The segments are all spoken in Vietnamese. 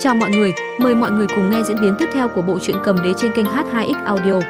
Chào mọi người, mời mọi người cùng nghe diễn biến tiếp theo của bộ truyện cầm đế trên kênh H2X Audio.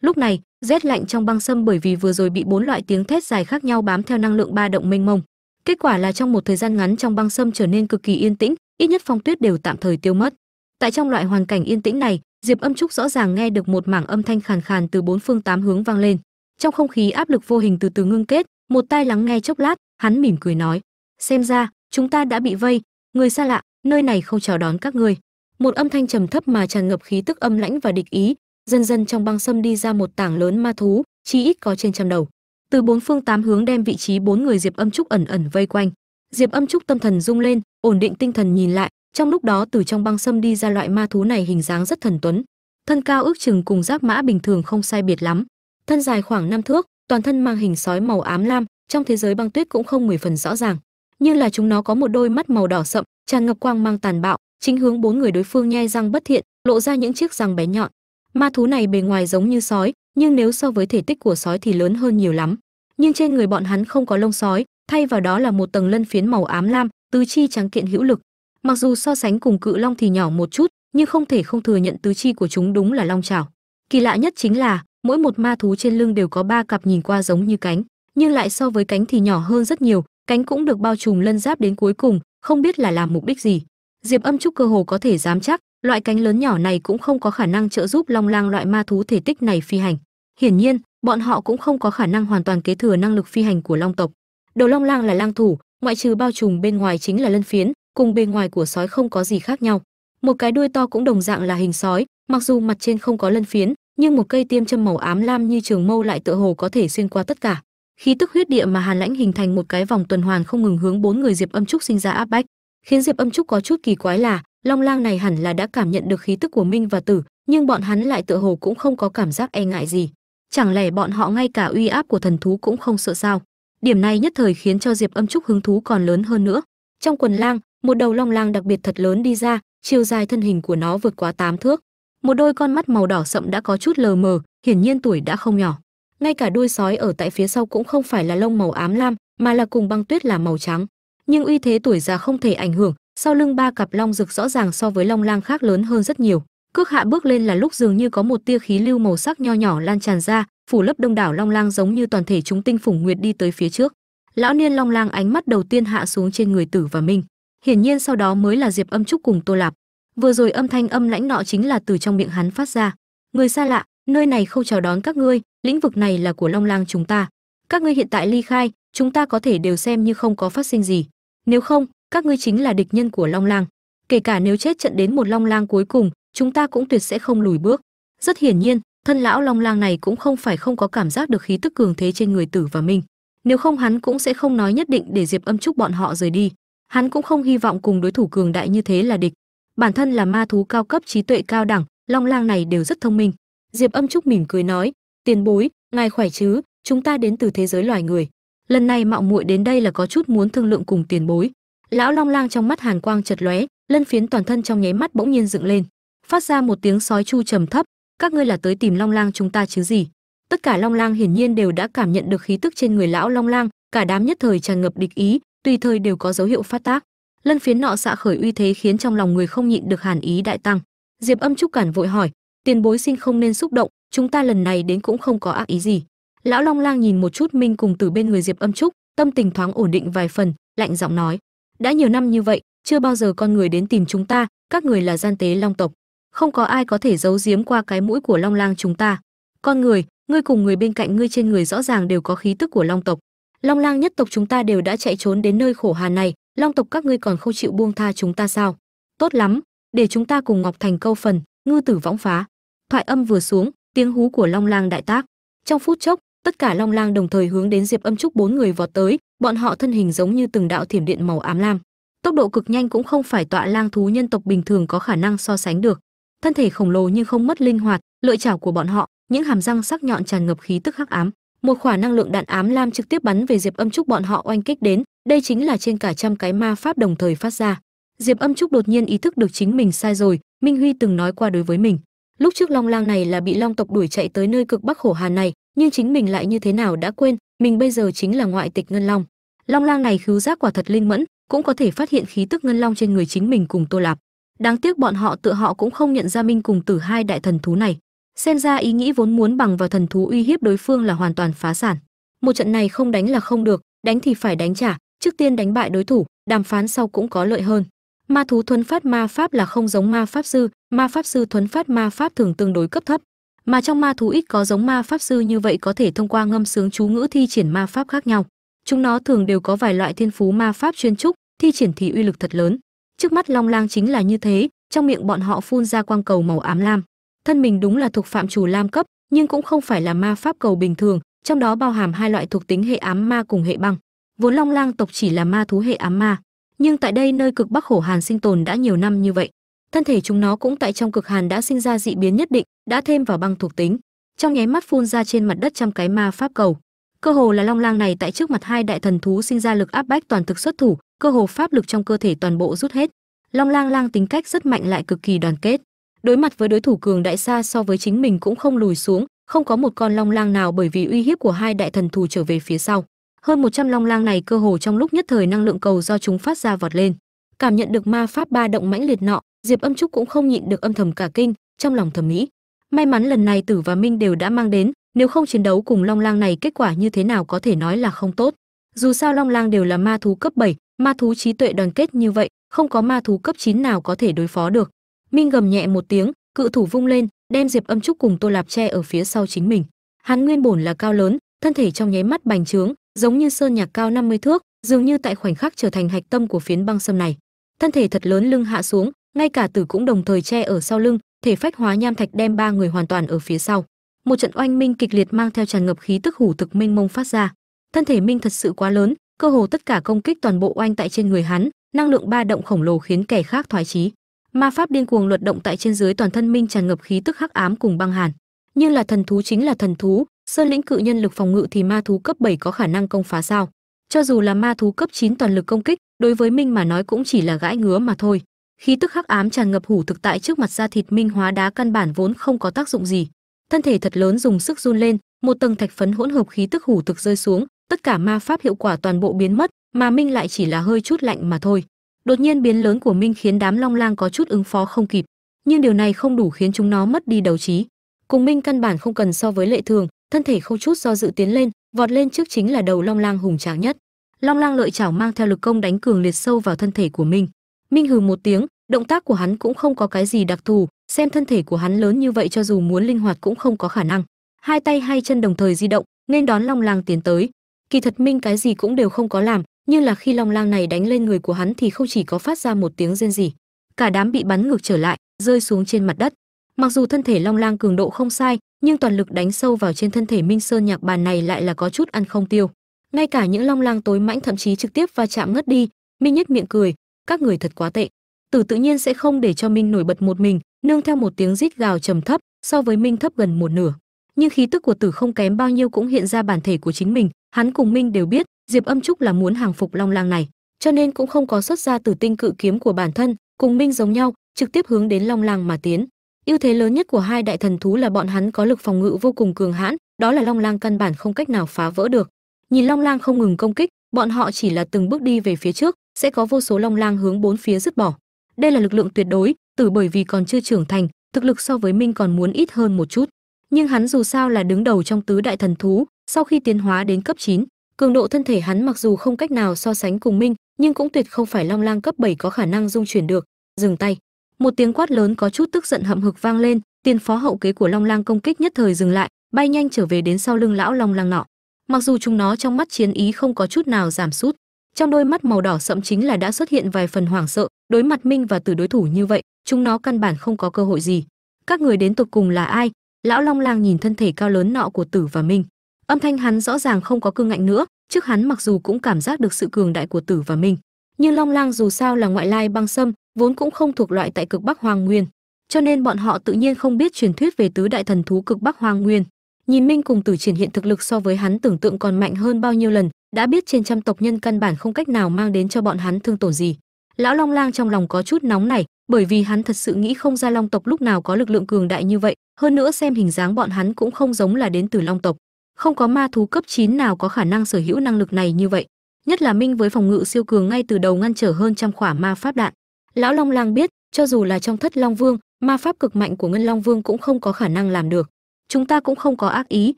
Lúc này, rét lạnh trong băng sâm bởi vì vừa rồi bị bốn loại tiếng thét dài khác nhau bám theo năng lượng ba động mênh mông. Kết quả là trong một thời gian ngắn trong băng sâm trở nên cực kỳ yên tĩnh, ít nhất phong tuyết đều tạm thời tiêu mất. Tại trong loại hoàn cảnh yên tĩnh này, Diệp Âm Trúc rõ ràng nghe được một mảng âm thanh khàn khàn từ bốn phương tám hướng vang lên. Trong không khí áp lực vô hình từ từ ngưng kết, một tai lắng nghe chốc lát, hắn mỉm cười nói: "Xem ra, chúng ta đã bị vây, người xa lạ, nơi này không chào đón các ngươi." Một âm thanh trầm thấp mà tràn ngập khí tức âm lãnh và địch ý, dần dần trong băng sâm đi ra một tảng lớn ma thú, chí ít có trên trăm đầu. Từ bốn phương tám hướng đem vị trí bốn người Diệp Âm Trúc ẩn ẩn vây quanh. Diệp Âm Trúc tâm thần rung lên, ổn định tinh thần nhìn lại, trong lúc đó từ trong băng sâm đi ra loại ma thú này hình dáng rất thần tuấn, thân cao ước chừng cùng giáp mã bình thường không sai biệt lắm, thân dài khoảng năm thước, toàn thân mang hình sói màu ám lam, trong thế giới băng tuyết cũng không mười phần rõ ràng, nhưng là chúng nó có một đôi mắt màu đỏ sậm, tràn ngập quang mang tàn bạo, chính hướng bốn người đối phương nhai răng bất thiện, lộ ra những chiếc răng bé nhọn. Ma thú này bề ngoài giống như sói, nhưng nếu so với thể tích của sói thì lớn hơn nhiều lắm. Nhưng trên người bọn hắn không có lông sói, thay vào đó là một tầng lân phiến màu ám lam, tứ chi trắng kiện hữu lực. Mặc dù so sánh cùng cự long thì nhỏ một chút, nhưng không thể không thừa nhận tứ chi của chúng đúng là long trảo. Kỳ lạ nhất chính là, mỗi một ma thú trên lưng đều có ba cặp nhìn qua giống như cánh, nhưng lại so với cánh thì nhỏ hơn rất nhiều, cánh cũng được bao trùm lân giáp đến cuối cùng, không biết là làm mục đích gì. Diệp Âm Trúc cơ hồ có thể dám chắc, loại cánh lớn nhỏ này cũng không có khả năng trợ giúp Long Lang loại ma thú thể tích này phi hành. Hiển nhiên, bọn họ cũng không có khả năng hoàn toàn kế thừa năng lực phi hành của Long tộc. Đầu Long Lang là lang thủ, ngoại trừ bao trùm bên ngoài chính là lân phiến, cùng bề ngoài của sói không có gì khác nhau. Một cái đuôi to cũng đồng dạng là hình sói, mặc dù mặt trên không có lân phiến, nhưng một cây tiêm châm màu ám lam như trường mâu lại tựa hồ có thể xuyên qua tất cả. Khí tức huyết địa mà Hàn Lãnh hình thành một cái vòng tuần hoàn không ngừng hướng bốn người Diệp Âm Trúc sinh ra áp bách, khiến Diệp Âm Trúc có chút kỳ quái là, Long Lang này hẳn là đã cảm nhận được khí tức của Minh và Tử, nhưng bọn hắn lại tựa hồ cũng không có cảm giác e ngại gì. Chẳng lẽ bọn họ ngay cả uy áp của thần thú cũng không sợ sao? Điểm này nhất thời khiến cho Diệp Âm Trúc hứng thú còn lớn hơn nữa. Trong quần lang, một đầu long lang đặc biệt thật lớn đi ra, chiều dài thân hình của nó vượt quá tám thước. Một đôi con mắt màu đỏ sậm đã có chút lờ mờ, hiển nhiên tuổi đã không nhỏ. Ngay cả đuôi sói ở tại phía sau cũng không phải là lông màu ám lam, mà là cùng băng tuyết là màu trắng. Nhưng uy thế tuổi già không thể ảnh hưởng, sau lưng ba cặp long rực rõ ràng so với long lang khác lớn hơn rất nhiều. Cước hạ bước lên là lúc dường như có một tia khí lưu màu sắc nho nhỏ lan tràn ra, phủ lấp đông đảo long lang giống như toàn thể chúng tinh phủng nguyệt đi tới phía trước. Lão niên long lang ánh mắt đầu tiên hạ xuống trên người Tử và Minh, hiển nhiên sau đó mới là Diệp Âm Trúc cùng Tô Lạp. Vừa rồi âm thanh âm lãnh nọ chính là từ trong miệng hắn phát ra. Người xa lạ, nơi này không chào đón các ngươi, lĩnh vực này là của Long Lang chúng ta. Các ngươi hiện tại ly khai, chúng ta có thể đều xem như không có phát sinh gì. Nếu không, các ngươi chính là địch nhân của Long Lang. Kể cả nếu chết trận đến một Long Lang cuối cùng, chúng ta cũng tuyệt sẽ không lùi bước. Rất hiển nhiên, thân lão Long Lang này cũng không phải không có cảm giác được khí tức cường thế trên người Tử và mình Nếu không hắn cũng sẽ không nói nhất định để Diệp Âm Trúc bọn họ rời đi. Hắn cũng không hy vọng cùng đối thủ cường đại như thế là địch. Bản thân là ma thú cao cấp trí tuệ cao đẳng, Long Lang này đều rất thông minh. Diệp Âm Trúc mỉm cười nói, "Tiền bối, ngài khỏe chứ? Chúng ta đến từ thế giới loài người. Lần này mạo muội đến đây là có chút muốn thương lượng cùng tiền bối." Lão Long Lang trong mắt hàn quang chật lóe, lân phiến toàn thân trong nháy mắt bỗng nhiên dựng lên, phát ra một tiếng sói chu trầm thấp, "Các ngươi là tới tìm Long Lang chúng ta chứ gì?" Tất cả Long Lang hiển nhiên đều đã cảm nhận được khí tức trên người lão Long Lang, cả đám nhất thời tràn ngập địch ý, tùy thời đều có dấu hiệu phát tác. Lân phiến nọ xạ khởi uy thế khiến trong lòng người không nhịn được hàn ý đại tăng. Diệp Âm Trúc cản vội hỏi, tiền bối sinh không nên xúc động, chúng ta lần này đến cũng không có ác ý gì. Lão Long Lang nhìn một chút Minh cùng từ bên người Diệp Âm Trúc, tâm tình thoáng ổn định vài phần, lạnh giọng nói, đã nhiều năm như vậy, chưa bao giờ con người đến tìm chúng ta, các người là gian tế Long tộc, không có ai có thể giấu giếm qua cái mũi của Long Lang chúng ta. Con người, ngươi cùng người bên cạnh ngươi trên người rõ ràng đều có khí tức của Long tộc. Long Lang nhất tộc chúng ta đều đã chạy trốn đến nơi khổ hà này, Long tộc các ngươi còn không chịu buông tha chúng ta sao? Tốt lắm, để chúng ta cùng Ngọc Thành câu phần, ngư tử võng phá. Thoại âm vừa xuống, tiếng hú của Long Lang đại tác. Trong phút chốc, tất cả Long Lang đồng thời hướng đến Diệp Âm Trúc bốn người vọt tới, bọn họ thân hình giống như từng đạo thiểm điện màu ám lam. Tốc độ cực nhanh cũng không phải tọa lang thú nhân tộc bình thường có khả năng so sánh được. Thân thể khổng lồ nhưng không mất linh hoạt, lợi chảo của bọn họ, những hàm răng sắc nhọn tràn ngập khí tức hắc ám. Một khỏa năng lượng đạn ám lam trực tiếp bắn về Diệp Âm Trúc bọn họ oanh kích đến, đây chính là trên cả trăm cái ma pháp đồng thời phát ra. Diệp Âm Trúc đột nhiên ý thức được chính mình sai rồi, Minh Huy từng nói qua đối với mình. Lúc trước Long Lang này là bị Long tộc đuổi chạy tới nơi cực bắc khổ hà này, nhưng chính mình lại như thế nào đã quên, mình bây giờ chính là ngoại tịch ngân long long lang này khứu giác quả thật linh mẫn cũng có thể phát hiện khí tức ngân long trên người chính mình cùng tô lạp đáng tiếc bọn họ tự họ cũng không nhận ra minh cùng tử hai đại thần thú này xem ra ý nghĩ vốn muốn bằng vào thần thú uy hiếp đối phương là hoàn toàn phá sản một trận này không đánh là không được đánh thì phải đánh trả trước tiên đánh bại đối thủ, đàm phán sau cũng có lợi hơn. Ma thú thuấn phát ma pháp là không giống ma pháp sư, ma pháp sư thuấn phát ma pháp thường tương đối cấp thấp. Mà trong ma thú ít có giống ma pháp sư như vậy có thể thông qua ngâm sướng chú ngữ thi triển ma pháp khác nhau. Chúng nó thường đều có vài loại thiên phú ma pháp chuyên trúc, thi triển thì uy lực thật lớn. Trước mắt long lang chính là như thế, trong miệng bọn họ phun ra quang cầu màu ám lam. Thân mình đúng là thuộc phạm chủ lam cấp, nhưng cũng không phải là ma pháp cầu bình thường, trong đó bao hàm hai loại thuộc tính hệ ám ma cùng hệ băng vốn long lang tộc chỉ là ma thú hệ ám ma, nhưng tại đây nơi cực bắc khổ hàn sinh tồn đã nhiều năm như vậy. Thân thể chúng nó cũng tại trong cực hàn đã sinh ra dị biến nhất định, đã thêm vào băng thuộc tính. Trong nháy mắt phun ra trên mặt đất trăm cái ma pháp cầu. Cơ hồ là long lang này tại trước mặt hai đại thần thú sinh ra lực áp bách toàn thực xuất thủ, cơ hồ pháp lực trong cơ thể toàn bộ rút hết. Long lang lang tính cách rất mạnh lại cực kỳ đoàn kết. Đối mặt với đối thủ cường đại xa so với chính mình cũng không lùi xuống, không có một con long lang nào bởi vì uy hiếp của hai đại thần thù trở về phía sau hơn 100 long lang này cơ hồ trong lúc nhất thời năng lượng cầu do chúng phát ra vọt lên. Cảm nhận được ma pháp ba động mãnh liệt nọ diệp âm trúc cũng không nhịn được âm thầm cả kinh trong lòng thầm nghĩ. May mắn lần này tử và minh đều đã mang đến nếu không chiến đấu cùng long lang này kết quả như thế nào có thể nói là không tốt. Dù sao long lang đều là ma thú cấp 7, ma thú trí tuệ đoàn kết như vậy không có ma thú cấp 9 nào có thể đối phó được. Minh gầm nhẹ một tiếng cự thủ vung lên đem diệp âm trúc cùng tô lạp che ở phía sau chính mình. Hắn nguyên bổn là cao lớn thân thể trong nháy mắt bành trướng, giống như sơn nhạc cao 50 thước, dường như tại khoảnh khắc trở thành hạch tâm của phiến băng sâm này. Thân thể thật lớn lưng hạ xuống, ngay cả tử cũng đồng thời che ở sau lưng, thể phách hóa nham thạch đem ba người hoàn toàn ở phía sau. Một trận oanh minh kịch liệt mang theo tràn ngập khí tức hủ thực minh mông phát ra. Thân thể minh thật sự quá lớn, cơ hồ tất cả công kích toàn bộ oanh tại trên người hắn, năng lượng ba động khổng lồ khiến kẻ khác thoái chí. Ma pháp điên cuồng luật động tại trên dưới toàn thân minh tràn ngập khí tức hắc ám cùng băng hàn. Nhưng là thần thú chính là thần thú sơn lĩnh cự nhân lực phòng ngự thì ma thú cấp 7 có khả năng công phá sao? Cho dù là ma thú cấp 9 toàn lực công kích, đối với minh mà nói cũng chỉ là gãi ngứa mà thôi. Khí tức hắc ám tràn ngập hủ thực tại trước mặt da thịt minh hóa đá căn bản vốn không có tác dụng gì. Thân thể thật lớn dùng sức run lên, một tầng thạch phấn hỗn hợp khí tức hủ thực rơi xuống, tất cả ma pháp hiệu quả toàn bộ biến mất, mà minh lại chỉ là hơi chút lạnh mà thôi. Đột nhiên biến lớn của minh khiến đám long lang có chút ứng phó không kịp, nhưng điều này không đủ khiến chúng nó mất đi đầu trí. Cùng minh căn bản không cần so với lệ thường thân thể không chút do dự tiến lên, vọt lên trước chính là đầu long lang hùng tráng nhất. Long lang lợi chảo mang theo lực công đánh cường liệt sâu vào thân thể của minh. Minh hừ một tiếng, động tác của hắn cũng không có cái gì đặc thù, xem thân thể của hắn lớn như vậy cho dù muốn linh hoạt cũng không có khả năng. Hai tay hai chân đồng thời di động, nên đón long lang tiến tới. Kỳ thật minh cái gì cũng đều không có làm, nhưng là khi long lang này đánh lên người của hắn thì không chỉ có phát ra một tiếng rên gì cả đám bị bắn ngược trở lại, rơi xuống trên mặt đất mặc dù thân thể long lang cường độ không sai, nhưng toàn lực đánh sâu vào trên thân thể minh sơn nhạc bàn này lại là có chút ăn không tiêu. Ngay cả những long lang tối mãnh thậm chí trực tiếp va chạm ngất đi, minh nhất miệng cười, các người thật quá tệ. Tử tự nhiên sẽ không để cho minh nổi bật một mình, nương theo một tiếng rít gào trầm thấp, so với minh thấp gần một nửa. Nhưng khí tức của tử không kém bao nhiêu cũng hiện ra bản thể của chính mình, hắn cùng minh đều biết, diệp âm trúc là muốn hàng phục long lang này, cho nên cũng không có xuất ra tử tinh cự kiếm của bản thân, cùng minh giống nhau, trực tiếp hướng đến long lang mà tiến ưu thế lớn nhất của hai đại thần thú là bọn hắn có lực phòng ngự vô cùng cường hãn đó là long lang căn bản không cách nào phá vỡ được. Nhìn long lang không ngừng công kích bọn họ chỉ là từng bước đi về phía trước sẽ có vô số long lang hướng bốn phía dứt bỏ. Đây là lực lượng tuyệt đối tử bởi vì còn chưa trưởng thành thực lực so với minh còn muốn ít hơn một chút. Nhưng hắn dù sao là đứng đầu trong tứ đại thần thú sau khi tiến hóa đến cấp 9, cường độ thân thể hắn mặc dù không cách nào so sánh cùng minh nhưng cũng tuyệt không phải long lang cấp 7 có khả năng dung chuyển được. Dừng tay một tiếng quát lớn có chút tức giận hậm hực vang lên tiền phó hậu kế của long lang công kích nhất thời dừng lại, bay nhanh trở về đến sau lưng lão long lang nọ. Mặc dù chúng nó trong mắt chiến ý không có chút nào giảm sút, trong đôi mắt màu đỏ sậm chính là đã xuất hiện vài phần hoảng sợ, đối mặt minh và từ đối thủ như vậy, chúng nó căn bản không có cơ hội gì. Các người đến tục cùng là ai? Lão long lang nhìn thân thể cao lớn nọ của tử và minh. Âm thanh hắn rõ ràng không có cương ngạnh nữa, trước hắn mặc dù cũng cảm giác được sự cường đại của tử và minh nhưng long lang dù sao là ngoại lai băng sâm, vốn cũng không thuộc loại tại cực bắc hoàng nguyên, cho nên bọn họ tự nhiên không biết truyền thuyết về tứ đại thần thú cực bắc hoàng nguyên. Nhìn minh cùng tử triển hiện thực lực so với hắn tưởng tượng còn mạnh hơn bao nhiêu lần, đã biết trên trăm tộc nhân căn bản không cách nào mang đến cho bọn hắn thương tổn gì. Lão long lang trong lòng có chút nóng này bởi vì hắn thật sự nghĩ không ra long tộc lúc nào có lực lượng cường đại như vậy, hơn nữa xem hình dáng bọn hắn cũng không giống là đến từ long tộc. Không có ma thú cấp 9 nào có khả năng sở hữu năng lực này như vậy nhất là minh với phòng ngự siêu cường ngay từ đầu ngăn trở hơn trăm khỏa ma pháp đạn. Lão long lang biết, cho dù là trong thất long vương, ma pháp cực mạnh của ngân long vương cũng không có khả năng làm được. Chúng ta cũng không có ác ý,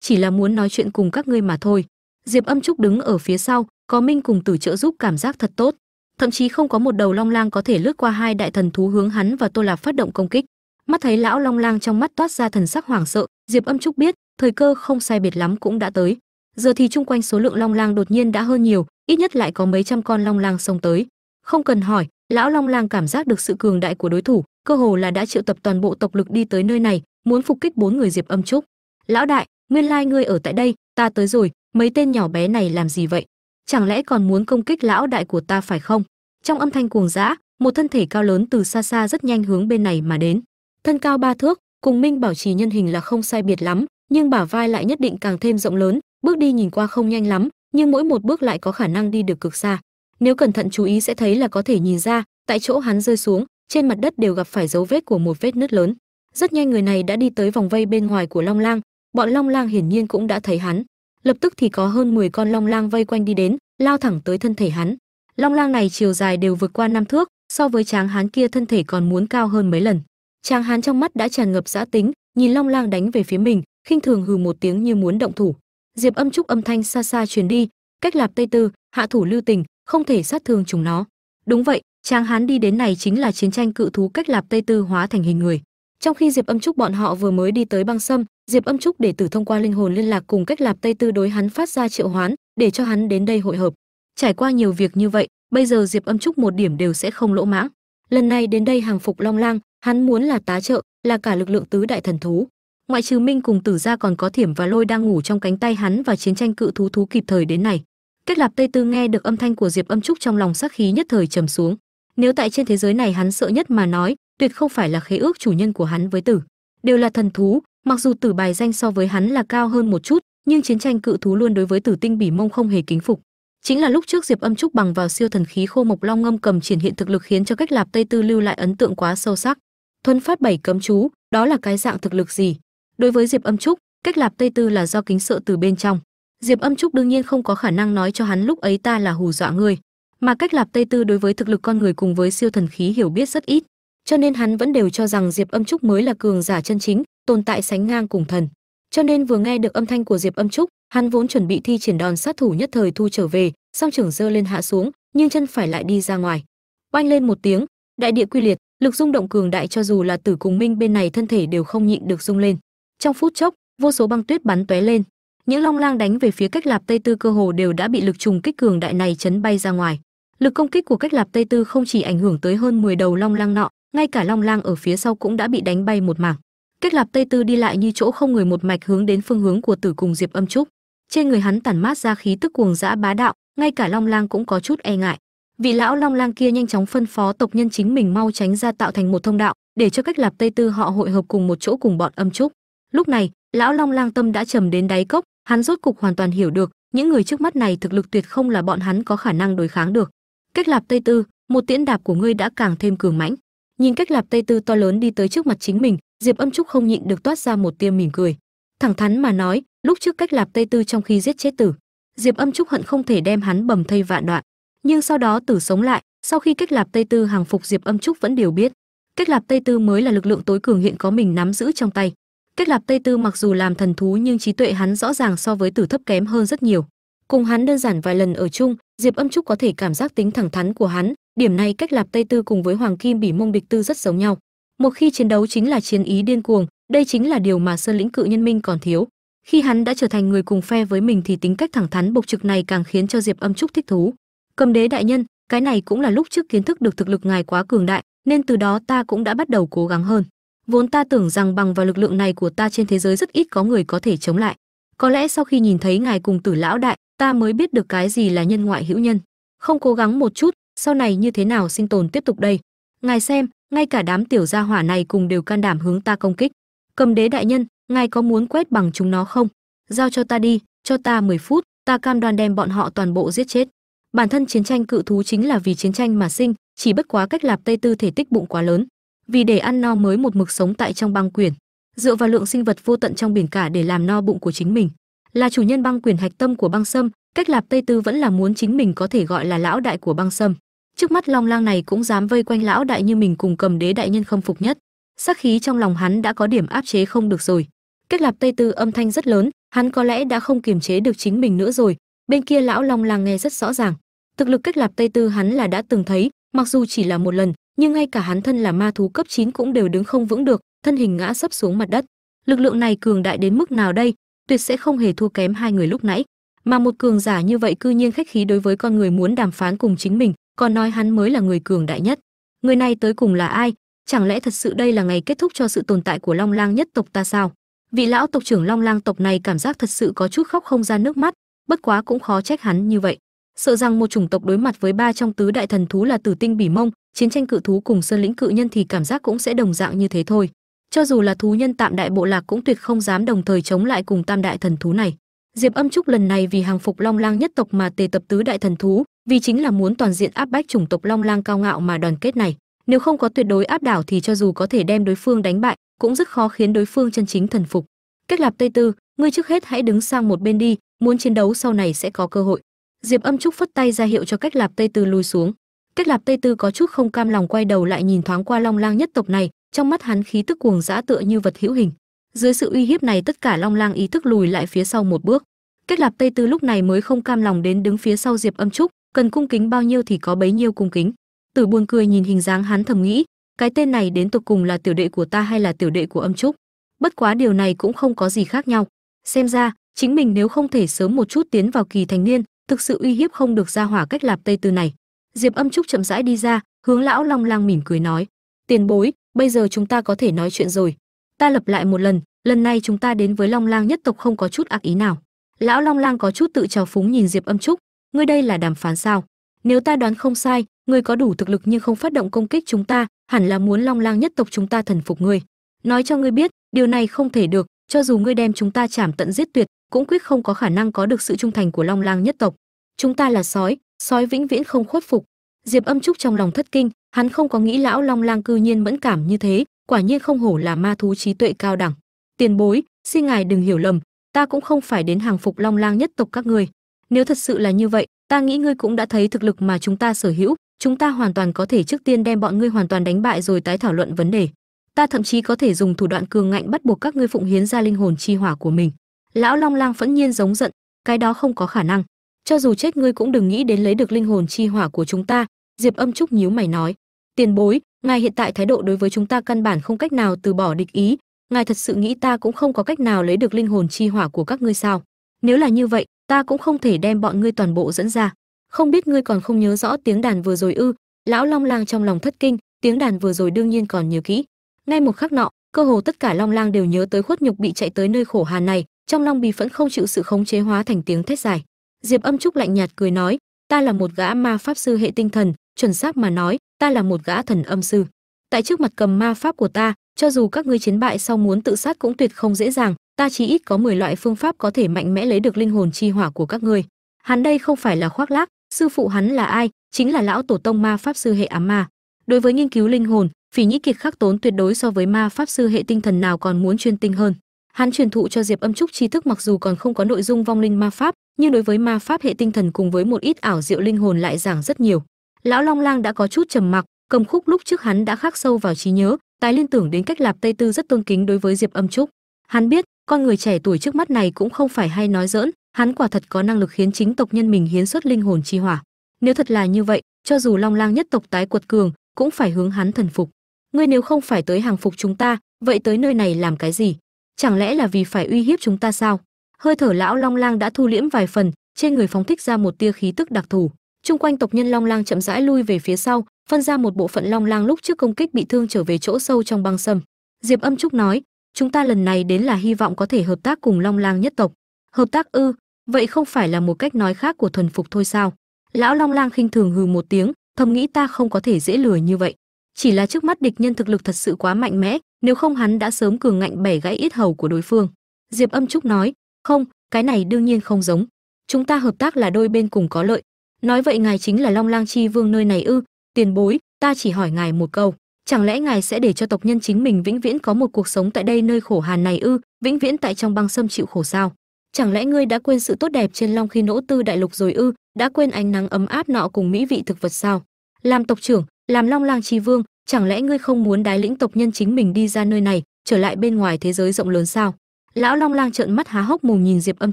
chỉ là muốn nói chuyện cùng các ngươi mà thôi. Diệp âm trúc đứng ở phía sau, có minh cùng tử trợ giúp cảm giác thật tốt. Thậm chí không có một đầu long lang có thể lướt qua hai đại thần thú hướng hắn và tô lạp phát động công kích. Mắt thấy lão long lang trong mắt toát ra thần sắc hoảng sợ, diệp âm trúc biết, thời cơ không sai biệt lắm cũng đã tới. Giờ thì chung quanh số lượng long lang đột nhiên đã hơn nhiều ít nhất lại có mấy trăm con long lang xông tới. Không cần hỏi, lão long lang cảm giác được sự cường đại của đối thủ, cơ hồ là đã triệu tập toàn bộ tộc lực đi tới nơi này, muốn phục kích bốn người diệp âm trúc. Lão đại, nguyên lai ngươi ở tại đây, ta tới rồi, mấy tên nhỏ bé này làm gì vậy? Chẳng lẽ còn muốn công kích lão đại của ta phải không? Trong âm thanh cuồng dã, một thân thể cao lớn từ xa xa rất nhanh hướng bên này mà đến. Thân cao ba thước, cùng minh bảo trì nhân hình là không sai biệt lắm, nhưng bả vai lại nhất định càng thêm rộng lớn, bước đi nhìn qua không nhanh lắm nhưng mỗi một bước lại có khả năng đi được cực xa. Nếu cẩn thận chú ý sẽ thấy là có thể nhìn ra, tại chỗ hắn rơi xuống, trên mặt đất đều gặp phải dấu vết của một vết nứt lớn. Rất nhanh người này đã đi tới vòng vây bên ngoài của long lang. Bọn long lang hiển nhiên cũng đã thấy hắn. Lập tức thì có hơn 10 con long lang vây quanh đi đến, lao thẳng tới thân thể hắn. Long lang này chiều dài đều vượt qua năm thước, so với tráng hán kia thân thể còn muốn cao hơn mấy lần. Tráng hán trong mắt đã tràn ngập dã tính, nhìn long lang đánh về phía mình, khinh thường hừ một tiếng như muốn động thủ diệp âm trúc âm thanh xa xa truyền đi, cách lạp tây tư, hạ thủ lưu tình, không thể sát thương chúng nó. Đúng vậy, tráng hán đi đến này chính là chiến tranh cự thú cách lạp tây tư hóa thành hình người. Trong khi diệp âm trúc bọn họ vừa mới đi tới băng sâm, diệp âm trúc để tử thông qua linh hồn liên lạc cùng cách lạp tây tư đối hắn phát ra triệu hoán, để cho hắn đến đây hội hợp. Trải qua nhiều việc như vậy, bây giờ diệp âm trúc một điểm đều sẽ không lỗ mãng. Lần này đến đây hàng phục long lang, hắn muốn là tá trợ, là cả lực lượng tứ đại thần thú ngoại trừ minh cùng tử gia còn có thiểm và lôi đang ngủ trong cánh tay hắn và chiến tranh cự thú thú kịp thời đến này. Kết lạp tây tư nghe được âm thanh của diệp âm trúc trong lòng sắc khí nhất thời trầm xuống. Nếu tại trên thế giới này hắn sợ nhất mà nói, tuyệt không phải là khế ước chủ nhân của hắn với tử. Đều là thần thú, mặc dù tử bài danh so với hắn là cao hơn một chút, nhưng chiến tranh cự thú luôn đối với tử tinh bỉ mông không hề kính phục. Chính là lúc trước diệp âm trúc bằng vào siêu thần khí khô mộc long ngâm cầm triển hiện thực lực khiến cho cách lạp tây tư lưu lại ấn tượng quá sâu sắc. Thuần phát bảy cấm chú, đó là cái dạng thực lực gì? Đối với diệp âm trúc, cách lạp tây tư là do kính sợ từ bên trong. Diệp âm trúc đương nhiên không có khả năng nói cho hắn lúc ấy ta là hù dọa ngươi. Mà cách lạp tây tư đối với thực lực con người cùng với siêu thần khí hiểu biết rất ít. Cho nên hắn vẫn đều cho rằng diệp âm trúc mới là cường giả chân chính, tồn tại sánh ngang cùng thần. Cho nên vừa nghe được âm thanh của diệp âm trúc, hắn vốn chuẩn bị thi triển đòn sát thủ nhất thời thu trở về, song trưởng dơ lên hạ xuống, nhưng chân phải lại đi ra ngoài. Oanh lên một tiếng, đại địa quy liệt, lực rung động cường đại cho dù là tử cùng minh bên này thân thể đều không nhịn được rung lên trong phút chốc, vô số băng tuyết bắn tóe lên. Những long lang đánh về phía cách lạp tây tư cơ hồ đều đã bị lực trùng kích cường đại này chấn bay ra ngoài. Lực công kích của cách lạp tây tư không chỉ ảnh hưởng tới hơn 10 đầu long lang nọ, ngay cả long lang ở phía sau cũng đã bị đánh bay một mảng. Cách lạp tây tư đi lại như chỗ không người một mạch hướng đến phương hướng của tử cùng diệp âm trúc. Trên người hắn tản mát ra khí tức cuồng dã bá đạo, ngay cả long lang cũng có chút e ngại. Vị lão long lang kia nhanh chóng phân phó tộc nhân chính mình mau tránh ra tạo thành một thông đạo, để cho cách lạp tây tư họ hội hợp cùng một chỗ cùng bọn âm trúc lúc này, lão long lang tâm đã trầm đến đáy cốc, hắn rốt cục hoàn toàn hiểu được, những người trước mắt này thực lực tuyệt không là bọn hắn có khả năng đối kháng được. Cách lạp tây tư, một tiễn đạp của ngươi đã càng thêm cường mãnh. Nhìn cách lạp tây tư to lớn đi tới trước mặt chính mình, diệp âm trúc không nhịn được toát ra một tia mỉm cười. Thẳng thắn mà nói, lúc trước cách lạp tây tư trong khi giết chết tử, diệp âm trúc hận không thể đem hắn bầm thây vạn đoạn. Nhưng sau đó tử sống lại, sau khi cách lạp tây tư hàng phục diệp âm trúc vẫn đều biết. Cách lạp tây tư mới là lực lượng tối cường hiện có mình nắm giữ trong tay cách lạp tây tư mặc dù làm thần thú nhưng trí tuệ hắn rõ ràng so với tử thấp kém hơn rất nhiều. Cùng hắn đơn giản vài lần ở chung, diệp âm trúc có thể cảm giác tính thẳng thắn của hắn. Điểm này cách lạp tây tư cùng với hoàng kim bỉ mông địch tư rất giống nhau. Một khi chiến đấu chính là chiến ý điên cuồng, đây chính là điều mà sơn lĩnh cự nhân minh còn thiếu. Khi hắn đã trở thành người cùng phe với mình thì tính cách thẳng thắn bộc trực này càng khiến cho diệp âm trúc thích thú. Cầm đế đại nhân, cái này cũng là lúc trước kiến thức được thực lực ngài quá cường đại, nên từ đó ta cũng đã bắt đầu cố gắng hơn vốn ta tưởng rằng bằng vào lực lượng này của ta trên thế giới rất ít có người có thể chống lại. Có lẽ sau khi nhìn thấy ngài cùng tử lão đại, ta mới biết được cái gì là nhân ngoại hữu nhân. Không cố gắng một chút, sau này như thế nào sinh tồn tiếp tục đây? Ngài xem, ngay cả đám tiểu gia hỏa này cùng đều can đảm hướng ta công kích. Cầm đế đại nhân, ngài có muốn quét bằng chúng nó không? Giao cho ta đi, cho ta 10 phút, ta cam đoan đem bọn họ toàn bộ giết chết. Bản thân chiến tranh cự thú chính là vì chiến tranh mà sinh, chỉ bất quá cách lạp tây tư thể tích bụng quá lớn vì để ăn no mới một mực sống tại trong băng quyển, dựa vào lượng sinh vật vô tận trong biển cả để làm no bụng của chính mình. Là chủ nhân băng quyển hạch tâm của băng sâm, cách lạp tây tư vẫn là muốn chính mình có thể gọi là lão đại của băng sâm. Trước mắt long lang này cũng dám vây quanh lão đại như mình cùng cầm đế đại nhân không phục nhất. Sắc khí trong lòng hắn đã có điểm áp chế không được rồi. Cách lạp tây tư âm thanh rất lớn, hắn có lẽ đã không kiềm chế được chính mình nữa rồi. Bên kia lão long lang nghe rất rõ ràng. Thực lực cách lạp tây tư hắn là đã từng thấy, mặc dù chỉ là một lần nhưng ngay cả hắn thân là ma thú cấp 9 cũng đều đứng không vững được, thân hình ngã sấp xuống mặt đất. Lực lượng này cường đại đến mức nào đây? Tuyệt sẽ không hề thua kém hai người lúc nãy. Mà một cường giả như vậy cư nhiên khách khí đối với con người muốn đàm phán cùng chính mình, còn nói hắn mới là người cường đại nhất. Người này tới cùng là ai? Chẳng lẽ thật sự đây là ngày kết thúc cho sự tồn tại của long lang nhất tộc ta sao? Vị lão tộc trưởng long lang tộc này cảm giác thật sự có chút khóc không ra nước mắt, bất quá cũng khó trách hắn như vậy sợ rằng một chủng tộc đối mặt với ba trong tứ đại thần thú là tử tinh bỉ mông, chiến tranh cự thú cùng sơn lĩnh cự nhân thì cảm giác cũng sẽ đồng dạng như thế thôi. Cho dù là thú nhân tạm đại bộ lạc cũng tuyệt không dám đồng thời chống lại cùng tam đại thần thú này. Diệp âm trúc lần này vì hàng phục long lang nhất tộc mà tề tập tứ đại thần thú, vì chính là muốn toàn diện áp bách chủng tộc long lang cao ngạo mà đoàn kết này. Nếu không có tuyệt đối áp đảo thì cho dù có thể đem đối phương đánh bại, cũng rất khó khiến đối phương chân chính thần phục. Cách lạp tây tư, ngươi trước hết hãy đứng sang một bên đi, muốn chiến đấu sau này sẽ có cơ hội diệp âm trúc phất tay ra hiệu cho cách lạp tây tư lùi xuống. Cách lạp tây tư có chút không cam lòng quay đầu lại nhìn thoáng qua long lang nhất tộc này, trong mắt hắn khí tức cuồng dã tựa như vật hữu hình. Dưới sự uy hiếp này tất cả long lang ý thức lùi lại phía sau một bước. Cách lạp tây tư lúc này mới không cam lòng đến đứng phía sau diệp âm trúc, cần cung kính bao nhiêu thì có bấy nhiêu cung kính. Tử buồn cười nhìn hình dáng hắn thầm nghĩ, cái tên này đến tục cùng là tiểu đệ của ta hay là tiểu đệ của âm trúc? Bất quá điều này cũng không có gì khác nhau. Xem ra, chính mình nếu không thể sớm một chút tiến vào kỳ thành niên thực sự uy hiếp không được ra hỏa cách lạp tây tư này. Diệp âm trúc chậm rãi đi ra, hướng lão long lang mỉm cười nói, tiền bối, bây giờ chúng ta có thể nói chuyện rồi. Ta lập lại một lần lần này chúng ta đến với long lang nhất tộc không có chút ác ý nào. Lão long lang có chút tự trào phúng nhìn diệp âm trúc, ngươi đây là đàm phán sao? Nếu ta đoán không sai, ngươi có đủ thực lực nhưng không phát động công kích chúng ta, hẳn là muốn long lang nhất tộc chúng ta thần phục ngươi. Nói cho ngươi biết, điều này không thể được, cho dù ngươi đem chúng ta chảm tận giết tuyệt cũng quyết không có khả năng có được sự trung thành của long lang nhất tộc. Chúng ta là sói sói vĩnh viễn không khuất phục. Diệp âm trúc trong lòng thất kinh, hắn không có nghĩ lão long lang cư nhiên mẫn cảm như thế, quả nhiên không hổ là ma thú trí tuệ cao đẳng. Tiền bối, xin ngài đừng hiểu lầm, ta cũng không phải đến hàng phục long lang nhất tộc các ngươi. Nếu thật sự là như vậy, ta nghĩ ngươi cũng đã thấy thực lực mà chúng ta sở hữu, chúng ta hoàn toàn có thể trước tiên đem bọn ngươi hoàn toàn đánh bại rồi tái thảo luận vấn đề. Ta thậm chí có thể dùng thủ đoạn cường ngạnh bắt buộc các ngươi phụng hiến ra linh hồn chi hỏa của mình lão long lang phẫn nhiên giống giận, cái đó không có khả năng. Cho dù chết ngươi cũng đừng nghĩ đến lấy được linh hồn chi hỏa của chúng ta, diệp âm trúc nhíu mày nói. Tiền bối, ngài hiện tại thái độ đối với chúng ta căn bản không cách nào từ bỏ địch ý. Ngài thật sự nghĩ ta cũng không có cách nào lấy được linh hồn chi hỏa của các ngươi sao? Nếu là như vậy, ta cũng không thể đem bọn ngươi toàn bộ dẫn ra. Không biết ngươi còn không nhớ rõ tiếng đàn vừa rồi ư? Lão long lang trong lòng thất kinh, tiếng đàn vừa rồi đương nhiên còn nhớ kỹ. Ngay một khắc nọ, cơ hồ tất cả long lang đều nhớ tới khuất nhục bị chạy tới nơi khổ hàn này trong lòng bì phẫn không chịu sự khống chế hóa thành tiếng thét dài. Diệp âm trúc lạnh nhạt cười nói, ta là một gã ma pháp sư hệ tinh thần, chuẩn xác mà nói, ta là một gã thần âm sư. Tại trước mặt cầm ma pháp của ta, cho dù các ngươi chiến bại sau muốn tự sát cũng tuyệt không dễ dàng, ta chỉ ít có 10 loại phương pháp có thể mạnh mẽ lấy được linh hồn chi hỏa của các ngươi. Hắn đây không phải là khoác lác, sư phụ hắn là ai, chính là lão tổ tông ma pháp sư hệ ám ma. Đối với nghiên cứu linh hồn, phỉ nhĩ kiệt khắc tốn tuyệt đối so với ma pháp sư hệ tinh thần nào còn muốn chuyên tinh hơn hắn truyền thụ cho diệp âm trúc tri thức mặc dù còn không có nội dung vong linh ma pháp, nhưng đối với ma pháp hệ tinh thần cùng với một ít ảo diệu linh hồn lại giảng rất nhiều. Lão long lang đã có chút trầm mặc, cầm khúc lúc trước hắn đã khắc sâu vào trí nhớ, tái liên tưởng đến cách lạp tây tư rất tôn kính đối với diệp âm trúc. Hắn biết, con người trẻ tuổi trước mắt này cũng không phải hay nói dỡn hắn quả thật có năng lực khiến chính tộc nhân mình hiến xuất linh hồn chi hỏa. Nếu thật là như vậy, cho dù long lang nhất tộc tái quật cường, cũng phải hướng hắn thần phục. Ngươi nếu không phải tới hàng phục chúng ta, vậy tới nơi này làm cái gì? Chẳng lẽ là vì phải uy hiếp chúng ta sao? Hơi thở lão long lang đã thu liễm vài phần, trên người phóng thích ra một tia khí tức đặc thù. Chung quanh tộc nhân long lang chậm rãi lui về phía sau, phân ra một bộ phận long lang lúc trước công kích bị thương trở về chỗ sâu trong băng sâm. Diệp âm trúc nói, chúng ta lần này đến là hy vọng có thể hợp tác cùng long lang nhất tộc. Hợp tác ư? Vậy không phải là một cách nói khác của thuần phục thôi sao? Lão long lang khinh thường hừ một tiếng, thầm nghĩ ta không có thể dễ lừa như vậy. Chỉ là trước mắt địch nhân thực lực thật sự quá mạnh mẽ nếu không hắn đã sớm cường ngạnh bẻ gãy ít hầu của đối phương. Diệp âm trúc nói, không, cái này đương nhiên không giống. Chúng ta hợp tác là đôi bên cùng có lợi. Nói vậy ngài chính là long lang chi vương nơi này ư? Tiền bối, ta chỉ hỏi ngài một câu. Chẳng lẽ ngài sẽ để cho tộc nhân chính mình vĩnh viễn có một cuộc sống tại đây nơi khổ hàn này ư? Vĩnh viễn tại trong băng sâm chịu khổ sao? Chẳng lẽ ngươi đã quên sự tốt đẹp trên long khi nỗ tư đại lục rồi ư? Đã quên ánh nắng ấm áp nọ cùng mỹ vị thực vật sao? Làm tộc trưởng, làm long lang chi vương chẳng lẽ ngươi không muốn đái lĩnh tộc nhân chính mình đi ra nơi này, trở lại bên ngoài thế giới rộng lớn sao? Lão long lang trợn mắt há hốc mồm nhìn diệp âm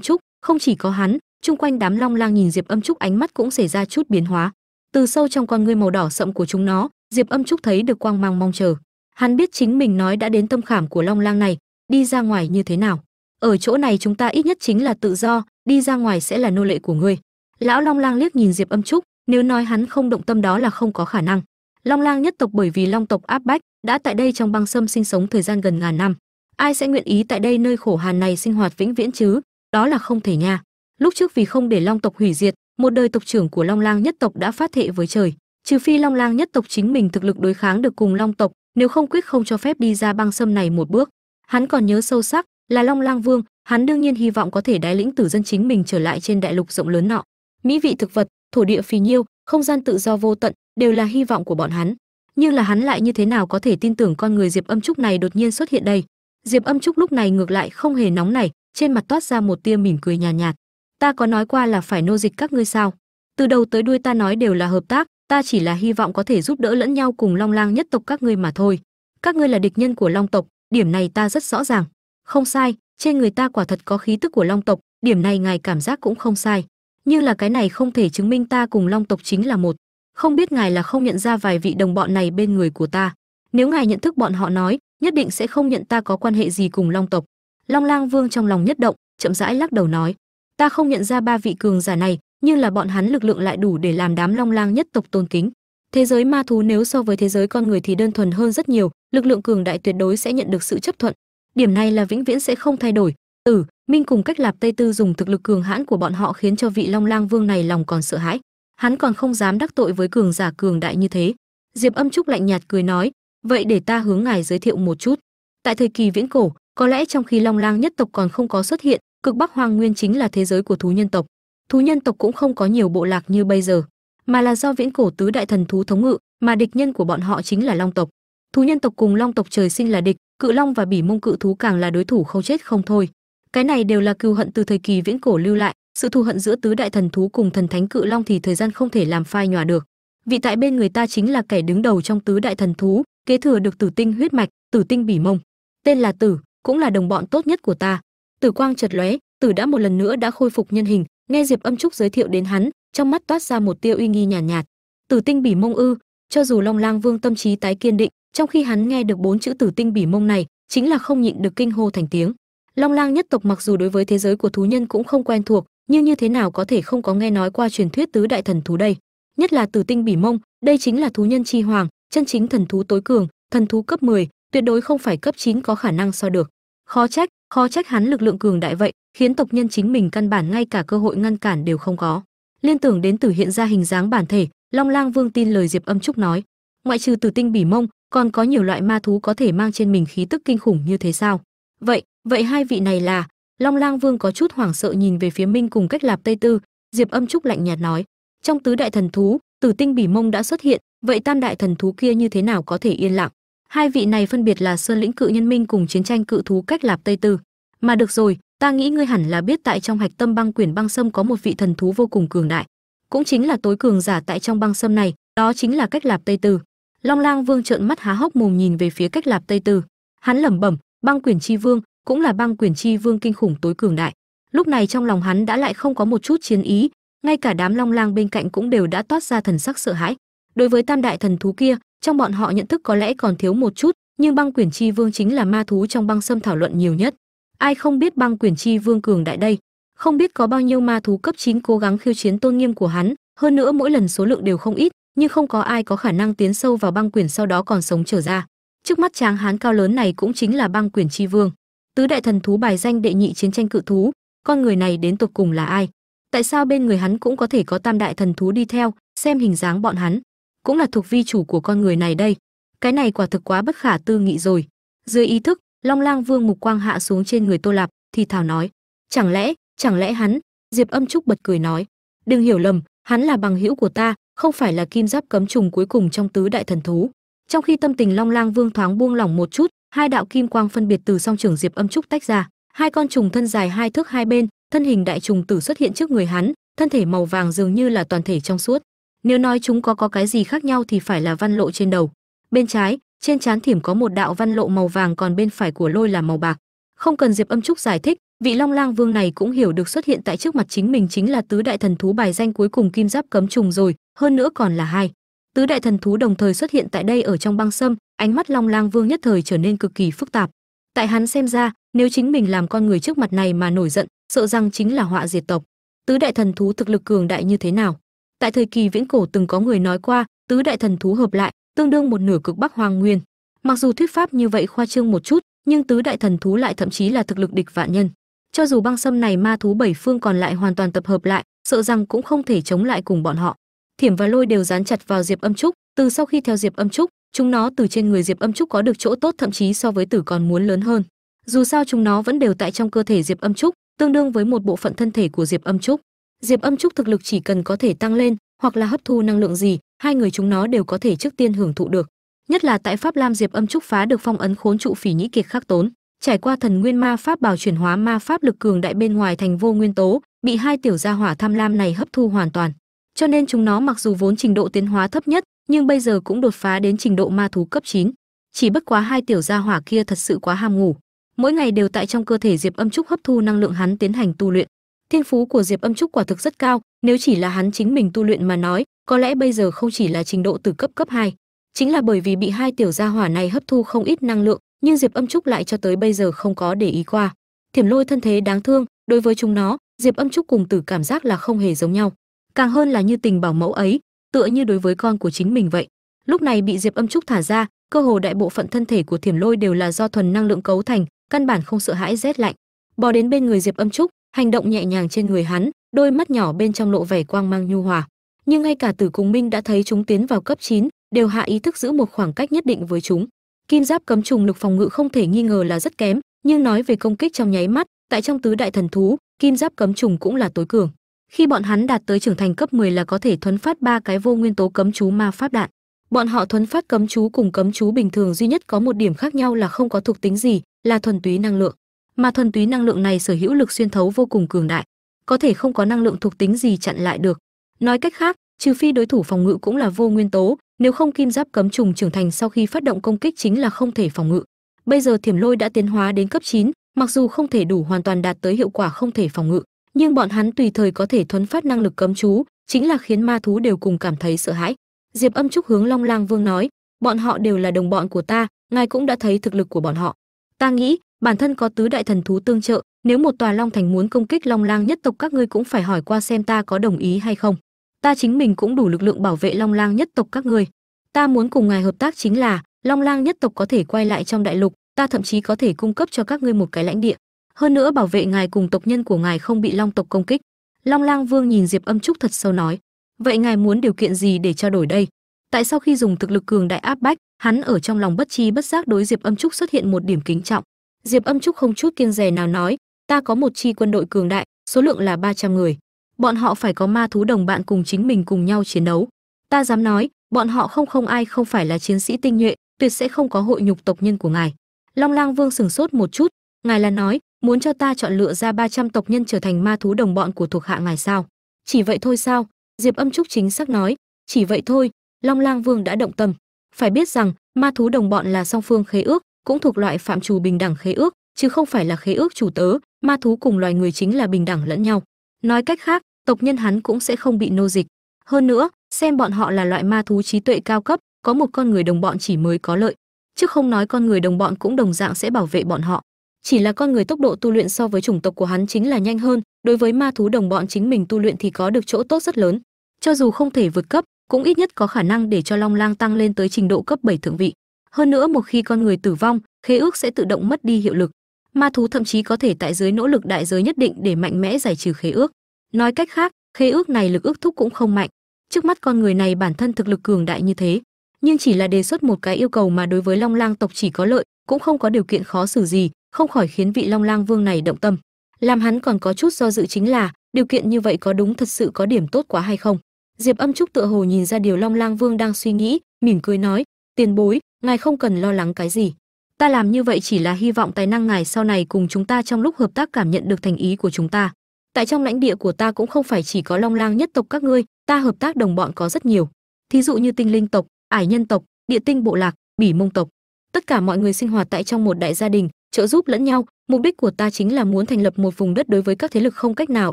trúc, không chỉ có hắn, chung quanh đám long lang nhìn diệp âm trúc ánh mắt cũng xảy ra chút biến hóa. Từ sâu trong con ngươi màu đỏ sậm của chúng nó, diệp âm trúc thấy được quang mang mong chờ. Hắn biết chính mình nói đã đến tâm khảm của long lang này, đi ra ngoài như thế nào? Ở chỗ này chúng ta ít nhất chính là tự do, đi ra ngoài sẽ là nô lệ của ngươi. Lão long lang liếc nhìn diệp âm trúc, nếu nói hắn không động tâm đó là không có khả năng long lang nhất tộc bởi vì long tộc áp bách, đã tại đây trong băng sâm sinh sống thời gian gần ngàn năm. Ai sẽ nguyện ý tại đây nơi khổ hàn này sinh hoạt vĩnh viễn chứ? Đó là không thể nha. Lúc trước vì không để long tộc hủy diệt, một đời tộc trưởng của long lang nhất tộc đã phát thệ với trời. Trừ phi long lang nhất tộc chính mình thực lực đối kháng được cùng long tộc, nếu không quyết không cho phép đi ra băng sâm này một bước. Hắn còn nhớ sâu sắc là long lang vương, hắn đương nhiên hy vọng có thể đái lĩnh tử dân chính mình trở lại trên đại lục rộng lớn nọ. Mỹ vị thực vật, thổ địa phì nhiêu, không gian tự do vô tận đều là hy vọng của bọn hắn. Nhưng là hắn lại như thế nào có thể tin tưởng con người diệp âm trúc này đột nhiên xuất hiện đây? Diệp âm trúc lúc này ngược lại không hề nóng này trên mặt toát ra một tia mỉm cười nhàn nhạt, nhạt ta có nói qua là phải nô dịch các ngươi sao? Từ đầu tới đuôi ta nói đều là hợp tác ta chỉ là hy vọng có thể giúp đỡ lẫn nhau cùng long lang nhất tộc các ngươi mà thôi. Các ngươi là địch nhân của long tộc điểm này ta rất rõ ràng. Không sai trên người ta quả thật có khí tức của long tộc điểm này ngài cảm giác cũng không sai. Nhưng là cái này không thể chứng minh ta cùng long tộc chính là một không biết ngài là không nhận ra vài vị đồng bọn này bên người của ta. Nếu ngài nhận thức bọn họ nói, nhất định sẽ không nhận ta có quan hệ gì cùng long tộc. Long lang vương trong lòng nhất động, chậm rãi lắc đầu nói, ta không nhận ra ba vị cường giả này, nhưng là bọn hắn lực lượng lại đủ để làm đám long lang nhất tộc tôn kính. Thế giới ma thú nếu so với thế giới con người thì đơn thuần hơn rất nhiều, lực lượng cường đại tuyệt đối sẽ nhận được sự chấp thuận. Điểm này là vĩnh viễn sẽ không thay đổi. Tử minh cùng cách lạp tây tư dùng thực lực cường hãn của bọn họ khiến cho vị long lang vương này lòng còn sợ hãi hắn còn không dám đắc tội với cường giả cường đại như thế. Diệp âm trúc lạnh nhạt cười nói, vậy để ta hướng ngài giới thiệu một chút. Tại thời kỳ viễn cổ, có lẽ trong khi long lang nhất tộc còn không có xuất hiện, cực bắc hoang nguyên chính là thế giới của thú nhân tộc. Thú nhân tộc cũng không có nhiều bộ lạc như bây giờ, mà là do viễn cổ tứ đại thần thú thống ngự, mà địch nhân của bọn họ chính là long tộc. Thú nhân tộc cùng long tộc trời sinh là địch, cự long và bỉ mông cự thú càng là đối thủ không chết không thôi. Cái này đều là cừu hận từ thời kỳ viễn cổ lưu lại sự thù hận giữa tứ đại thần thú cùng thần thánh cự long thì thời gian không thể làm phai nhòa được. Vị tại bên người ta chính là kẻ đứng đầu trong tứ đại thần thú kế thừa được tử tinh huyết mạch tử tinh bỉ mông. Tên là tử cũng là đồng bọn tốt nhất của ta. Tử quang chật lóe tử đã một lần nữa đã khôi phục nhân hình nghe diệp âm trúc giới thiệu đến hắn trong mắt toát ra một tia uy nghi nhàn nhạt, nhạt. Tử tinh bỉ mông ư? Cho dù long lang vương tâm trí tái kiên định trong khi hắn nghe được bốn chữ tử tinh bỉ mông này chính là không nhịn được kinh hô thành tiếng. Long lang nhất tộc mặc dù đối với thế giới của thú nhân cũng không quen thuộc nhưng như thế nào có thể không có nghe nói qua truyền thuyết tứ đại thần thú đây? Nhất là tử tinh bỉ mông đây chính là thú nhân chi hoàng chân chính thần thú tối cường thần thú cấp 10, tuyệt đối không phải cấp 9 có khả năng so được. Khó trách khó trách hắn lực lượng cường đại vậy khiến tộc nhân chính mình căn bản ngay cả cơ hội ngăn cản đều không có. Liên tưởng đến tử hiện ra hình dáng bản thể long lang vương tin lời diệp âm trúc nói ngoại trừ tử tinh bỉ mông còn có nhiều loại ma thú có thể mang trên mình khí tức kinh khủng như thế sao? Vậy vậy hai vị này là long lang vương có chút hoảng sợ nhìn về phía minh cùng cách lạp tây tư. Diệp âm trúc lạnh nhạt nói, trong tứ đại thần thú, tử tinh bỉ mông đã xuất hiện, vậy tam đại thần thú kia như thế nào có thể yên lặng? Hai vị này phân biệt là sơn lĩnh cự nhân minh cùng chiến tranh cự thú cách lạp tây tư. Mà được rồi, ta nghĩ ngươi hẳn là biết tại trong hạch tâm băng quyển băng sâm có một vị thần thú vô cùng cường đại. Cũng chính là tối cường giả tại trong băng sâm này, đó chính là cách lạp tây tư. Long lang vương trợn mắt há hốc mồm nhìn về phía cách lạp tây tư. Hắn lẩm bẩm, băng quyển chi vương cũng là băng quyền chi vương kinh khủng tối cường đại. Lúc này trong lòng hắn đã lại không có một chút chiến ý, ngay cả đám long lang bên cạnh cũng đều đã toát ra thần sắc sợ hãi. Đối với tam đại thần thú kia, trong bọn họ nhận thức có lẽ còn thiếu một chút, nhưng băng quyền chi vương chính là ma thú trong băng sâm thảo luận nhiều nhất. Ai không biết băng quyền chi vương cường đại đây? Không biết có bao nhiêu ma thú cấp 9 cố gắng khiêu chiến tôn nghiêm của hắn, hơn nữa mỗi lần số lượng đều không ít, nhưng không có ai có khả năng tiến sâu vào băng quyền sau đó còn sống trở ra. Trước mắt tráng hán cao lớn này cũng chính là băng quyền chi vương tứ đại thần thú bài danh đệ nhị chiến tranh cự thú, con người này đến tột cùng là ai? Tại sao bên người hắn cũng có thể có tam đại thần thú đi theo, xem hình dáng bọn hắn? Cũng là thuộc vi chủ của con người này đây. Cái này quả thực quá bất khả tư nghị rồi. Dưới ý thức, long lang vương mục quang hạ xuống trên người tô lạp, thì thảo nói, chẳng lẽ chẳng lẽ hắn? Diệp âm trúc bật cười nói, đừng hiểu lầm, hắn là bằng hữu của ta, không phải là kim giáp cấm trùng cuối cùng trong tứ đại thần thú. Trong khi tâm tình long lang vương thoáng buông lỏng một chút hai đạo kim quang phân biệt từ song trưởng diệp âm trúc tách ra. Hai con trùng thân dài hai thước hai bên, thân hình đại trùng tử xuất hiện trước người hắn, thân thể màu vàng dường như là toàn thể trong suốt. Nếu nói chúng có có cái gì khác nhau thì phải là văn lộ trên đầu. Bên trái, trên trán thiểm có một đạo văn lộ màu vàng còn bên phải của lôi là màu bạc. Không cần diệp âm trúc giải thích, vị long lang vương này cũng hiểu được xuất hiện tại trước mặt chính mình chính là tứ đại thần thú bài danh cuối cùng kim giáp cấm trùng rồi, hơn nữa còn là hai tứ đại thần thú đồng thời xuất hiện tại đây ở trong băng sâm, ánh mắt long lang vương nhất thời trở nên cực kỳ phức tạp. Tại hắn xem ra, nếu chính mình làm con người trước mặt này mà nổi giận, sợ rằng chính là họa diệt tộc. Tứ đại thần thú thực lực cường đại như thế nào? Tại thời kỳ viễn cổ từng có người nói qua, tứ đại thần thú hợp lại, tương đương một nửa cực bắc hoàng nguyên. Mặc dù thuyết pháp như vậy khoa trương một chút, nhưng tứ đại thần thú lại thậm chí là thực lực địch vạn nhân. Cho dù băng sâm này ma thú bảy phương còn lại hoàn toàn tập hợp lại, sợ rằng cũng không thể chống lại cùng bọn họ thiểm và lôi đều dán chặt vào diệp âm trúc. Từ sau khi theo diệp âm trúc, chúng nó từ trên người diệp âm trúc có được chỗ tốt thậm chí so với tử còn muốn lớn hơn. Dù sao chúng nó vẫn đều tại trong cơ thể diệp âm trúc, tương đương với một bộ phận thân thể của diệp âm trúc. Diệp âm trúc thực lực chỉ cần có thể tăng lên, hoặc là hấp thu năng lượng gì, hai người chúng nó đều có thể trước tiên hưởng thụ được. Nhất là tại pháp lam diệp âm trúc phá được phong ấn khốn trụ phỉ nhĩ kiệt khắc tốn. Trải qua thần nguyên ma pháp bảo chuyển hóa ma pháp lực cường đại bên ngoài thành vô nguyên tố, bị hai tiểu gia hỏa tham lam này hấp thu hoàn toàn cho nên chúng nó mặc dù vốn trình độ tiến hóa thấp nhất, nhưng bây giờ cũng đột phá đến trình độ ma thú cấp 9. chỉ bất quá hai tiểu gia hỏa kia thật sự quá ham ngủ mỗi ngày đều tại trong cơ thể diệp âm trúc hấp thu năng lượng hắn tiến hành tu luyện thiên phú của diệp âm trúc quả thực rất cao, nếu chỉ là hắn chính mình tu luyện mà nói, có lẽ bây giờ không chỉ là trình độ từ cấp cấp 2. chính là bởi vì bị hai tiểu gia hỏa này hấp thu không ít năng lượng, nhưng diệp âm trúc lại cho tới bây giờ không có để ý qua thiểm lôi thân thế đáng thương, đối với chúng nó, diệp âm trúc cùng tử cảm giác là không hề giống nhau càng hơn là như tình bảo mẫu ấy tựa như đối với con của chính mình vậy. Lúc này bị diệp âm trúc thả ra cơ hồ đại bộ phận thân thể của thiểm lôi đều là do thuần năng lượng cấu thành căn bản không sợ hãi rét lạnh. Bò đến bên người diệp âm trúc hành động nhẹ nhàng trên người hắn đôi mắt nhỏ bên trong lộ vẻ quang mang nhu hòa. Nhưng ngay cả tử cùng minh đã thấy chúng tiến vào cấp 9, đều hạ ý thức giữ một khoảng cách nhất định với chúng. Kim giáp cấm trùng lực phòng ngự không thể nghi ngờ là rất kém nhưng nói về công kích trong nháy mắt tại trong tứ đại thần thú kim giáp cấm trùng cũng là tối cường khi bọn hắn đạt tới trưởng thành cấp 10 là có thể thuấn phát ba cái vô nguyên tố cấm chú ma pháp đạn. Bọn họ thuấn phát cấm chú cùng cấm chú bình thường duy nhất có một điểm khác nhau là không có thuộc tính gì là thuần túy năng lượng. Mà thuần túy năng lượng này sở hữu lực xuyên thấu vô cùng cường đại có thể không có năng lượng thuộc tính gì chặn lại được. Nói cách khác trừ phi đối thủ phòng ngự cũng là vô nguyên tố nếu không kim giáp cấm trùng trưởng thành sau khi phát động công kích chính là không thể phòng ngự. Bây giờ thiểm lôi đã tiến hóa đến cấp 9, mặc dù không thể đủ hoàn toàn đạt tới hiệu quả không thể phòng ngự nhưng bọn hắn tùy thời có thể thuấn phát năng lực cấm chú, chính là khiến ma thú đều cùng cảm thấy sợ hãi. Diệp âm trúc hướng long lang vương nói, bọn họ đều là đồng bọn của ta, ngài cũng đã thấy thực lực của bọn họ. Ta nghĩ, bản thân có tứ đại thần thú tương trợ, nếu một tòa long thành muốn công kích long lang nhất tộc, các ngươi cũng phải hỏi qua xem ta có đồng ý hay không. Ta chính mình cũng đủ lực lượng bảo vệ long lang nhất tộc các ngươi. Ta muốn cùng ngài hợp tác chính là, long lang nhất tộc có thể quay lại trong đại lục, ta thậm chí có thể cung cấp cho các ngươi một cái lãnh địa hơn nữa bảo vệ ngài cùng tộc nhân của ngài không bị long tộc công kích. Long lang vương nhìn diệp âm trúc thật sâu nói, vậy ngài muốn điều kiện gì để trao đổi đây? Tại sau khi dùng thực lực cường đại áp bách, hắn ở trong lòng bất chi bất giác đối diệp âm trúc xuất hiện một điểm kính trọng? Diệp âm trúc không chút kiêng dè nào nói, ta có một chi quân đội cường đại, số lượng là 300 người. Bọn họ phải có ma thú đồng bạn cùng chính mình cùng nhau chiến đấu. Ta dám nói, bọn họ không không ai không phải là chiến sĩ tinh nhuệ, tuyệt sẽ không có hội nhục tộc nhân của ngài. Long lang vương sừng sốt một chút, ngài là nói muốn cho ta chọn lựa ra 300 tộc nhân trở thành ma thú đồng bọn của thuộc hạ ngài sao? Chỉ vậy thôi sao? Diệp âm trúc chính xác nói. Chỉ vậy thôi, long lang vương đã động tâm. Phải biết rằng, ma thú đồng bọn là song phương khế ước, cũng thuộc loại phạm trù bình đẳng khế ước, chứ không phải là khế ước chủ tớ. Ma thú cùng loài người chính là bình đẳng lẫn nhau. Nói cách khác, tộc nhân hắn cũng sẽ không bị nô dịch. Hơn nữa, xem bọn họ là loại ma thú trí tuệ cao cấp, có một con người đồng bọn chỉ mới có lợi. Chứ không nói con người đồng bọn cũng đồng dạng sẽ bảo vệ bọn họ chỉ là con người tốc độ tu luyện so với chủng tộc của hắn chính là nhanh hơn, đối với ma thú đồng bọn chính mình tu luyện thì có được chỗ tốt rất lớn. Cho dù không thể vượt cấp, cũng ít nhất có khả năng để cho long lang tăng lên tới trình độ cấp 7 thượng vị. Hơn nữa một khi con người tử vong, khế ước sẽ tự động mất đi hiệu lực. Ma thú thậm chí có thể tại dưới nỗ lực đại giới nhất định để mạnh mẽ giải trừ khế ước. Nói cách khác, khế ước này lực ước thúc cũng không mạnh. Trước mắt con người này bản thân thực lực cường đại như thế, nhưng chỉ là đề xuất một cái yêu cầu mà đối với long lang tộc chỉ có lợi, cũng không có điều kiện khó xử gì không khỏi khiến vị long lang vương này động tâm. Làm hắn còn có chút do dự chính là, điều kiện như vậy có đúng thật sự có điểm tốt quá hay không? Diệp âm trúc tựa hồ nhìn ra điều long lang vương đang suy nghĩ, mỉm cười nói, tiền bối, ngài không cần lo lắng cái gì. Ta làm như vậy chỉ là hy vọng tài năng ngài sau này cùng chúng ta trong lúc hợp tác cảm nhận được thành ý của chúng ta. Tại trong lãnh địa của ta cũng không phải chỉ có long lang nhất tộc các ngươi, ta hợp tác đồng bọn có rất nhiều. Thí dụ như tinh linh tộc, ải nhân tộc, địa tinh bộ lạc, bỉ mông tộc. Tất cả mọi người sinh hoạt tại trong một đại gia đình trợ giúp lẫn nhau, mục đích của ta chính là muốn thành lập một vùng đất đối với các thế lực không cách nào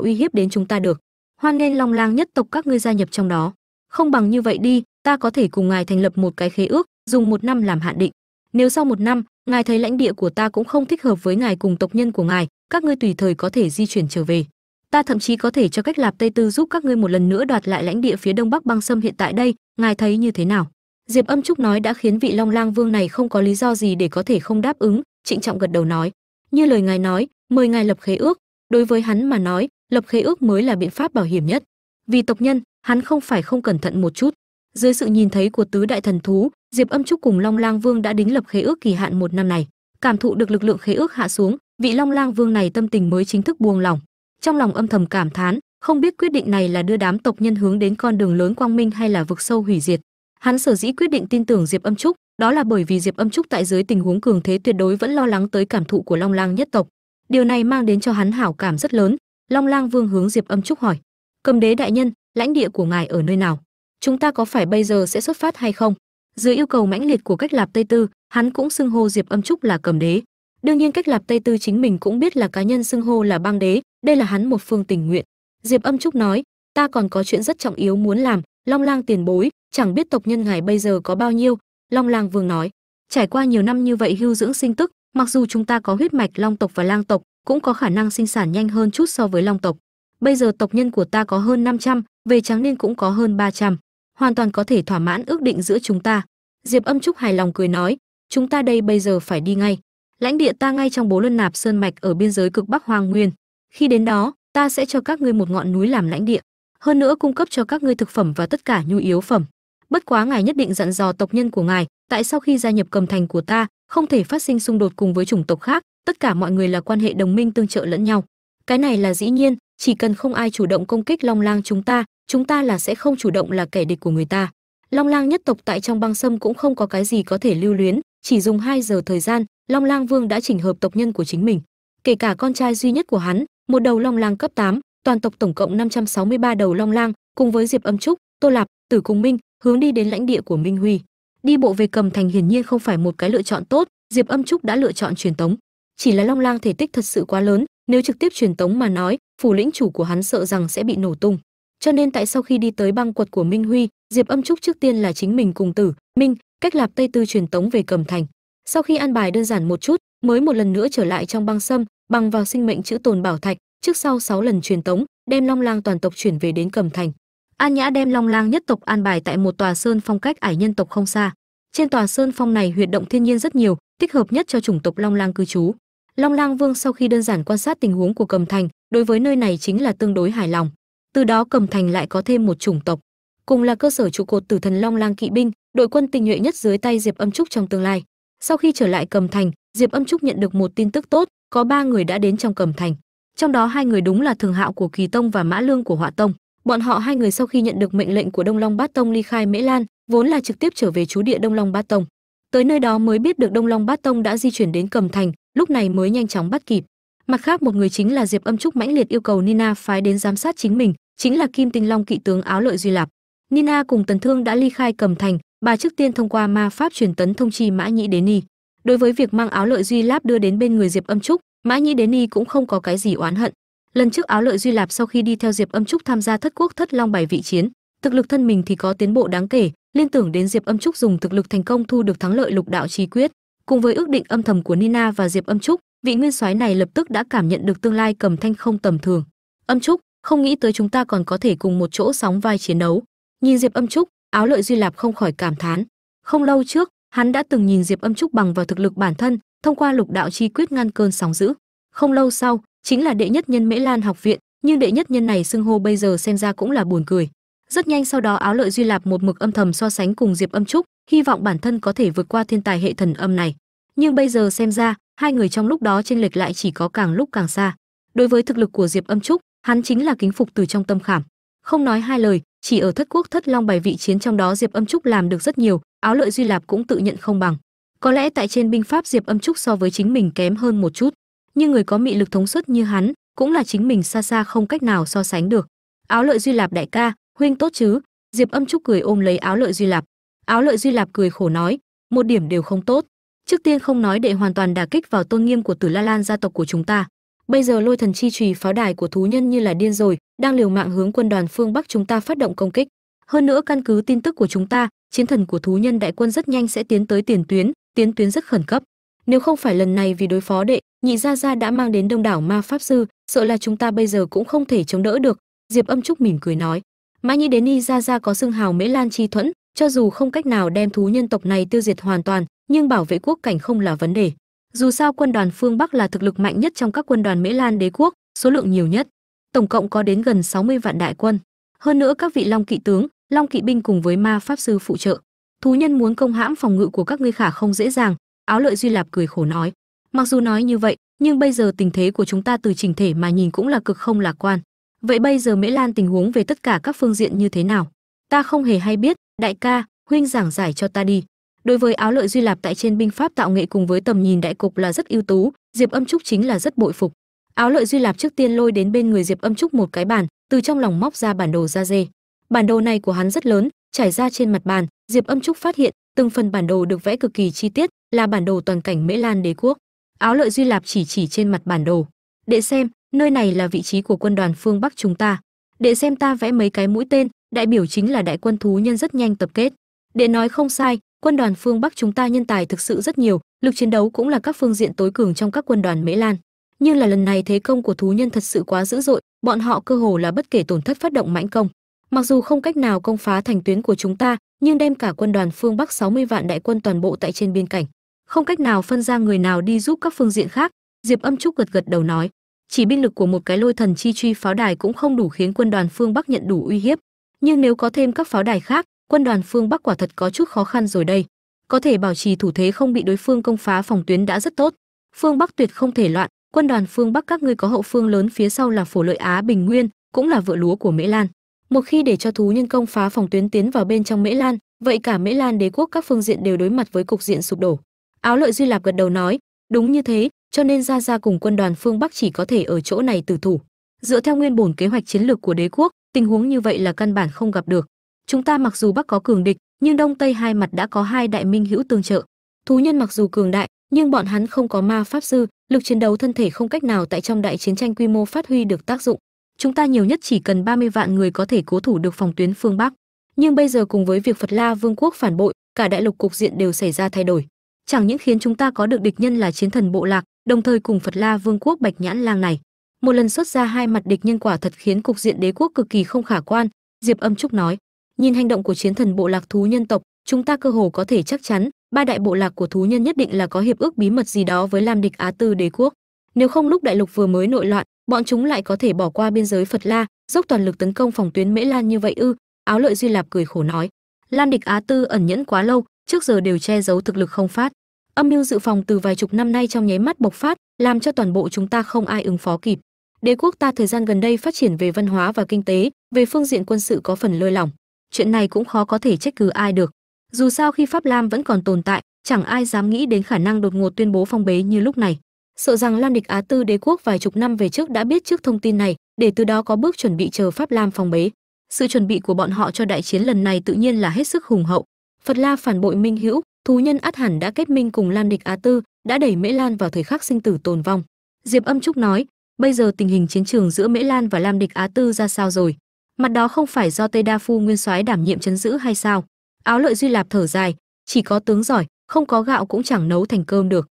uy hiếp đến chúng ta được. Hoan nghênh long lang nhất tộc các ngươi gia nhập trong đó. Không bằng như vậy đi, ta có thể cùng ngài thành lập một cái khế ước, dùng một năm làm hạn định. Nếu sau một năm, ngài thấy lãnh địa của ta cũng không thích hợp với ngài cùng tộc nhân của ngài, các ngươi tùy thời có thể di chuyển trở về. Ta thậm chí có thể cho cách lạp tây tư giúp các ngươi một lần nữa đoạt lại lãnh địa phía đông bắc băng sâm hiện tại đây, ngài thấy như thế nào? Diệp âm trúc nói đã khiến vị long lang vương này không có lý do gì để có thể không đáp ứng trịnh trọng gật đầu nói, như lời ngài nói, mời ngài lập khế ước. Đối với hắn mà nói, lập khế ước mới là biện pháp bảo hiểm nhất. Vì tộc nhân, hắn không phải không cẩn thận một chút. Dưới sự nhìn thấy của tứ đại thần thú, diệp âm trúc cùng long lang vương đã đính lập khế ước kỳ hạn một năm này. Cảm thụ được lực lượng khế ước hạ xuống, vị long lang vương này tâm tình mới chính thức buông lòng trong lòng âm thầm cảm thán, không biết quyết định này là đưa đám tộc nhân hướng đến con đường lớn quang minh hay là vực sâu hủy diệt hắn sở dĩ quyết định tin tưởng diệp âm trúc, đó là bởi vì diệp âm trúc tại dưới tình huống cường thế tuyệt đối vẫn lo lắng tới cảm thụ của long lang nhất tộc. Điều này mang đến cho hắn hảo cảm rất lớn. Long lang vương hướng diệp âm trúc hỏi, cầm đế đại nhân, lãnh địa của ngài ở nơi nào? Chúng ta có phải bây giờ sẽ xuất phát hay không? Dưới yêu cầu mãnh liệt của cách lạp tây tư, hắn cũng xưng hô diệp âm trúc là cầm đế. Đương nhiên cách lạp tây tư chính mình cũng biết là cá nhân xưng hô là băng đế, đây là hắn một phương tình nguyện. Diệp âm trúc nói, ta còn có chuyện rất trọng yếu muốn làm long lang tiền bối chẳng biết tộc nhân ngài bây giờ có bao nhiêu? Long lang vương nói. Trải qua nhiều năm như vậy hưu dưỡng sinh tức mặc dù chúng ta có huyết mạch long tộc và lang tộc cũng có khả năng sinh sản nhanh hơn chút so với long tộc. Bây giờ tộc nhân của ta có hơn 500, về trắng niên cũng có hơn 300. hoàn toàn có thể thỏa mãn ước định giữa chúng ta. Diệp âm trúc hài lòng cười nói. Chúng ta đây bây giờ phải đi ngay. Lãnh địa ta ngay trong bố luân nạp sơn mạch ở biên giới cực bắc hoàng nguyên. Khi đến đó ta sẽ cho các ngươi một ngọn núi làm lãnh địa hơn nữa cung cấp cho các ngươi thực phẩm và tất cả nhu yếu phẩm. Bất quá ngài nhất định dặn dò tộc nhân của ngài tại sau khi gia nhập cầm thành của ta không thể phát sinh xung đột cùng với chủng tộc khác? Tất cả mọi người là quan hệ đồng minh tương trợ lẫn nhau. Cái này là dĩ nhiên chỉ cần không ai chủ động công kích long lang chúng ta chúng ta là sẽ không chủ động là kẻ địch của người ta. Long lang nhất tộc tại trong băng sâm cũng không có cái gì có thể lưu luyến chỉ dùng 2 giờ thời gian long lang vương đã chỉnh hợp tộc nhân của chính mình. Kể cả con trai duy nhất của hắn một đầu long lang cấp 8, toàn tộc tổng cộng 563 đầu long lang cùng với diệp âm trúc, tô lạp, tử cùng minh hướng đi đến lãnh địa của minh huy. Đi bộ về cầm thành hiển nhiên không phải một cái lựa chọn tốt, diệp âm trúc đã lựa chọn truyền tống. Chỉ là long lang thể tích thật sự quá lớn, nếu trực tiếp truyền tống mà nói, phủ lĩnh chủ của hắn sợ rằng sẽ bị nổ tung. Cho nên tại sau khi đi tới băng quật của minh huy, diệp âm trúc trước tiên là chính mình cùng tử, minh, cách lạp tây tư truyền tống về cầm thành. Sau khi an bài đơn giản một chút, mới một lần nữa trở lại trong băng sâm, bằng vào sinh mệnh chữ tồn bảo thạch trước sau 6 lần truyền tống, đem long lang toàn tộc chuyển về đến cầm thành. An nhã đem long lang nhất tộc an bài tại một tòa sơn phong cách ải nhân tộc không xa. Trên tòa sơn phong này huyệt động thiên nhiên rất nhiều, thích hợp nhất cho chủng tộc long lang cư trú. Long lang vương sau khi đơn giản quan sát tình huống của cầm thành, đối với nơi này chính là tương đối hài lòng. Từ đó cầm thành lại có thêm một chủng tộc. Cùng là cơ sở trụ cột tử thần long lang kỵ binh, đội quân tinh nhuệ nhất dưới tay diệp âm trúc trong tương lai. Sau khi trở lại cầm thành, diệp âm trúc nhận được một tin tức tốt, có ba người đã đến trong cầm thành trong đó hai người đúng là thường hạo của kỳ tông và mã lương của họa tông. Bọn họ hai người sau khi nhận được mệnh lệnh của đông long bát tông ly khai mễ lan, vốn là trực tiếp trở về chú địa đông long bát tông. Tới nơi đó mới biết được đông long bát tông đã di chuyển đến cầm thành, lúc này mới nhanh chóng bắt kịp. Mặt khác một người chính là diệp âm trúc mãnh liệt yêu cầu nina phái đến giám sát chính mình, chính là kim tinh long kỵ tướng áo lợi duy lạp. Nina cùng tần thương đã ly khai cầm thành, bà trước tiên thông qua ma pháp truyền tấn thông chi mã nhĩ đến y đối với việc mang áo lợi duy lạp đưa đến bên người diệp âm trúc mã nhĩ đến ni cũng không có cái gì oán hận. Lần trước áo lợi duy lạp sau khi đi theo diệp âm trúc tham gia thất quốc thất long bài vị chiến, thực lực thân mình thì có tiến bộ đáng kể, liên tưởng đến diệp âm trúc dùng thực lực thành công thu được thắng lợi lục đạo trí quyết. Cùng với ước định âm thầm của nina và diệp âm trúc, vị nguyên soái này lập tức đã cảm nhận được tương lai cầm thanh không tầm thường. Âm trúc, không nghĩ tới chúng ta còn có thể cùng một chỗ sóng vai chiến đấu. Nhìn diệp âm trúc, áo lợi duy lạp không khỏi cảm thán. Không lâu trước, hắn đã từng nhìn diệp âm trúc bằng vào thực lực bản thân thông qua lục đạo chi quyết ngăn cơn sóng dữ. Không lâu sau, chính là đệ nhất nhân mễ lan học viện, nhưng đệ nhất nhân này xưng hô bây giờ xem ra cũng là buồn cười. Rất nhanh sau đó áo lợi duy lạp một mực âm thầm so sánh cùng diệp âm trúc, hy vọng bản thân có thể vượt qua thiên tài hệ thần âm này. Nhưng bây giờ xem ra, hai người trong lúc đó chênh lệch lại chỉ có càng lúc càng xa. Đối với thực lực của diệp âm trúc, hắn chính là kính phục từ trong tâm khảm. Không nói hai lời, chỉ ở thất quốc thất long bài vị chiến trong đó diệp âm trúc làm được rất nhiều, áo lợi duy lạp cũng tự nhận không bằng. Có lẽ tại trên binh pháp Diệp Âm Trúc so với chính mình kém hơn một chút, nhưng người có mị lực thống suất như hắn, cũng là chính mình xa xa không cách nào so sánh được. Áo Lợi Duy Lạp đại ca, huynh tốt chứ? Diệp Âm Trúc cười ôm lấy Áo Lợi Duy Lạp. Áo Lợi Duy Lạp cười khổ nói, một điểm đều không tốt. Trước tiên không nói đệ hoàn toàn đả kích vào tôn nghiêm của Tử La Lan gia tộc của chúng ta. Bây giờ lôi thần chi chùy pháo đài của thú nhân như là điên rồi, đang liều mạng hướng quân đoàn phương Bắc chúng ta phát động công kích. Hơn nữa căn cứ tin tức của chúng ta, chiến thần của thú nhân đại quân rất nhanh sẽ tiến tới tiền tuyến, tiến tuyến rất khẩn cấp. Nếu không phải lần này vì đối phó đệ, nhị gia gia đã mang đến đông đảo ma pháp sư, sợ là chúng ta bây giờ cũng không thể chống đỡ được. Diệp Âm Trúc mỉm cười nói, mã nhĩ đến y gia gia có xưng hào mễ lan chi thuẫn, cho dù không cách nào đem thú nhân tộc này tiêu diệt hoàn toàn, nhưng bảo vệ quốc cảnh không là vấn đề. Dù sao quân đoàn phương Bắc là thực lực mạnh nhất trong các quân đoàn Mễ Lan đế quốc, số lượng nhiều nhất, tổng cộng có đến gần 60 vạn đại quân. Hơn nữa các vị Long kỵ tướng, Long kỵ binh cùng với ma pháp sư phụ trợ. Thú nhân muốn công hãm phòng ngự của các ngươi khả không dễ dàng, Áo Lợi Duy Lạp cười khổ nói. Mặc dù nói như vậy, nhưng bây giờ tình thế của chúng ta từ trình thể mà nhìn cũng là cực không lạc quan. Vậy bây giờ Mễ Lan tình huống về tất cả các phương diện như thế nào? Ta không hề hay biết, đại ca, huynh giảng giải cho ta đi đối với áo lợi duy lạp tại trên binh pháp tạo nghệ cùng với tầm nhìn đại cục là rất ưu tú diệp âm trúc chính là rất bội phục áo lợi duy lạp trước tiên lôi đến bên người diệp âm trúc một cái bàn từ trong lòng móc ra bản đồ da dê bản đồ này của hắn rất lớn trải ra trên mặt bàn diệp âm trúc phát hiện từng phần bản đồ được vẽ cực kỳ chi tiết là bản đồ toàn cảnh mễ lan đế quốc áo lợi duy lạp chỉ chỉ trên mặt bản đồ để xem nơi này là vị trí của quân đoàn phương bắc chúng ta để xem ta vẽ mấy cái mũi tên đại biểu chính là đại quân thú nhân rất nhanh tập kết để nói không sai quân đoàn phương Bắc chúng ta nhân tài thực sự rất nhiều, lực chiến đấu cũng là các phương diện tối cường trong các quân đoàn Mễ Lan. Nhưng là lần này thế công của thú nhân thật sự quá dữ dội, bọn họ cơ hồ là bất kể tổn thất phát động mãnh công. Mặc dù không cách nào công phá thành tuyến của chúng ta, nhưng đem cả quân đoàn phương Bắc 60 vạn đại quân toàn bộ tại trên biên cảnh, không cách nào phân ra người nào đi giúp các phương diện khác. Diệp Âm Trúc gật gật đầu nói, chỉ binh lực của một cái lôi thần chi truy pháo đài cũng không đủ khiến quân đoàn phương Bắc nhận đủ uy hiếp, nhưng nếu có thêm các pháo đài khác, quân đoàn phương Bắc quả thật có chút khó khăn rồi đây. Có thể bảo trì thủ thế không bị đối phương công phá phòng tuyến đã rất tốt. Phương Bắc tuyệt không thể loạn, quân đoàn phương Bắc các ngươi có hậu phương lớn phía sau là phổ lợi Á Bình Nguyên, cũng là vựa lúa của Mễ Lan. Một khi để cho thú nhân công phá phòng tuyến tiến vào bên trong Mễ Lan, vậy cả Mễ Lan đế quốc các phương diện đều đối mặt với cục diện sụp đổ. Áo Lợi Duy Lạp gật đầu nói, đúng như thế, cho nên ra ra cùng quân đoàn phương Bắc chỉ có thể ở chỗ này tử thủ. Dựa theo nguyên bổn kế hoạch chiến lược của đế quốc, tình huống như vậy là căn bản không gặp được. Chúng ta mặc dù Bắc có cường địch, nhưng Đông Tây hai mặt đã có hai đại minh hữu tương trợ. Thú nhân mặc dù cường đại, nhưng bọn hắn không có ma pháp sư, lực chiến đấu thân thể không cách nào tại trong đại chiến tranh quy mô phát huy được tác dụng. Chúng ta nhiều nhất chỉ cần 30 vạn người có thể cố thủ được phòng tuyến phương Bắc. Nhưng bây giờ cùng với việc Phật La Vương quốc phản bội, cả đại lục cục diện đều xảy ra thay đổi. Chẳng những khiến chúng ta có được địch nhân là chiến thần bộ lạc, đồng thời cùng Phật La Vương quốc Bạch Nhãn Lang này. Một lần xuất ra hai mặt địch nhân quả thật khiến cục diện đế quốc cực kỳ không khả quan, Diệp Âm Trúc nói. Nhìn hành động của chiến thần bộ lạc thú nhân tộc, chúng ta cơ hồ có thể chắc chắn, ba đại bộ lạc của thú nhân nhất định là có hiệp ước bí mật gì đó với Lam địch Á Tư đế quốc. Nếu không lúc đại lục vừa mới nội loạn, bọn chúng lại có thể bỏ qua biên giới Phật La, dốc toàn lực tấn công phòng tuyến Mễ Lan như vậy ư? Áo Lợi Duy Lạp cười khổ nói. Lan địch Á Tư ẩn nhẫn quá lâu, trước giờ đều che giấu thực lực không phát. Âm mưu dự phòng từ vài chục năm nay trong nháy mắt bộc phát, làm cho toàn bộ chúng ta không ai ứng phó kịp. Đế quốc ta thời gian gần đây phát triển về văn hóa và kinh tế, về phương diện quân sự có phần lơi lỏng chuyện này cũng khó có thể trách cứ ai được dù sao khi pháp lam vẫn còn tồn tại chẳng ai dám nghĩ đến khả năng đột ngột tuyên bố phong bế như lúc này sợ rằng lam địch á tư đế quốc vài chục năm về trước đã biết trước thông tin này, để từ đó có bước chuẩn bị chờ pháp lam phòng bế. Sự chuẩn bị của bọn họ cho đại chiến lần này tự nhiên là hết sức hùng hậu. Phật la phản bội minh hữu, thú nhân át hẳn đã kết minh cùng lam địch á tư, đã đẩy mễ lan vào thời khắc sinh tử tồn vong. Diệp âm trúc nói, bây giờ tình hình chiến trường giữa mễ lan và lam địch á tư ra sao rồi? Mặt đó không phải do tây đa phu nguyên soái đảm nhiệm chấn giữ hay sao? Áo lợi duy lạp thở dài, chỉ có tướng giỏi, không có gạo cũng chẳng nấu thành cơm được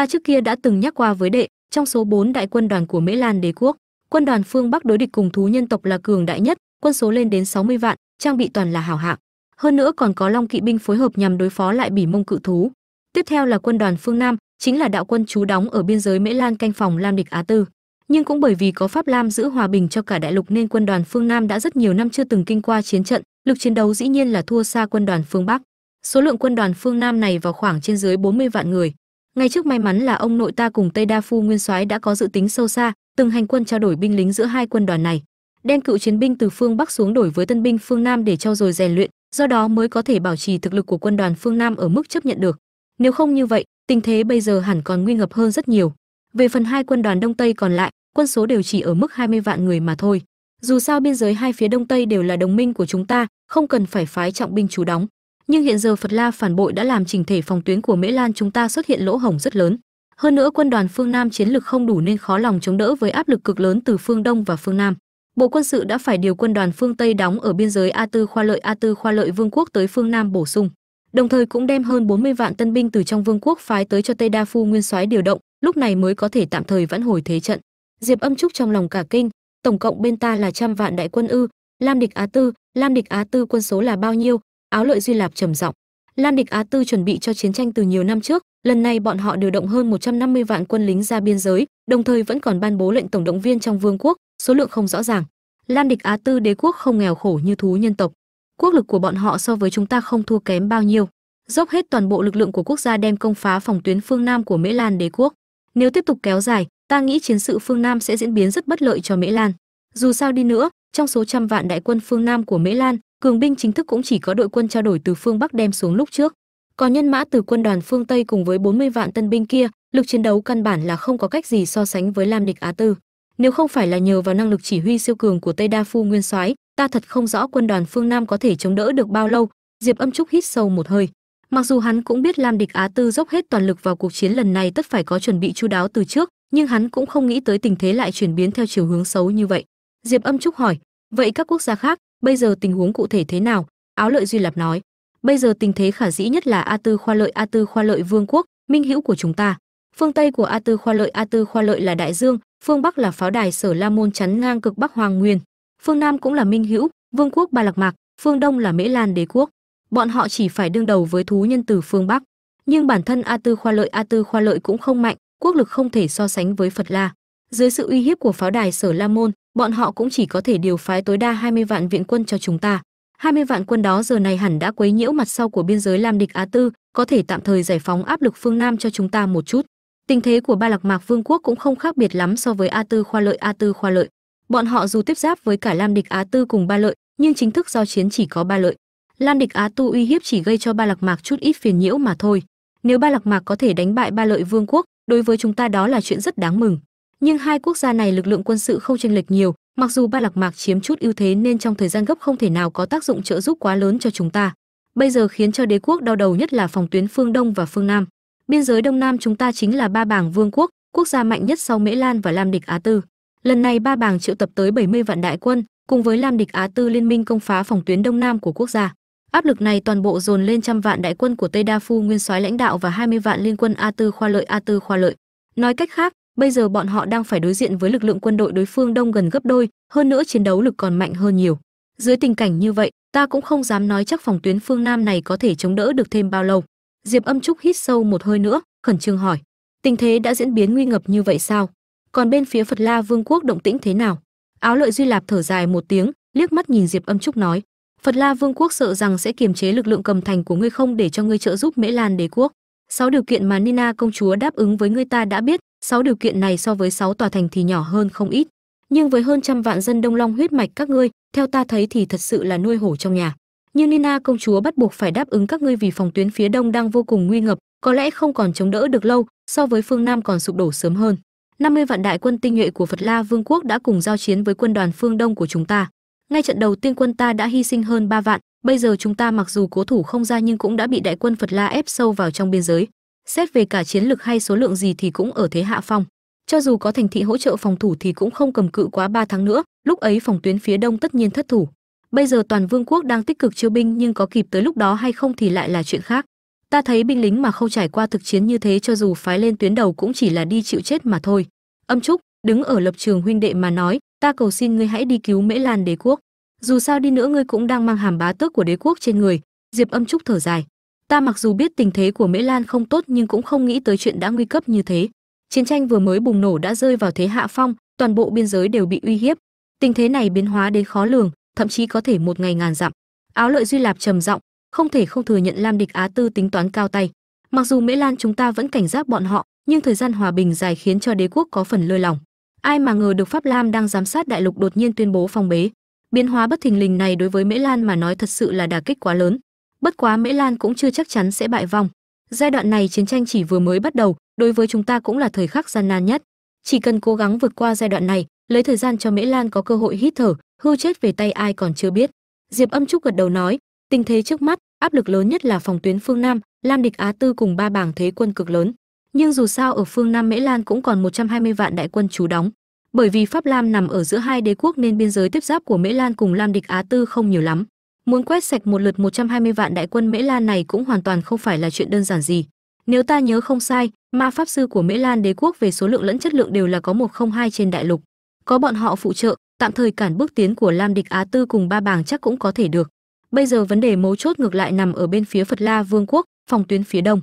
ta trước kia đã từng nhắc qua với đệ, trong số 4 đại quân đoàn của mễ lan đế quốc, quân đoàn phương bắc đối địch cùng thú nhân tộc là cường đại nhất, quân số lên đến 60 vạn, trang bị toàn là hảo hạng. Hơn nữa còn có long kỵ binh phối hợp nhằm đối phó lại bỉ mông cự thú. Tiếp theo là quân đoàn phương nam, chính là đạo quân trú đóng ở biên giới mễ lan canh phòng lam địch á tư. Nhưng cũng bởi vì có pháp lam giữ hòa bình cho cả đại lục nên quân đoàn phương nam đã rất nhiều năm chưa từng kinh qua chiến trận, lực chiến đấu dĩ nhiên là thua xa quân đoàn phương bắc. Số lượng quân đoàn phương nam này vào khoảng trên dưới 40 vạn người ngay trước may mắn là ông nội ta cùng tây đa phu nguyên soái đã có dự tính sâu xa, từng hành quân trao đổi binh lính giữa hai quân đoàn này. Đem cựu chiến binh từ phương bắc xuống đổi với tân binh phương nam để trao dồi rèn luyện, do đó mới có thể bảo trì thực lực của quân đoàn phương nam ở mức chấp nhận được. Nếu không như vậy, tình thế bây giờ hẳn còn nguy ngập hơn rất nhiều. Về phần hai quân đoàn đông tây còn lại, quân số đều chỉ ở mức 20 vạn người mà thôi. Dù sao biên giới hai phía đông tây đều là đồng minh của chúng ta, không cần phải phái trọng binh trú đóng nhưng hiện giờ phật la phản bội đã làm chỉnh thể phòng tuyến của mễ lan chúng ta xuất hiện lỗ hổng rất lớn. Hơn nữa quân đoàn phương nam chiến lực không đủ nên khó lòng chống đỡ với áp lực cực lớn từ phương đông và phương nam. Bộ quân sự đã phải điều quân đoàn phương tây đóng ở biên giới a tư khoa lợi, a tư khoa lợi vương quốc tới phương nam bổ sung. Đồng thời cũng đem hơn 40 vạn tân binh từ trong vương quốc phái tới cho tây đa phu nguyên soái điều động, lúc này mới có thể tạm thời vãn hồi thế trận. Diệp âm trúc trong lòng cả kinh, tổng cộng bên ta là trăm vạn đại quân ư, lam địch á tư, lam địch á tư quân số là bao nhiêu áo lợi duy lạp trầm giọng. Lan địch á tư chuẩn bị cho chiến tranh từ nhiều năm trước, lần này bọn họ điều động hơn 150 vạn quân lính ra biên giới, đồng thời vẫn còn ban bố lệnh tổng động viên trong vương quốc, số lượng không rõ ràng. Lan địch á tư đế quốc không nghèo khổ như thú nhân tộc. Quốc lực của bọn họ so với chúng ta không thua kém bao nhiêu. Dốc hết toàn bộ lực lượng của quốc gia đem công phá phòng tuyến phương nam của mễ lan đế quốc. Nếu tiếp tục kéo dài, ta nghĩ chiến sự phương nam sẽ diễn biến rất bất lợi cho mễ lan. Dù sao đi nữa, trong số trăm vạn đại quân phương nam của mễ lan cường binh chính thức cũng chỉ có đội quân trao đổi từ phương bắc đem xuống lúc trước. Còn nhân mã từ quân đoàn phương tây cùng với 40 vạn tân binh kia, lực chiến đấu căn bản là không có cách gì so sánh với lam địch á tư. Nếu không phải là nhờ vào năng lực chỉ huy siêu cường của tây đa phu nguyên soái, ta thật không rõ quân đoàn phương nam có thể chống đỡ được bao lâu. Diệp âm trúc hít sâu một hơi. Mặc dù hắn cũng biết lam địch á tư dốc hết toàn lực vào cuộc chiến lần này tất phải có chuẩn bị chu đáo từ trước, nhưng hắn cũng không nghĩ tới tình thế lại chuyển biến theo chiều hướng xấu như vậy. Diệp âm trúc hỏi, vậy các quốc gia khác bây giờ tình huống cụ thể thế nào? Áo lợi duy lạp nói. Bây giờ tình thế khả dĩ nhất là a tư khoa lợi, a tư khoa lợi vương quốc, minh hữu của chúng ta. Phương tây của a tư khoa lợi, a tư khoa lợi là đại dương, phương bắc là pháo đài, sở la môn chắn ngang cực bắc hoàng nguyên. Phương nam cũng là minh hữu, vương quốc ba lạc mạc, phương đông là mễ lan đế quốc. Bọn họ chỉ phải đương đầu với thú nhân từ phương bắc. Nhưng bản thân a tư khoa lợi, a tư khoa lợi cũng không mạnh, quốc lực không thể so sánh với phật la. Dưới sự uy hiếp của pháo đài, sở la môn bọn họ cũng chỉ có thể điều phái tối đa 20 vạn viện quân cho chúng ta 20 vạn quân đó giờ này hẳn đã quấy nhiễu mặt sau của biên giới Lam địch Á Tư, có thể tạm thời giải phóng áp lực phương Nam cho chúng ta một chút. Tình thế của Ba Lạc Mạc Vương quốc cũng không khác biệt lắm so với A Tư khoa lợi A Tư khoa lợi. Bọn họ dù tiếp giáp với cả Lam địch Á Tư cùng Ba lợi, nhưng chính thức giao chiến chỉ có Ba lợi. Lam địch Á Tư uy hiếp chỉ gây cho Ba Lạc Mạc chút ít phiền nhiễu mà thôi. Nếu Ba Lạc Mạc có thể đánh bại Ba lợi Vương quốc, đối với chúng ta đó là chuyện rất đáng mừng. Nhưng hai quốc gia này lực lượng quân sự không chênh lệch nhiều, mặc dù Ba Lạc Mạc chiếm chút ưu thế nên trong thời gian gấp không thể nào có tác dụng trợ giúp quá lớn cho chúng ta. Bây giờ khiến cho đế quốc đau đầu nhất là phòng tuyến phương Đông và phương Nam. Biên giới Đông Nam chúng ta chính là ba bảng vương quốc, quốc gia mạnh nhất sau Mễ Lan và Lam địch Á Tư. Lần này ba bảng triệu tập tới 70 vạn đại quân, cùng với Lam địch Á Tư liên minh công phá phòng tuyến Đông Nam của quốc gia. Áp lực này toàn bộ dồn lên trăm vạn đại quân của Tây Đa Phu nguyên soái lãnh đạo và 20 vạn liên quân A Tư khoa lợi A Tư khoa lợi. Nói cách khác, bây giờ bọn họ đang phải đối diện với lực lượng quân đội đối phương đông gần gấp đôi, hơn nữa chiến đấu lực còn mạnh hơn nhiều. Dưới tình cảnh như vậy, ta cũng không dám nói chắc phòng tuyến phương Nam này có thể chống đỡ được thêm bao lâu. Diệp Âm Trúc hít sâu một hơi nữa, khẩn trương hỏi: "Tình thế đã diễn biến nguy ngập như vậy sao? Còn bên phía Phật La Vương quốc động tĩnh thế nào?" Áo Lợi Duy Lạp thở dài một tiếng, liếc mắt nhìn Diệp Âm Trúc nói: Phật La Vương quốc sợ rằng sẽ kiềm chế lực lượng cầm thành của ngươi không để cho ngươi trợ giúp Mễ Lan đế quốc. Sáu điều kiện mà Nina công chúa đáp ứng với người ta đã biết, sáu điều kiện này so với sáu tòa thành thì nhỏ hơn không ít, nhưng với hơn trăm vạn dân Đông Long huyết mạch các ngươi, theo ta thấy thì thật sự là nuôi hổ trong nhà. Nhưng Nina công chúa bắt buộc phải đáp ứng các ngươi vì phòng tuyến phía đông đang vô cùng nguy ngập, có lẽ không còn chống đỡ được lâu, so với phương Nam còn sụp đổ sớm hơn. 50 vạn đại quân tinh nhuệ của Phật La Vương quốc đã cùng giao chiến với quân đoàn phương Đông của chúng ta ngay trận đầu tiên quân ta đã hy sinh hơn 3 vạn, bây giờ chúng ta mặc dù cố thủ không ra nhưng cũng đã bị đại quân phật la ép sâu vào trong biên giới. Xét về cả chiến lực hay số lượng gì thì cũng ở thế hạ phong. Cho dù có thành thị hỗ trợ phòng thủ thì cũng không cầm cự quá 3 tháng nữa, lúc ấy phòng tuyến phía đông tất nhiên thất thủ. Bây giờ toàn vương quốc đang tích cực chiêu binh nhưng có kịp tới lúc đó hay không thì lại là chuyện khác. Ta thấy binh lính mà không trải qua thực chiến như thế cho dù phái lên tuyến đầu cũng chỉ là đi chịu chết mà thôi. Âm trúc, đứng ở lập trường huynh đệ mà nói ta cầu xin ngươi hãy đi cứu mễ lan đế quốc. Dù sao đi nữa ngươi cũng đang mang hàm bá tước của đế quốc trên người. Diệp âm trúc thở dài. Ta mặc dù biết tình thế của mễ lan không tốt nhưng cũng không nghĩ tới chuyện đã nguy cấp như thế. Chiến tranh vừa mới bùng nổ đã rơi vào thế hạ phong, toàn bộ biên giới đều bị uy hiếp. Tình thế này biến hóa đến khó lường, thậm chí có thể một ngày ngàn dặm. Áo lợi duy lạp trầm giọng, không thể không thừa nhận lam địch á tư tính toán cao tay. Mặc dù mễ lan chúng ta vẫn cảnh giác bọn họ, nhưng thời gian hòa bình dài khiến cho đế quốc có phần lơi lỏng ai mà ngờ được pháp lam đang giám sát đại lục đột nhiên tuyên bố phong bế. Biến hóa bất thình lình này đối với mễ lan mà nói thật sự là đả kích quá lớn. Bất quá mễ lan cũng chưa chắc chắn sẽ bại vong. Giai đoạn này chiến tranh chỉ vừa mới bắt đầu, đối với chúng ta cũng là thời khắc gian nan nhất. Chỉ cần cố gắng vượt qua giai đoạn này, lấy thời gian cho mễ lan có cơ hội hít thở, hư chết về tay ai còn chưa biết. Diệp âm trúc gật đầu nói, tình thế trước mắt, áp lực lớn nhất là phòng tuyến phương nam, lam địch á tư cùng ba bảng thế quân cực lớn nhưng dù sao ở phương nam mễ lan cũng còn 120 vạn đại quân trú đóng. Bởi vì pháp lam nằm ở giữa hai đế quốc nên biên giới tiếp giáp của mễ lan cùng lam địch á tư không nhiều lắm. Muốn quét sạch một lượt 120 vạn đại quân mễ lan này cũng hoàn toàn không phải là chuyện đơn giản gì. Nếu ta nhớ không sai, ma pháp sư của mễ lan đế quốc về số lượng lẫn chất lượng đều là có 102 trên đại lục. Có bọn họ phụ trợ, tạm thời cản bước tiến của lam địch á tư cùng ba bảng chắc cũng có thể được. Bây giờ vấn đề mấu chốt ngược lại nằm ở bên phía phật la vương quốc, phòng tuyến phía đông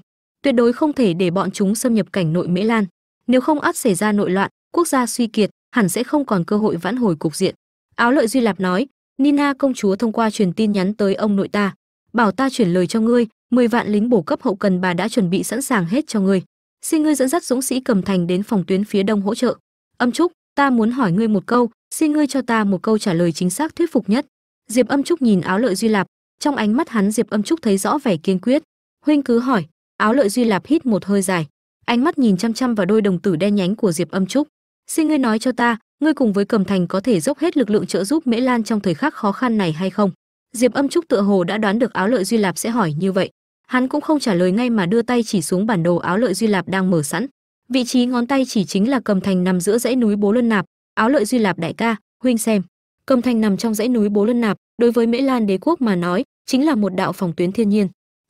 tuyệt đối không thể để bọn chúng xâm nhập cảnh nội mễ lan. Nếu không ắt xảy ra nội loạn, quốc gia suy kiệt, hẳn sẽ không còn cơ hội vãn hồi cục diện. Áo lợi duy lạp nói nina công chúa thông qua truyền tin nhắn tới ông nội ta, bảo ta chuyển lời cho ngươi 10 vạn lính bổ cấp hậu cần bà đã chuẩn bị sẵn sàng hết cho ngươi. Xin ngươi dẫn dắt dũng sĩ cầm thành đến phòng tuyến phía đông hỗ trợ. Âm trúc, ta muốn hỏi ngươi một câu, xin ngươi cho ta một câu trả lời chính xác thuyết phục nhất. Diệp âm trúc nhìn áo lợi duy lạp, trong ánh mắt hắn diệp âm trúc thấy rõ vẻ kiên quyết. Huynh cứ hỏi áo lợi duy lạp hít một hơi dài, ánh mắt nhìn chăm chăm vào đôi đồng tử đen nhánh của diệp âm trúc. Xin ngươi nói cho ta, ngươi cùng với cầm thành có thể dốc hết lực lượng trợ giúp mễ lan trong thời khắc khó khăn này hay không? Diệp âm trúc tựa hồ đã đoán được áo lợi duy lạp sẽ hỏi như vậy. Hắn cũng không trả lời ngay mà đưa tay chỉ xuống bản đồ áo lợi duy lạp đang mở sẵn. Vị trí ngón tay chỉ chính là cầm thành nằm giữa dãy núi bố luân nạp. Áo lợi duy lạp đại ca, huynh xem. Cầm thành nằm trong dãy núi bố luân nạp, đối với mễ lan đế quốc mà nói, chính là một đạo phòng tuyến thiên nhiên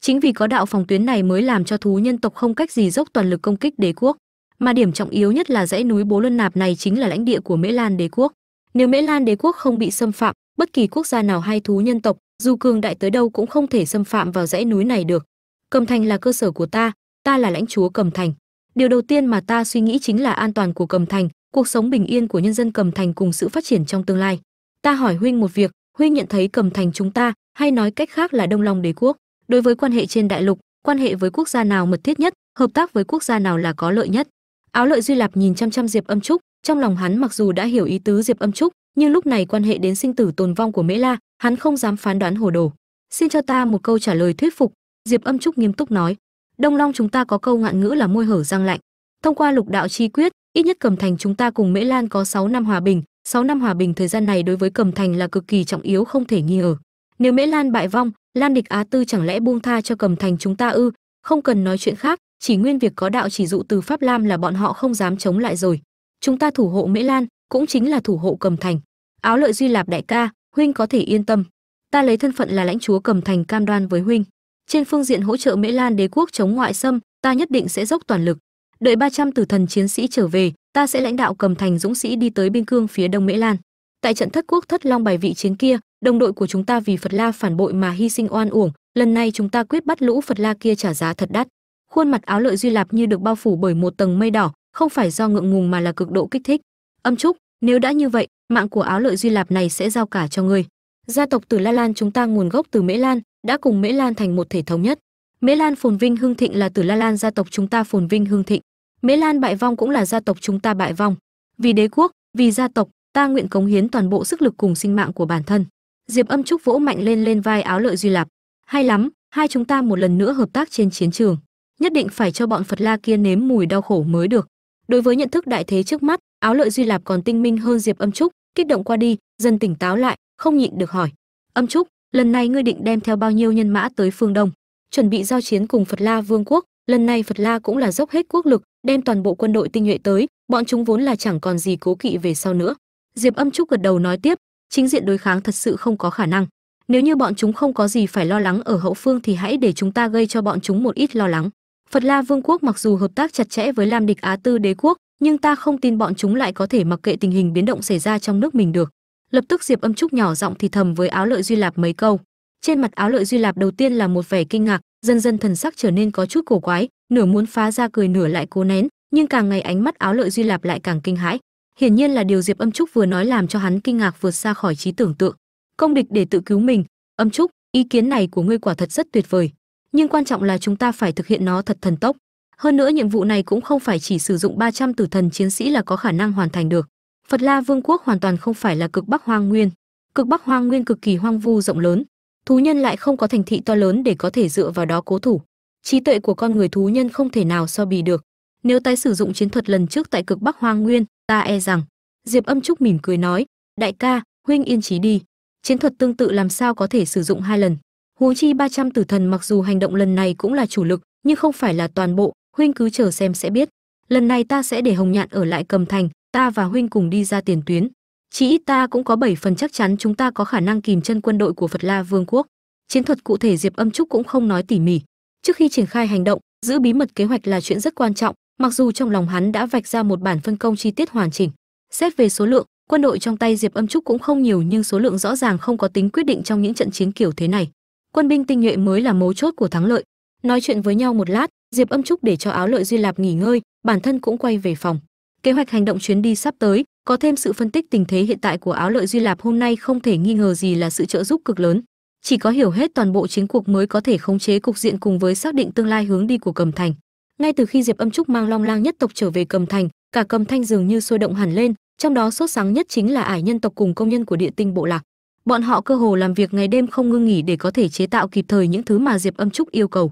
chính vì có đạo phòng tuyến này mới làm cho thú nhân tộc không cách gì dốc toàn lực công kích đế quốc. Mà điểm trọng yếu nhất là dãy núi bố luân nạp này chính là lãnh địa của mễ lan đế quốc. Nếu mễ lan đế quốc không bị xâm phạm, bất kỳ quốc gia nào hay thú nhân tộc, dù cường đại tới đâu cũng không thể xâm phạm vào dãy núi này được. Cầm thành là cơ sở của ta ta là lãnh chúa cầm thành. Điều đầu tiên mà ta suy nghĩ chính là an toàn của cầm thành, cuộc sống bình yên của nhân dân cầm thành cùng sự phát triển trong tương lai. Ta hỏi huynh một việc, huynh nhận thấy cầm thành chúng ta, hay nói cách khác là đông long đế quốc? Đối với quan hệ trên đại lục, quan hệ với quốc gia nào mật thiết nhất, hợp tác với quốc gia nào là có lợi nhất? Áo lợi duy lạp nhìn chăm chăm diệp âm trúc, trong lòng hắn mặc dù đã hiểu ý tứ diệp âm trúc, nhưng lúc này quan hệ đến sinh tử tồn vong của mễ la, hắn không dám phán đoán hồ đồ. Xin cho ta một câu trả lời thuyết phục, diệp âm trúc nghiêm túc nói. Đông long chúng ta có câu ngạn ngữ là môi hở răng lạnh. Thông qua lục đạo chi quyết, ít nhất cầm thành chúng ta cùng mễ lan có 6 năm hòa bình 6 năm hòa bình thời gian này đối với cầm thành là cực kỳ trọng yếu không thể nghi ngờ. Nếu mễ lan bại vong lan địch á tư chẳng lẽ buông tha cho cầm thành chúng ta ư? Không cần nói chuyện khác, chỉ nguyên việc có đạo chỉ dụ từ pháp lam là bọn họ không dám chống lại rồi. Chúng ta thủ hộ mễ lan, cũng chính là thủ hộ cầm thành. Áo lợi duy lạp đại ca, huynh có thể yên tâm. Ta lấy thân phận là lãnh chúa cầm thành cam đoan với huynh. Trên phương diện hỗ trợ mễ lan đế quốc chống ngoại xâm, ta nhất định sẽ dốc toàn lực. Đợi 300 tử thần chiến sĩ trở về, ta sẽ lãnh đạo cầm thành dũng sĩ đi tới biên cương phía đông mễ lan. Tại trận thất quốc thất long bài vị chiến kia đồng đội của chúng ta vì phật la phản bội mà hy sinh oan uổng, lần này chúng ta quyết bắt lũ phật la kia trả giá thật đắt. Khuôn mặt áo lợi duy lạp như được bao phủ bởi một tầng mây đỏ, không phải do ngượng ngùng mà là cực độ kích thích. Âm trúc nếu đã như vậy, mạng của áo lợi duy lạp này sẽ giao cả cho ngươi. Gia tộc từ la lan chúng ta nguồn gốc từ mễ lan, đã cùng mễ lan thành một thể thống nhất. Mễ lan phồn vinh hưng thịnh là từ la lan gia tộc chúng ta phồn vinh hưng thịnh. Mễ lan bại vong cũng là gia tộc chúng ta bại vong. Vì đế quốc, vì gia tộc, ta nguyện cống hiến toàn bộ sức lực cùng sinh mạng của bản thân diệp âm trúc vỗ mạnh lên lên vai áo lợi duy lạp. Hay lắm, hai chúng ta một lần nữa hợp tác trên chiến trường. Nhất định phải cho bọn phật la kia nếm mùi đau khổ mới được. Đối với nhận thức đại thế trước mắt, áo lợi duy lạp còn tinh minh hơn diệp âm trúc, kích động qua đi, dần tỉnh táo lại, không nhịn được hỏi. Âm trúc, lần này ngươi định đem theo bao nhiêu nhân mã tới phương đông? Chuẩn bị giao chiến cùng phật la vương quốc, lần này phật la cũng là dốc hết quốc lực, đem toàn bộ quân đội tinh nhuệ tới, bọn chúng vốn là chẳng còn gì cố kỵ về sau nữa. Diệp âm trúc gật đầu nói tiếp chính diện đối kháng thật sự không có khả năng. Nếu như bọn chúng không có gì phải lo lắng ở hậu phương thì hãy để chúng ta gây cho bọn chúng một ít lo lắng. Phật la vương quốc mặc dù hợp tác chặt chẽ với lam địch á tư đế quốc, nhưng ta không tin bọn chúng lại có thể mặc kệ tình hình biến động xảy ra trong nước mình được. Lập tức diệp âm trúc nhỏ giọng thì thầm với áo lợi duy lạp mấy câu. Trên mặt áo lợi duy lạp đầu tiên là một vẻ kinh ngạc, dần dần thần sắc trở nên có chút cổ quái, nửa muốn phá ra cười nửa lại cố nén, nhưng càng ngày ánh mắt áo lợi duy lạp lại càng kinh hãi hiển nhiên là điều diệp âm trúc vừa nói làm cho hắn kinh ngạc vượt xa khỏi trí tưởng tượng. Công địch để tự cứu mình. Âm trúc, ý kiến này của ngươi quả thật rất tuyệt vời. Nhưng quan trọng là chúng ta phải thực hiện nó thật thần tốc. Hơn nữa nhiệm vụ này cũng không phải chỉ sử dụng 300 tử thần chiến sĩ là có khả năng hoàn thành được. Phật la vương quốc hoàn toàn không phải là cực bắc hoang nguyên. Cực bắc hoang nguyên cực kỳ hoang vu rộng lớn. Thú nhân lại không có thành thị to lớn để có thể dựa vào đó cố thủ. Trí tuệ của con người thú nhân không thể nào so bì được. Nếu tái sử dụng chiến thuật lần trước tại cực bắc hoang nguyên ta e rằng, diệp âm trúc mỉm cười nói, đại ca, huynh yên trí đi. Chiến thuật tương tự làm sao có thể sử dụng hai lần? Huống chi 300 tử thần mặc dù hành động lần này cũng là chủ lực, nhưng không phải là toàn bộ, huynh cứ chờ xem sẽ biết. Lần này ta sẽ để hồng nhạn ở lại cầm thành, ta và huynh cùng đi ra tiền tuyến. Chỉ ít ta cũng có 7 phần chắc chắn chúng ta có khả năng kìm chân quân đội của phật la vương quốc. Chiến thuật cụ thể diệp âm trúc cũng không nói tỉ mỉ. Trước khi triển khai hành động, giữ bí mật kế hoạch là chuyện rất quan trọng mặc dù trong lòng hắn đã vạch ra một bản phân công chi tiết hoàn chỉnh, xét về số lượng, quân đội trong tay diệp âm trúc cũng không nhiều nhưng số lượng rõ ràng không có tính quyết định trong những trận chiến kiểu thế này. Quân binh tinh nhuệ mới là mấu chốt của thắng lợi. Nói chuyện với nhau một lát, diệp âm trúc để cho áo lợi duy lạp nghỉ ngơi, bản thân cũng quay về phòng. Kế hoạch hành động chuyến đi sắp tới, có thêm sự phân tích tình thế hiện tại của áo lợi duy lạp hôm nay không thể nghi ngờ gì là sự trợ giúp cực lớn. Chỉ có hiểu hết toàn bộ chiến cuộc mới có thể khống chế cục diện cùng với xác định tương lai hướng đi của cầm thành ngay từ khi diệp âm trúc mang long lang nhất tộc trở về cầm thành cả cầm thanh dường như sôi động hẳn lên trong đó sốt sáng nhất chính là ải nhân tộc cùng công nhân của địa tinh bộ lạc. Bọn họ cơ hồ làm việc ngày đêm không ngưng nghỉ để có thể chế tạo kịp thời những thứ mà diệp âm trúc yêu cầu.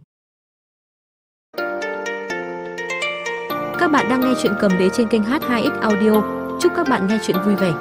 Các bạn đang nghe chuyện cầm đế trên kênh h2x audio. Chúc các bạn nghe chuyện vui vẻ.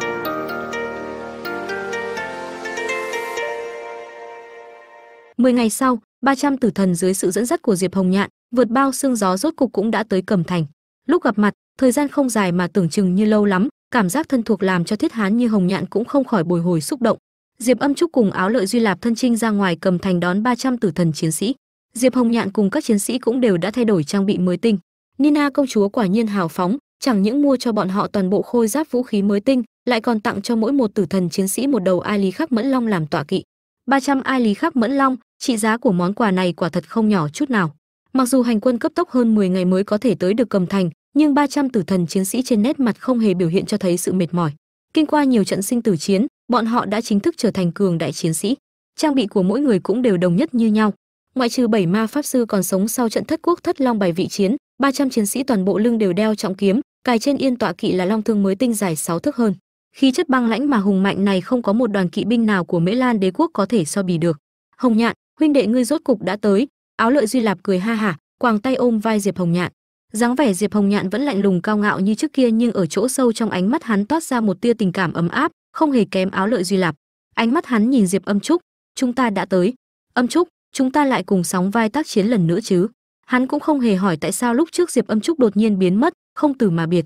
10 ngày sau, 300 tử thần dưới sự dẫn dắt của Diệp Hồng Nhạn, vượt bao sương gió rốt cục cũng đã tới Cẩm Thành. Lúc gặp mặt, thời gian không dài mà tưởng chừng như lâu lắm, cảm giác thân thuộc làm cho Thiết Hán như Hồng Nhạn cũng không khỏi bồi hồi xúc động. Diệp Âm Trúc cùng Áo Lợi Duy Lạp thân trinh ra ngoài Cẩm Thành đón 300 tử thần chiến sĩ. Diệp Hồng Nhạn cùng các chiến sĩ cũng đều đã thay đổi trang bị mới tinh. Nina công chúa quả nhiên hào phóng, chẳng những mua cho bọn họ toàn bộ khôi giáp vũ khí mới tinh, lại còn tặng cho mỗi một tử thần chiến sĩ một đầu ai lý khắc mẫn long làm tọa kỵ. 300 ai lý khắc mẫn long, trị giá của món quà này quả thật không nhỏ chút nào. Mặc dù hành quân cấp tốc hơn 10 ngày mới có thể tới được Cầm Thành, nhưng 300 tử thần chiến sĩ trên nét mặt không hề biểu hiện cho thấy sự mệt mỏi. Kinh qua nhiều trận sinh tử chiến, bọn họ đã chính thức trở thành cường đại chiến sĩ. Trang bị của mỗi người cũng đều đồng nhất như nhau. Ngoại trừ bảy ma pháp sư còn sống sau trận thất quốc thất long bài vị chiến, 300 chiến sĩ toàn bộ lưng đều đeo trọng kiếm, cài trên yên tọa kỵ là long thương mới tinh dài 6 thước hơn. Khí chất băng lãnh mà hùng mạnh này không có một đoàn kỵ binh nào của Mễ Lan đế quốc có thể so bì được. Hồng Nhạn, huynh đệ ngươi rốt cục đã tới. Áo Lợi Duy Lạp cười ha hả, quàng tay ôm vai Diệp Hồng Nhạn. dáng vẻ Diệp Hồng Nhạn vẫn lạnh lùng cao ngạo như trước kia nhưng ở chỗ sâu trong ánh mắt hắn toát ra một tia tình cảm ấm áp, không hề kém Áo Lợi Duy Lạp. Ánh mắt hắn nhìn Diệp Âm Trúc, chúng ta đã tới. Âm Trúc, chúng ta lại cùng sóng vai tác chiến lần nữa chứ? Hắn cũng không hề hỏi tại sao lúc trước Diệp Âm Trúc đột nhiên biến mất, không từ mà biệt.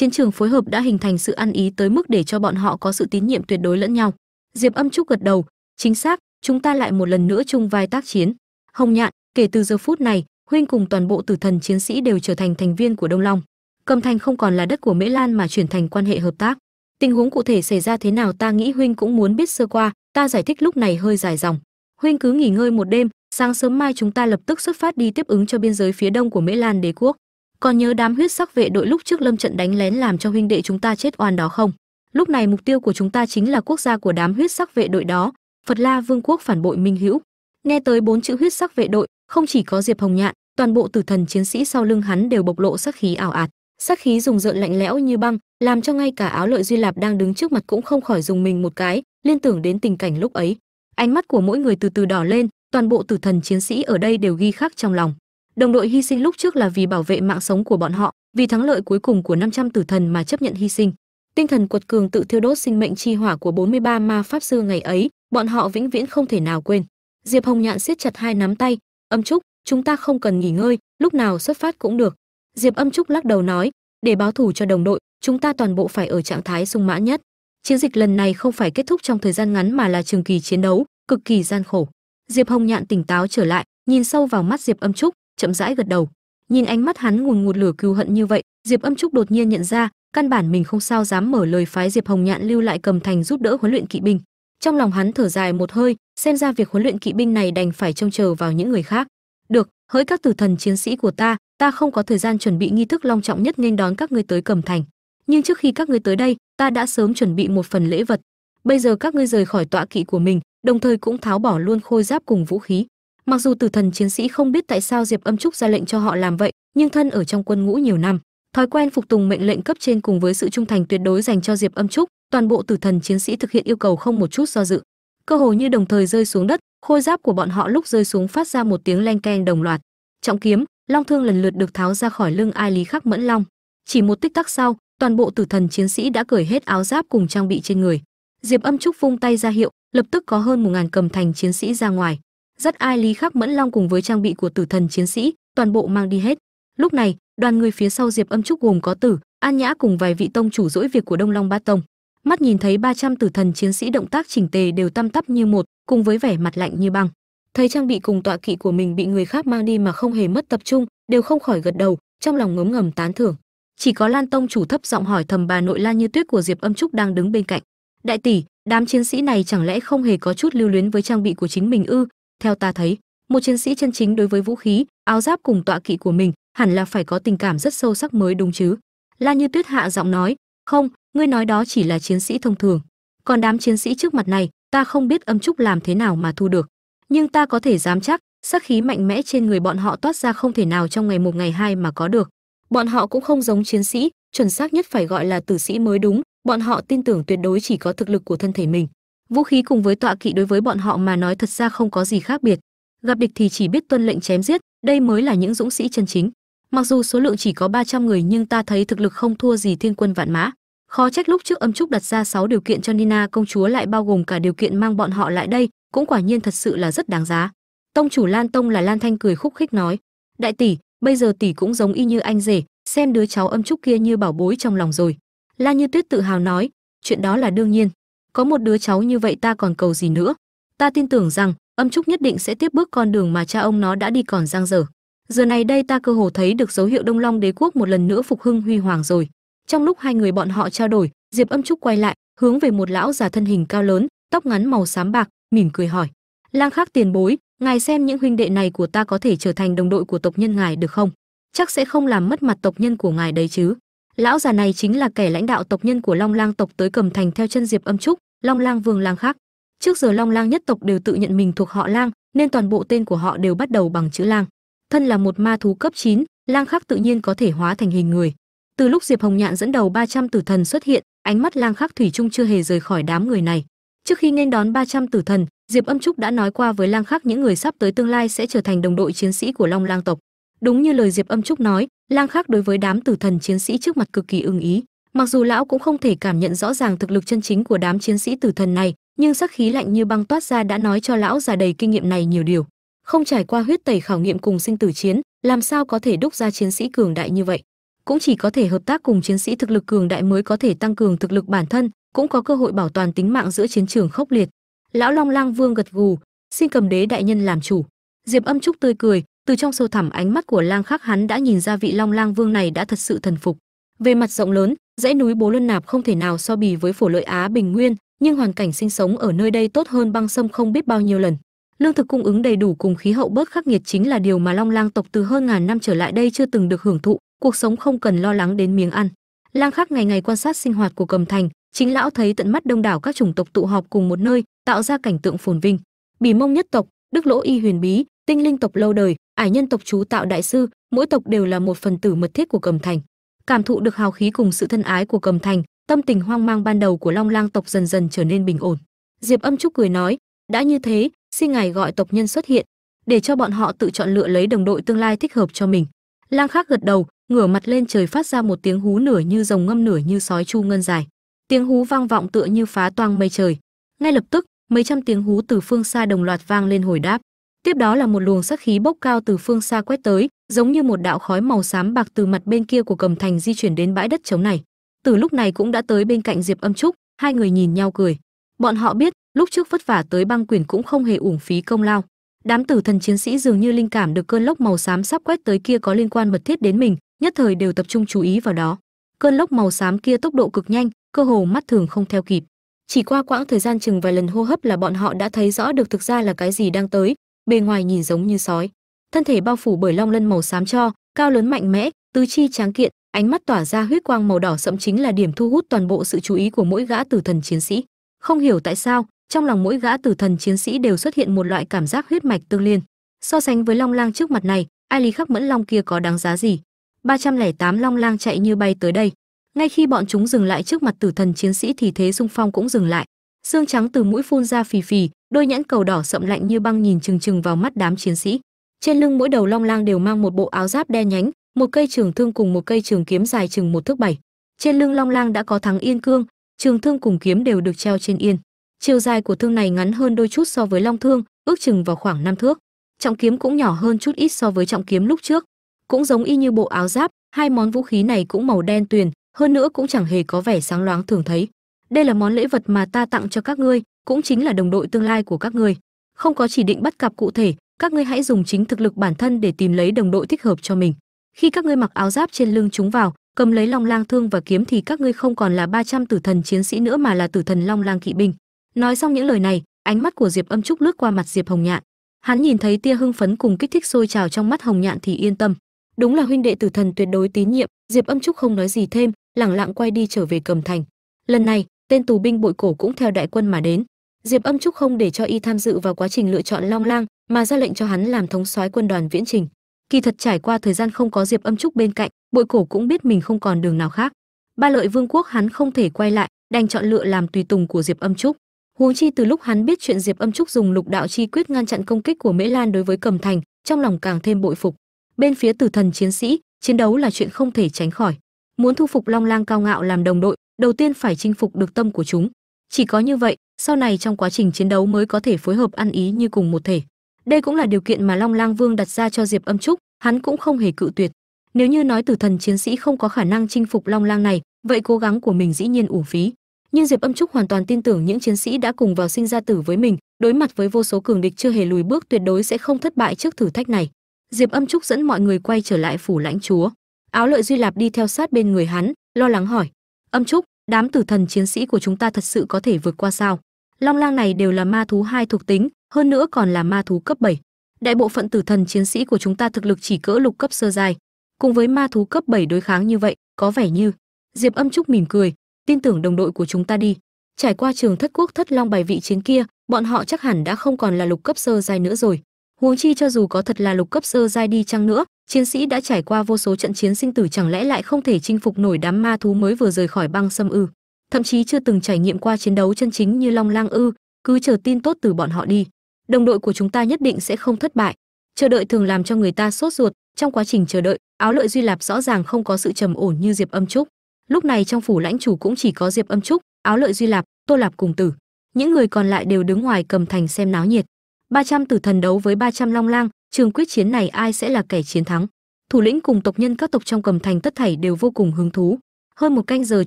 Chiến trường phối hợp đã hình thành sự ăn ý tới mức để cho bọn họ có sự tín nhiệm tuyệt đối lẫn nhau. Diệp Âm Trúc gật đầu, chính xác, chúng ta lại một lần nữa chung vai tác chiến. Hồng Nhạn, kể từ giờ phút này, huynh cùng toàn bộ tử thần chiến sĩ đều trở thành thành viên của Đông Long. Cầm Thành không còn là đất của Mễ Lan mà chuyển thành quan hệ hợp tác. Tình huống cụ thể xảy ra thế nào ta nghĩ huynh cũng muốn biết sơ qua, ta giải thích lúc này hơi dài dòng. Huynh cứ nghỉ ngơi một đêm, sáng sớm mai chúng ta lập tức xuất phát đi tiếp ứng cho biên giới phía đông của Mễ Lan đế quốc. Còn nhớ đám huyết sắc vệ đội lúc trước lâm trận đánh lén làm cho huynh đệ chúng ta chết oan đó không? Lúc này mục tiêu của chúng ta chính là quốc gia của đám huyết sắc vệ đội đó, Phật La Vương quốc phản bội Minh Hữu. Nghe tới bốn chữ huyết sắc vệ đội, không chỉ có Diệp Hồng Nhạn, toàn bộ tử thần chiến sĩ sau lưng hắn đều bộc lộ sắc khí ảo ạt. Sắc khí dùng rợn lạnh lẽo như băng, làm cho ngay cả áo lợi duy lạp đang đứng trước mặt cũng không khỏi dùng mình một cái, liên tưởng đến tình cảnh lúc ấy. Ánh mắt của mỗi người từ từ đỏ lên, toàn bộ tử thần chiến sĩ ở đây đều ghi khắc trong lòng. Đồng đội hy sinh lúc trước là vì bảo vệ mạng sống của bọn họ, vì thắng lợi cuối cùng của 500 tử thần mà chấp nhận hy sinh. Tinh thần quật cường tự thiêu đốt sinh mệnh chi hỏa của 43 ma pháp sư ngày ấy, bọn họ vĩnh viễn không thể nào quên. Diệp Hồng Nhạn siết chặt hai nắm tay, "Âm Trúc, chúng ta không cần nghỉ ngơi, lúc nào xuất phát cũng được." Diệp Âm Trúc lắc đầu nói, "Để báo thù cho đồng đội, chúng ta toàn bộ phải ở trạng thái sung mãn nhất. Chiến dịch lần này không phải kết thúc trong thời gian ngắn mà là trường kỳ chiến đấu, cực kỳ gian khổ." Diệp Hồng Nhạn tỉnh táo trở lại, nhìn sâu vào mắt Diệp Âm Trúc, chậm rãi gật đầu. Nhìn ánh mắt hắn ngùn ngụt lửa cừu hận như vậy, Diệp Âm Trúc đột nhiên nhận ra, căn bản mình không sao dám mở lời phái Diệp Hồng Nhạn lưu lại cầm thành giúp đỡ huấn luyện kỵ binh. Trong lòng hắn thở dài một hơi, xem ra việc huấn luyện kỵ binh này đành phải trông chờ vào những người khác. Được, hỡi các tử thần chiến sĩ của ta, ta không có thời gian chuẩn bị nghi thức long trọng nhất nên đón các ngươi tới cầm thành. Nhưng trước khi các ngươi tới đây, ta đã sớm chuẩn bị một phần lễ vật. Bây giờ các ngươi rời khỏi tọa kỵ của mình, đồng thời cũng tháo bỏ luôn khôi giáp cùng vũ khí. Mặc dù tử thần chiến sĩ không biết tại sao Diệp Âm Trúc ra lệnh cho họ làm vậy, nhưng thân ở trong quân ngũ nhiều năm, thói quen phục tùng mệnh lệnh cấp trên cùng với sự trung thành tuyệt đối dành cho Diệp Âm Trúc, toàn bộ tử thần chiến sĩ thực hiện yêu cầu không một chút do dự. Cơ hồ như đồng thời rơi xuống đất, khôi giáp của bọn họ lúc rơi xuống phát ra một tiếng leng keng đồng loạt. trọng kiếm long thương lần lượt được tháo ra khỏi lưng ai lý khắc mẫn long chỉ một tích tắc sau toàn bộ tử thần chiến sĩ đã cởi hết áo giáp cùng trang bị trên người diệp âm trúc vung tay ra hiệu lập tức có hơn một ngàn cầm thành chiến sĩ ra ngoài dắt ai lý khắc mẫn long cùng với trang bị của tử thần chiến sĩ, toàn bộ mang đi hết. Lúc này, đoàn người phía sau diệp âm trúc gồm có tử, an nhã cùng vài vị tông chủ dỗi việc của đông long ba tông. Mắt nhìn thấy 300 tử thần chiến sĩ động tác chỉnh tề đều tăm tắp như một, cùng với vẻ mặt lạnh như băng. Thấy trang bị cùng tọa kỵ của mình bị người khác mang đi mà không hề mất tập trung, đều không khỏi gật đầu, trong lòng ngấm ngầm tán thưởng. Chỉ có lan tông chủ thấp giọng hỏi thầm bà nội lan như tuyết của diệp âm trúc đang đứng bên cạnh. Đại tỷ, đám chiến sĩ này chẳng lẽ không hề có chút lưu luyến với trang bị của chính mình ư? Theo ta thấy, một chiến sĩ chân chính đối với vũ khí, áo giáp cùng tọa kỵ của mình hẳn là phải có tình cảm rất sâu sắc mới đúng chứ. La như tuyết hạ giọng nói, không, ngươi nói đó chỉ là chiến sĩ thông thường. Còn đám chiến sĩ trước mặt này, ta không biết âm trúc làm thế nào mà thu được. Nhưng ta có thể dám chắc sắc khí mạnh mẽ trên người bọn họ toát ra không thể nào trong ngày một ngày hai mà có được. Bọn họ cũng không giống chiến sĩ, chuẩn xác nhất phải gọi là tử sĩ mới đúng. Bọn họ tin tưởng tuyệt đối chỉ có thực lực của thân thể mình vũ khí cùng với tọa kỵ đối với bọn họ mà nói thật ra không có gì khác biệt. Gặp địch thì chỉ biết tuân lệnh chém giết, đây mới là những dũng sĩ chân chính. Mặc dù số lượng chỉ có 300 người nhưng ta thấy thực lực không thua gì thiên quân vạn mã. Khó trách lúc trước âm trúc đặt ra 6 điều kiện cho nina công chúa lại bao gồm cả điều kiện mang bọn họ lại đây, cũng quả nhiên thật sự là rất đáng giá. Tông chủ lan tông là lan thanh cười khúc khích nói, đại tỷ, bây giờ tỷ cũng giống y như anh rể, xem đứa cháu âm trúc kia như bảo bối trong lòng rồi. Lan như tuyết tự hào nói, chuyện đó là đương nhiên có một đứa cháu như vậy ta còn cầu gì nữa? Ta tin tưởng rằng, âm trúc nhất định sẽ tiếp bước con đường mà cha ông nó đã đi còn giang dở. Giờ này đây ta cơ hồ thấy được dấu hiệu đông long đế quốc một lần nữa phục hưng huy hoàng rồi. Trong lúc hai người bọn họ trao đổi, diệp âm trúc quay lại, hướng về một lão già thân hình cao lớn, tóc ngắn màu xám bạc, mỉm cười hỏi. Lang khắc tiền bối, ngài xem những huynh đệ này của ta có thể trở thành đồng đội của tộc nhân ngài được không? Chắc sẽ không làm mất mặt tộc nhân của ngài đấy chứ lão già này chính là kẻ lãnh đạo tộc nhân của long lang tộc tới cầm thành theo chân diệp âm trúc long lang vương lang khắc trước giờ long lang nhất tộc đều tự nhận mình thuộc họ lang nên toàn bộ tên của họ đều bắt đầu bằng chữ lang. Thân là một ma thú cấp 9, lang khắc tự nhiên có thể hóa thành hình người. Từ lúc diệp hồng nhạn dẫn đầu 300 tử thần xuất hiện ánh mắt lang khắc thủy chung chưa hề rời khỏi đám người này. Trước khi nghênh đón 300 tử thần diệp âm trúc đã nói qua với lang khắc những người sắp tới tương lai sẽ trở thành đồng đội chiến sĩ của long lang tộc. Đúng như lời diệp âm trúc nói lang khắc đối với đám tử thần chiến sĩ trước mặt cực kỳ ưng ý. Mặc dù lão cũng không thể cảm nhận rõ ràng thực lực chân chính của đám chiến sĩ tử thần này, nhưng sắc khí lạnh như băng toát ra đã nói cho lão già đầy kinh nghiệm này nhiều điều. Không trải qua huyết tẩy khảo nghiệm cùng sinh tử chiến, làm sao có thể đúc ra chiến sĩ cường đại như vậy? Cũng chỉ có thể hợp tác cùng chiến sĩ thực lực cường đại mới có thể tăng cường thực lực bản thân, cũng có cơ hội bảo toàn tính mạng giữa chiến trường khốc liệt. Lão long lang vương gật gù, xin cầm đế đại nhân làm chủ. Diệp âm trúc tươi cười từ trong sâu thẳm ánh mắt của lang khắc hắn đã nhìn ra vị long lang vương này đã thật sự thần phục. Về mặt rộng lớn, dãy núi bố luân nạp không thể nào so bì với phổ lợi á bình nguyên, nhưng hoàn cảnh sinh sống ở nơi đây tốt hơn băng sâm không biết bao nhiêu lần. Lương thực cung ứng đầy đủ cùng khí hậu bớt khắc nghiệt chính là điều mà long lang tộc từ hơn ngàn năm trở lại đây chưa từng được hưởng thụ, cuộc sống không cần lo lắng đến miếng ăn. Lang khắc ngày ngày quan sát sinh hoạt của cầm thành, chính lão thấy tận mắt đông đảo các chủng tộc tụ họp cùng một nơi, tạo ra cảnh tượng phồn vinh. Bỉ mông nhất tộc, đức lỗ y huyền bí tinh linh tộc lâu đời, ải nhân tộc chú tạo đại sư, mỗi tộc đều là một phần tử mật thiết của cầm thành. Cảm thụ được hào khí cùng sự thân ái của cầm thành, tâm tình hoang mang ban đầu của long lang tộc dần dần trở nên bình ổn. Diệp âm trúc cười nói, đã như thế, xin ngài gọi tộc nhân xuất hiện, để cho bọn họ tự chọn lựa lấy đồng đội tương lai thích hợp cho mình. Lang khác gật đầu, ngửa mặt lên trời phát ra một tiếng hú nửa như rồng ngâm nửa như sói chu ngân dài. Tiếng hú vang vọng tựa như phá toang mây trời. Ngay lập tức, mấy trăm tiếng hú từ phương xa đồng loạt vang lên hồi đáp tiếp đó là một luồng sát khí bốc cao từ phương xa quét tới, giống như một đạo khói màu xám bạc từ mặt bên kia của cầm thành di chuyển đến bãi đất trống này. Từ lúc này cũng đã tới bên cạnh diệp âm trúc, hai người nhìn nhau cười. Bọn họ biết, lúc trước vất vả tới băng quyền cũng không hề uổng phí công lao. Đám tử thần chiến sĩ dường như linh cảm được cơn lốc màu xám sắp quét tới kia có liên quan mật thiết đến mình, nhất thời đều tập trung chú ý vào đó. Cơn lốc màu xám kia tốc độ cực nhanh, cơ hồ mắt thường không theo kịp. Chỉ qua quãng thời gian chừng vài lần hô hấp là bọn họ đã thấy rõ được thực ra là cái gì đang tới bề ngoài nhìn giống như sói. Thân thể bao phủ bởi long lân màu xám cho, cao lớn mạnh mẽ, tứ chi tráng kiện, ánh mắt tỏa ra huyết quang màu đỏ sẫm chính là điểm thu hút toàn bộ sự chú ý của mỗi gã tử thần chiến sĩ. Không hiểu tại sao, trong lòng mỗi gã tử thần chiến sĩ đều xuất hiện một loại cảm giác huyết mạch tương liên. So sánh với long lang trước mặt này, ai lý khắc mẫn long kia có đáng giá gì? 308 long lang chạy như bay tới đây. Ngay khi bọn chúng dừng lại trước mặt tử thần chiến sĩ thì thế xung phong cũng dừng lại. Xương trắng từ mũi phun ra phì phì đôi nhãn cầu đỏ sậm lạnh như băng nhìn chừng chừng vào mắt đám chiến sĩ. Trên lưng mỗi đầu long lang đều mang một bộ áo giáp đen nhánh, một cây trường thương cùng một cây trường kiếm dài chừng một thước bảy. Trên lưng long lang đã có thắng yên cương, trường thương cùng kiếm đều được treo trên yên. Chiều dài của thương này ngắn hơn đôi chút so với long thương, ước chừng vào khoảng năm thước. Trọng kiếm cũng nhỏ hơn chút ít so với trọng kiếm lúc trước. Cũng giống y như bộ áo giáp, hai món vũ khí này cũng màu đen tuyền, hơn nữa cũng chẳng hề có vẻ sáng loáng thường thấy. Đây là món lễ vật mà ta tặng cho các ngươi cũng chính là đồng đội tương lai của các ngươi. Không có chỉ định bắt cặp cụ thể, các ngươi hãy dùng chính thực lực bản thân để tìm lấy đồng đội thích hợp cho mình. Khi các ngươi mặc áo giáp trên lưng chúng vào, cầm lấy long lang thương và kiếm thì các ngươi không còn là 300 tử thần chiến sĩ nữa mà là tử thần long lang kỵ binh. Nói xong những lời này, ánh mắt của diệp âm trúc lướt qua mặt diệp hồng nhạn. Hắn nhìn thấy tia hưng phấn cùng kích thích sôi trào trong mắt hồng nhạn thì yên tâm. Đúng là huynh đệ tử thần tuyệt đối tín nhiệm, diệp âm trúc không nói gì thêm, lẳng lặng quay đi trở về cầm thành. Lần này tên tù binh bội cổ cũng theo đại quân mà đến. Diệp âm trúc không để cho y tham dự vào quá trình lựa chọn long lang, mà ra lệnh cho hắn làm thống soái quân đoàn viễn trình. Kỳ thật trải qua thời gian không có diệp âm trúc bên cạnh, bội cổ cũng biết mình không còn đường nào khác. Ba lợi vương quốc hắn không thể quay lại, đành chọn lựa làm tùy tùng của diệp âm trúc. Huống chi từ lúc hắn biết chuyện diệp âm trúc dùng lục đạo chi quyết ngăn chặn công kích của mễ lan đối với cầm thành, trong lòng càng thêm bội phục. Bên phía tử thần chiến sĩ, chiến đấu là chuyện không thể tránh khỏi. Muốn thu phục long lang cao ngạo làm đồng đội đầu tiên phải chinh phục được tâm của chúng. Chỉ có như vậy, sau này trong quá trình chiến đấu mới có thể phối hợp ăn ý như cùng một thể. Đây cũng là điều kiện mà long lang vương đặt ra cho diệp âm trúc, hắn cũng không hề cự tuyệt. Nếu như nói tử thần chiến sĩ không có khả năng chinh phục long lang này, vậy cố gắng của mình dĩ nhiên uổng phí. Nhưng diệp âm trúc hoàn toàn tin tưởng những chiến sĩ đã cùng vào sinh ra tử với mình, đối mặt với vô số cường địch chưa hề lùi bước tuyệt đối sẽ không thất bại trước thử thách này. Diệp âm trúc dẫn mọi người quay trở lại phủ lãnh chúa. Áo lợi duy lạp đi theo sát bên người hắn, lo lắng hỏi, âm trúc đám tử thần chiến sĩ của chúng ta thật sự có thể vượt qua sao? Long lang này đều là ma thú hai thuộc tính, hơn nữa còn là ma thú cấp 7. đại bộ phận tử thần chiến sĩ của chúng ta thực lực chỉ cỡ lục cấp sơ dài cùng với ma thú cấp 7 đối kháng như vậy, có vẻ như diệp âm trúc mỉm cười, tin tưởng đồng đội của chúng ta đi. Trải qua trường thất quốc thất long bài vị chiến kia, bọn họ chắc hẳn đã không còn là lục cấp sơ dài nữa rồi. Huống chi cho dù có thật là lục cấp sơ giai đi chăng nữa chiến sĩ đã trải qua vô số trận chiến sinh tử chẳng lẽ lại không thể chinh phục nổi đám ma thú mới vừa rời khỏi băng xâm ư? Thậm chí chưa từng trải nghiệm qua chiến đấu chân chính như long lang ư? Cứ chờ tin tốt từ bọn họ đi. Đồng đội của chúng ta nhất định sẽ không thất bại. Chờ đợi thường làm cho người ta sốt ruột. Trong quá trình chờ đợi, áo lợi duy lạp rõ ràng không có sự trầm ổn như diệp âm trúc. Lúc này trong phủ lãnh chủ cũng chỉ có diệp âm trúc, áo lợi duy lạp, tô lạp cùng tử. Những người còn lại đều đứng ngoài cầm thành xem náo nhiệt. 300 tử thần đấu với 300 long lang trường quyết chiến này ai sẽ là kẻ chiến thắng? Thủ lĩnh cùng tộc nhân các tộc trong cầm thành tất thảy đều vô cùng hứng thú. Hơn một canh giờ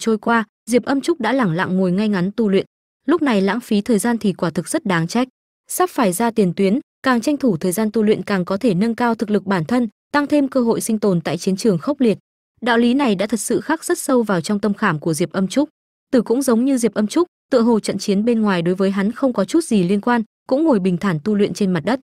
trôi qua, diệp âm trúc đã lẳng lặng ngồi ngay ngắn tu luyện. Lúc này lãng phí thời gian thì quả thực rất đáng trách. Sắp phải ra tiền tuyến, càng tranh thủ thời gian tu luyện càng có thể nâng cao thực lực bản thân, tăng thêm cơ hội sinh tồn tại chiến trường khốc liệt. Đạo lý này đã thật sự khắc rất sâu vào trong tâm khảm của diệp âm trúc. Tử cũng giống như diệp âm trúc, tựa hồ trận chiến bên ngoài đối với hắn không có chút gì liên quan, cũng ngồi bình thản tu luyện trên mặt đất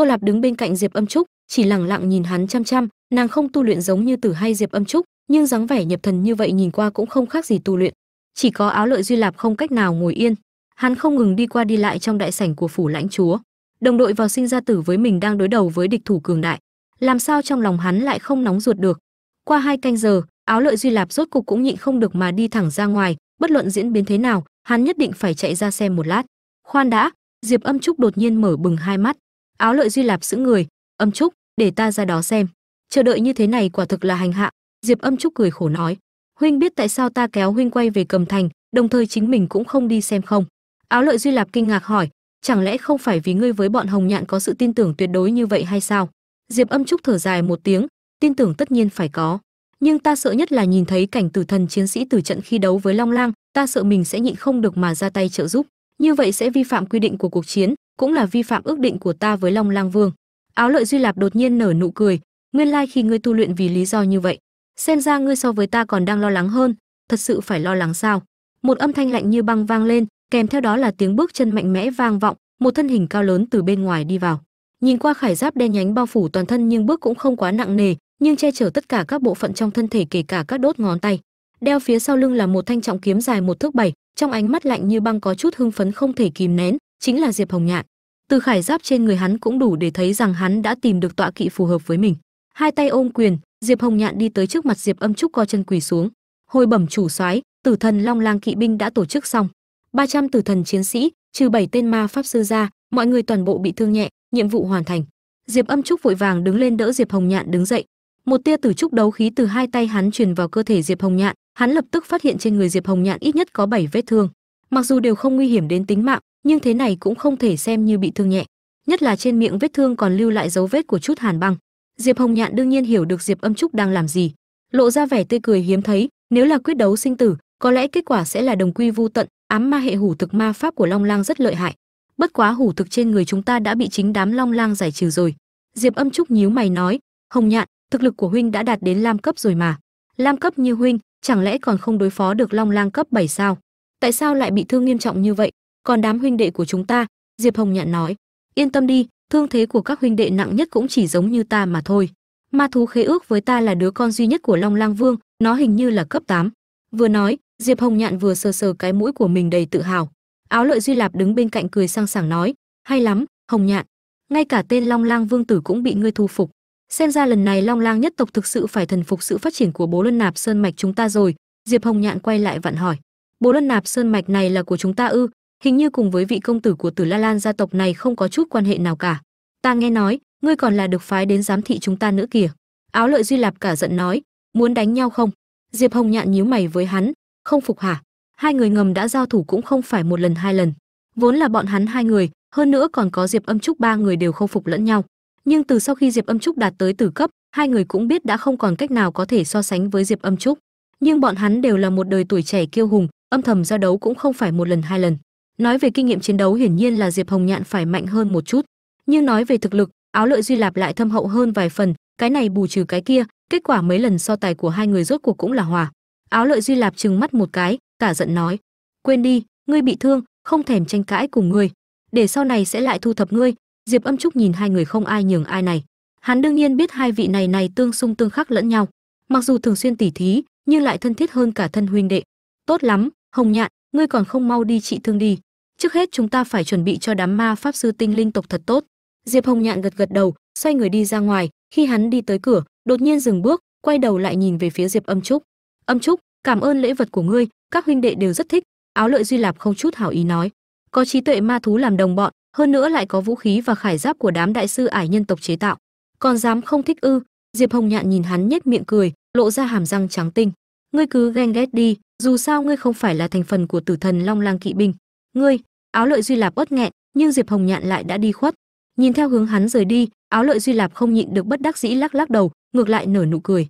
tô lạp đứng bên cạnh diệp âm trúc, chỉ lẳng lặng nhìn hắn chăm chăm. Nàng không tu luyện giống như tử hay diệp âm trúc, nhưng dáng vẻ nhập thần như vậy nhìn qua cũng không khác gì tu luyện. Chỉ có áo lợi duy lạp không cách nào ngồi yên. Hắn không ngừng đi qua đi lại trong đại sảnh của phủ lãnh chúa. Đồng đội vào sinh ra tử với mình đang đối đầu với địch thủ cường đại. Làm sao trong lòng hắn lại không nóng ruột được? Qua hai canh giờ, áo lợi duy lạp rốt cục cũng nhịn không được mà đi thẳng ra ngoài. Bất luận diễn biến thế nào, hắn nhất định phải chạy ra xem một lát. Khoan đã, diệp âm trúc đột nhiên mở bừng hai mắt áo lợi duy lạp giữ người, âm trúc, để ta ra đó xem. Chờ đợi như thế này quả thực là hành hạ. Diệp âm trúc cười khổ nói, huynh biết tại sao ta kéo huynh quay về cầm thành, đồng thời chính mình cũng không đi xem không? Áo lợi duy lạp kinh ngạc hỏi, chẳng lẽ không phải vì ngươi với bọn hồng nhạn có sự tin tưởng tuyệt đối như vậy hay sao? Diệp âm trúc thở dài một tiếng, tin tưởng tất nhiên phải có, nhưng ta sợ nhất là nhìn thấy cảnh tử thần chiến sĩ tử trận khi đấu với long lang, ta sợ mình sẽ nhịn không được mà ra tay trợ giúp. Như vậy sẽ vi phạm quy định của cuộc chiến cũng là vi phạm ước định của ta với long lang vương. Áo lợi duy lạp đột nhiên nở nụ cười, nguyên lai like khi ngươi tu luyện vì lý do như vậy, xem ra ngươi so với ta còn đang lo lắng hơn, thật sự phải lo lắng sao? Một âm thanh lạnh như băng vang lên, kèm theo đó là tiếng bước chân mạnh mẽ vang vọng, một thân hình cao lớn từ bên ngoài đi vào. Nhìn qua khải giáp đen nhánh bao phủ toàn thân nhưng bước cũng không quá nặng nề, nhưng che chở tất cả các bộ phận trong thân thể kể cả các đốt ngón tay. Đeo phía sau lưng là một thanh trọng kiếm dài một thước bảy, trong ánh mắt lạnh như băng có chút hưng phấn không thể kìm nén chính là diệp hồng nhạn. Từ khải giáp trên người hắn cũng đủ để thấy rằng hắn đã tìm được tọa kỵ phù hợp với mình. Hai tay ôm quyền, diệp hồng nhạn đi tới trước mặt diệp âm trúc co chân quỳ xuống. Hồi bẩm chủ soái, tử thần long lang kỵ binh đã tổ chức xong. 300 tử thần chiến sĩ, trừ 7 tên ma pháp sư ra, mọi người toàn bộ bị thương nhẹ, nhiệm vụ hoàn thành. Diệp âm trúc vội vàng đứng lên đỡ diệp hồng nhạn đứng dậy. Một tia tử trúc đấu khí từ hai tay hắn truyền vào cơ thể diệp hồng nhạn, hắn lập tức phát hiện trên người diệp hồng nhạn ít nhất có 7 vết thương mặc dù đều không nguy hiểm đến tính mạng, nhưng thế này cũng không thể xem như bị thương nhẹ. Nhất là trên miệng vết thương còn lưu lại dấu vết của chút hàn băng. Diệp hồng nhạn đương nhiên hiểu được diệp âm trúc đang làm gì. Lộ ra vẻ tươi cười hiếm thấy, nếu là quyết đấu sinh tử, có lẽ kết quả sẽ là đồng quy vu tận, ám ma hệ hủ thực ma pháp của long lang rất lợi hại. Bất quá hủ thực trên người chúng ta đã bị chính đám long lang giải trừ rồi. Diệp âm trúc nhíu mày nói, hồng nhạn, thực lực của huynh đã đạt đến lam cấp rồi mà. Lam cấp như huynh, chẳng lẽ còn không đối phó được long lang cấp 7 sao? Tại sao lại bị thương nghiêm trọng như vậy? Còn đám huynh đệ của chúng ta, diệp hồng nhạn nói, yên tâm đi, thương thế của các huynh đệ nặng nhất cũng chỉ giống như ta mà thôi. Ma thú khế ước với ta là đứa con duy nhất của long lang vương, nó hình như là cấp 8. vừa nói, diệp hồng nhạn vừa sờ sờ cái mũi của mình đầy tự hào. Áo lợi duy lạp đứng bên cạnh cười sang sảng nói, hay lắm, hồng nhạn, ngay cả tên long lang vương tử cũng bị ngươi thu phục. Xem ra lần này long lang nhất tộc thực sự phải thần phục sự phát triển của bố luân nạp sơn mạch chúng ta rồi. Diệp hồng nhạn quay lại vặn hỏi Bộ luân nạp sơn mạch này là của chúng ta ư? Hình như cùng với vị công tử của tử la lan gia tộc này không có chút quan hệ nào cả. Ta nghe nói, ngươi còn là được phái đến giám thị chúng ta nữa kìa. Áo lợi duy lạp cả giận nói, muốn đánh nhau không? Diệp hồng nhạn nhíu mày với hắn, không phục hả? Hai người ngầm đã giao thủ cũng không phải một lần, hai lần. Vốn là bọn hắn hai người, hơn nữa còn có diệp âm trúc ba người đều không phục lẫn nhau. Nhưng từ sau khi diệp âm trúc đạt tới tử cấp, hai người cũng biết đã không còn cách nào có thể so sánh với diệp âm trúc. Nhưng bọn hắn đều là một đời tuổi trẻ kiêu hùng âm thầm giao đấu cũng không phải một lần, hai lần. Nói về kinh nghiệm chiến đấu hiển nhiên là diệp hồng nhạn phải mạnh hơn một chút. Nhưng nói về thực lực, áo lợi duy lạp lại thâm hậu hơn vài phần, cái này bù trừ cái kia, kết quả mấy lần so tài của hai người rốt cuộc cũng là hòa. Áo lợi duy lạp trừng mắt một cái, cả giận nói, quên đi, ngươi bị thương, không thèm tranh cãi cùng ngươi. Để sau này sẽ lại thu thập ngươi. Diệp âm trúc nhìn hai người không ai nhường ai này. Hắn đương nhiên biết hai vị này này tương xung tương khắc lẫn nhau. Mặc dù thường xuyên tỉ thí, nhưng lại thân thiết hơn cả thân huynh đệ. Tốt lắm hồng nhạn, ngươi còn không mau đi trị thương đi. Trước hết chúng ta phải chuẩn bị cho đám ma pháp sư tinh linh tộc thật tốt. Diệp hồng nhạn gật gật đầu, xoay người đi ra ngoài. Khi hắn đi tới cửa, đột nhiên dừng bước, quay đầu lại nhìn về phía diệp âm trúc. Âm trúc, cảm ơn lễ vật của ngươi, các huynh đệ đều rất thích. Áo lợi duy lạp không chút hảo ý nói. Có trí tuệ ma thú làm đồng bọn, hơn nữa lại có vũ khí và khải giáp của đám đại sư ải nhân tộc chế tạo. Còn dám không thích ư? Diệp hồng nhạn nhìn hắn nhếch miệng cười, lộ ra hàm răng trắng tinh ngươi cứ ghen ghét đi, dù sao ngươi không phải là thành phần của tử thần long lang kỵ binh. Ngươi, áo lợi duy lạp ớt nghẹn, nhưng diệp hồng nhạn lại đã đi khuất. Nhìn theo hướng hắn rời đi, áo lợi duy lạp không nhịn được bất đắc dĩ lắc lắc đầu, ngược lại nở nụ cười.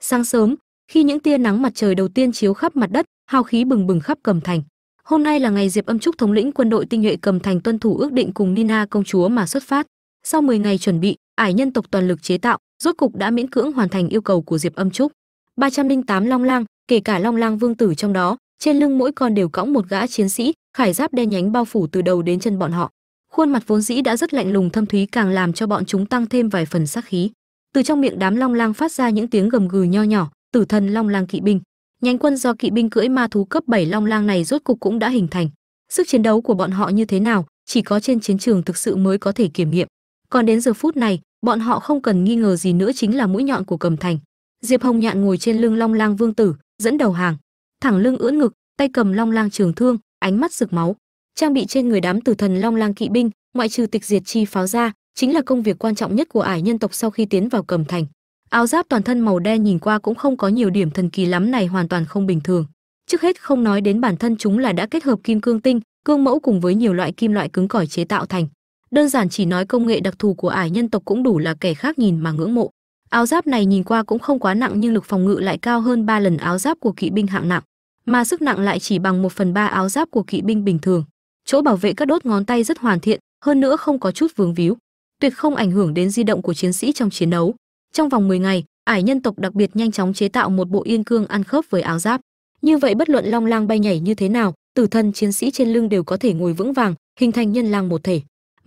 Sáng sớm, khi những tia nắng mặt trời đầu tiên chiếu khắp mặt đất, hào khí bừng bừng khắp cầm thành. Hôm nay là ngày diệp âm trúc thống lĩnh quân đội tinh nhuệ cầm thành tuân thủ ước định cùng nina công chúa mà xuất phát sau 10 ngày chuẩn bị, ải nhân tộc toàn lực chế tạo, rốt cục đã miễn cưỡng hoàn thành yêu cầu của diệp âm trúc. 308 long lang, kể cả long lang vương tử trong đó, trên lưng mỗi con đều cõng một gã chiến sĩ, khải giáp đen nhánh bao phủ từ đầu đến chân bọn họ. Khuôn mặt vốn dĩ đã rất lạnh lùng thâm thúy càng làm cho bọn chúng tăng thêm vài phần sắc khí. Từ trong miệng đám long lang phát ra những tiếng gầm gừ nho nhỏ, tử thần long lang kỵ binh. Nhánh quân do kỵ binh cưỡi ma thú cấp 7 long lang này rốt cục cũng đã hình thành. Sức chiến đấu của bọn họ như thế nào, chỉ có trên chiến trường thực sự mới có thể kiểm nghiệm còn đến giờ phút này, bọn họ không cần nghi ngờ gì nữa chính là mũi nhọn của cầm thành. Diệp hồng nhạn ngồi trên lưng long lang vương tử, dẫn đầu hàng. Thẳng lưng ưỡn ngực, tay cầm long lang trường thương, ánh mắt rực máu. Trang bị trên người đám tử thần long lang kỵ binh, ngoại trừ tịch diệt chi pháo ra, chính là công việc quan trọng nhất của ải nhân tộc sau khi tiến vào cầm thành. Áo giáp toàn thân màu đen nhìn qua cũng không có nhiều điểm thần kỳ lắm này hoàn toàn không bình thường. Trước hết không nói đến bản thân chúng là đã kết hợp kim cương tinh, cương mẫu cùng với nhiều loại kim loại cứng cỏi chế tạo thành đơn giản chỉ nói công nghệ đặc thù của ải nhân tộc cũng đủ là kẻ khác nhìn mà ngưỡng mộ. Áo giáp này nhìn qua cũng không quá nặng nhưng lực phòng ngự lại cao hơn 3 lần áo giáp của kỵ binh hạng nặng, mà sức nặng lại chỉ bằng 1 phần ba áo giáp của kỵ binh bình thường. Chỗ bảo vệ các đốt ngón tay rất hoàn thiện, hơn nữa không có chút vướng víu, tuyệt không ảnh hưởng đến di động của chiến sĩ trong chiến đấu. Trong vòng 10 ngày, ải nhân tộc đặc biệt nhanh chóng chế tạo một bộ yên cương ăn khớp với áo giáp. Như vậy bất luận long lang bay nhảy như thế nào, tử thân chiến sĩ trên lưng đều có thể ngồi vững vàng, hình thành nhân lang một thể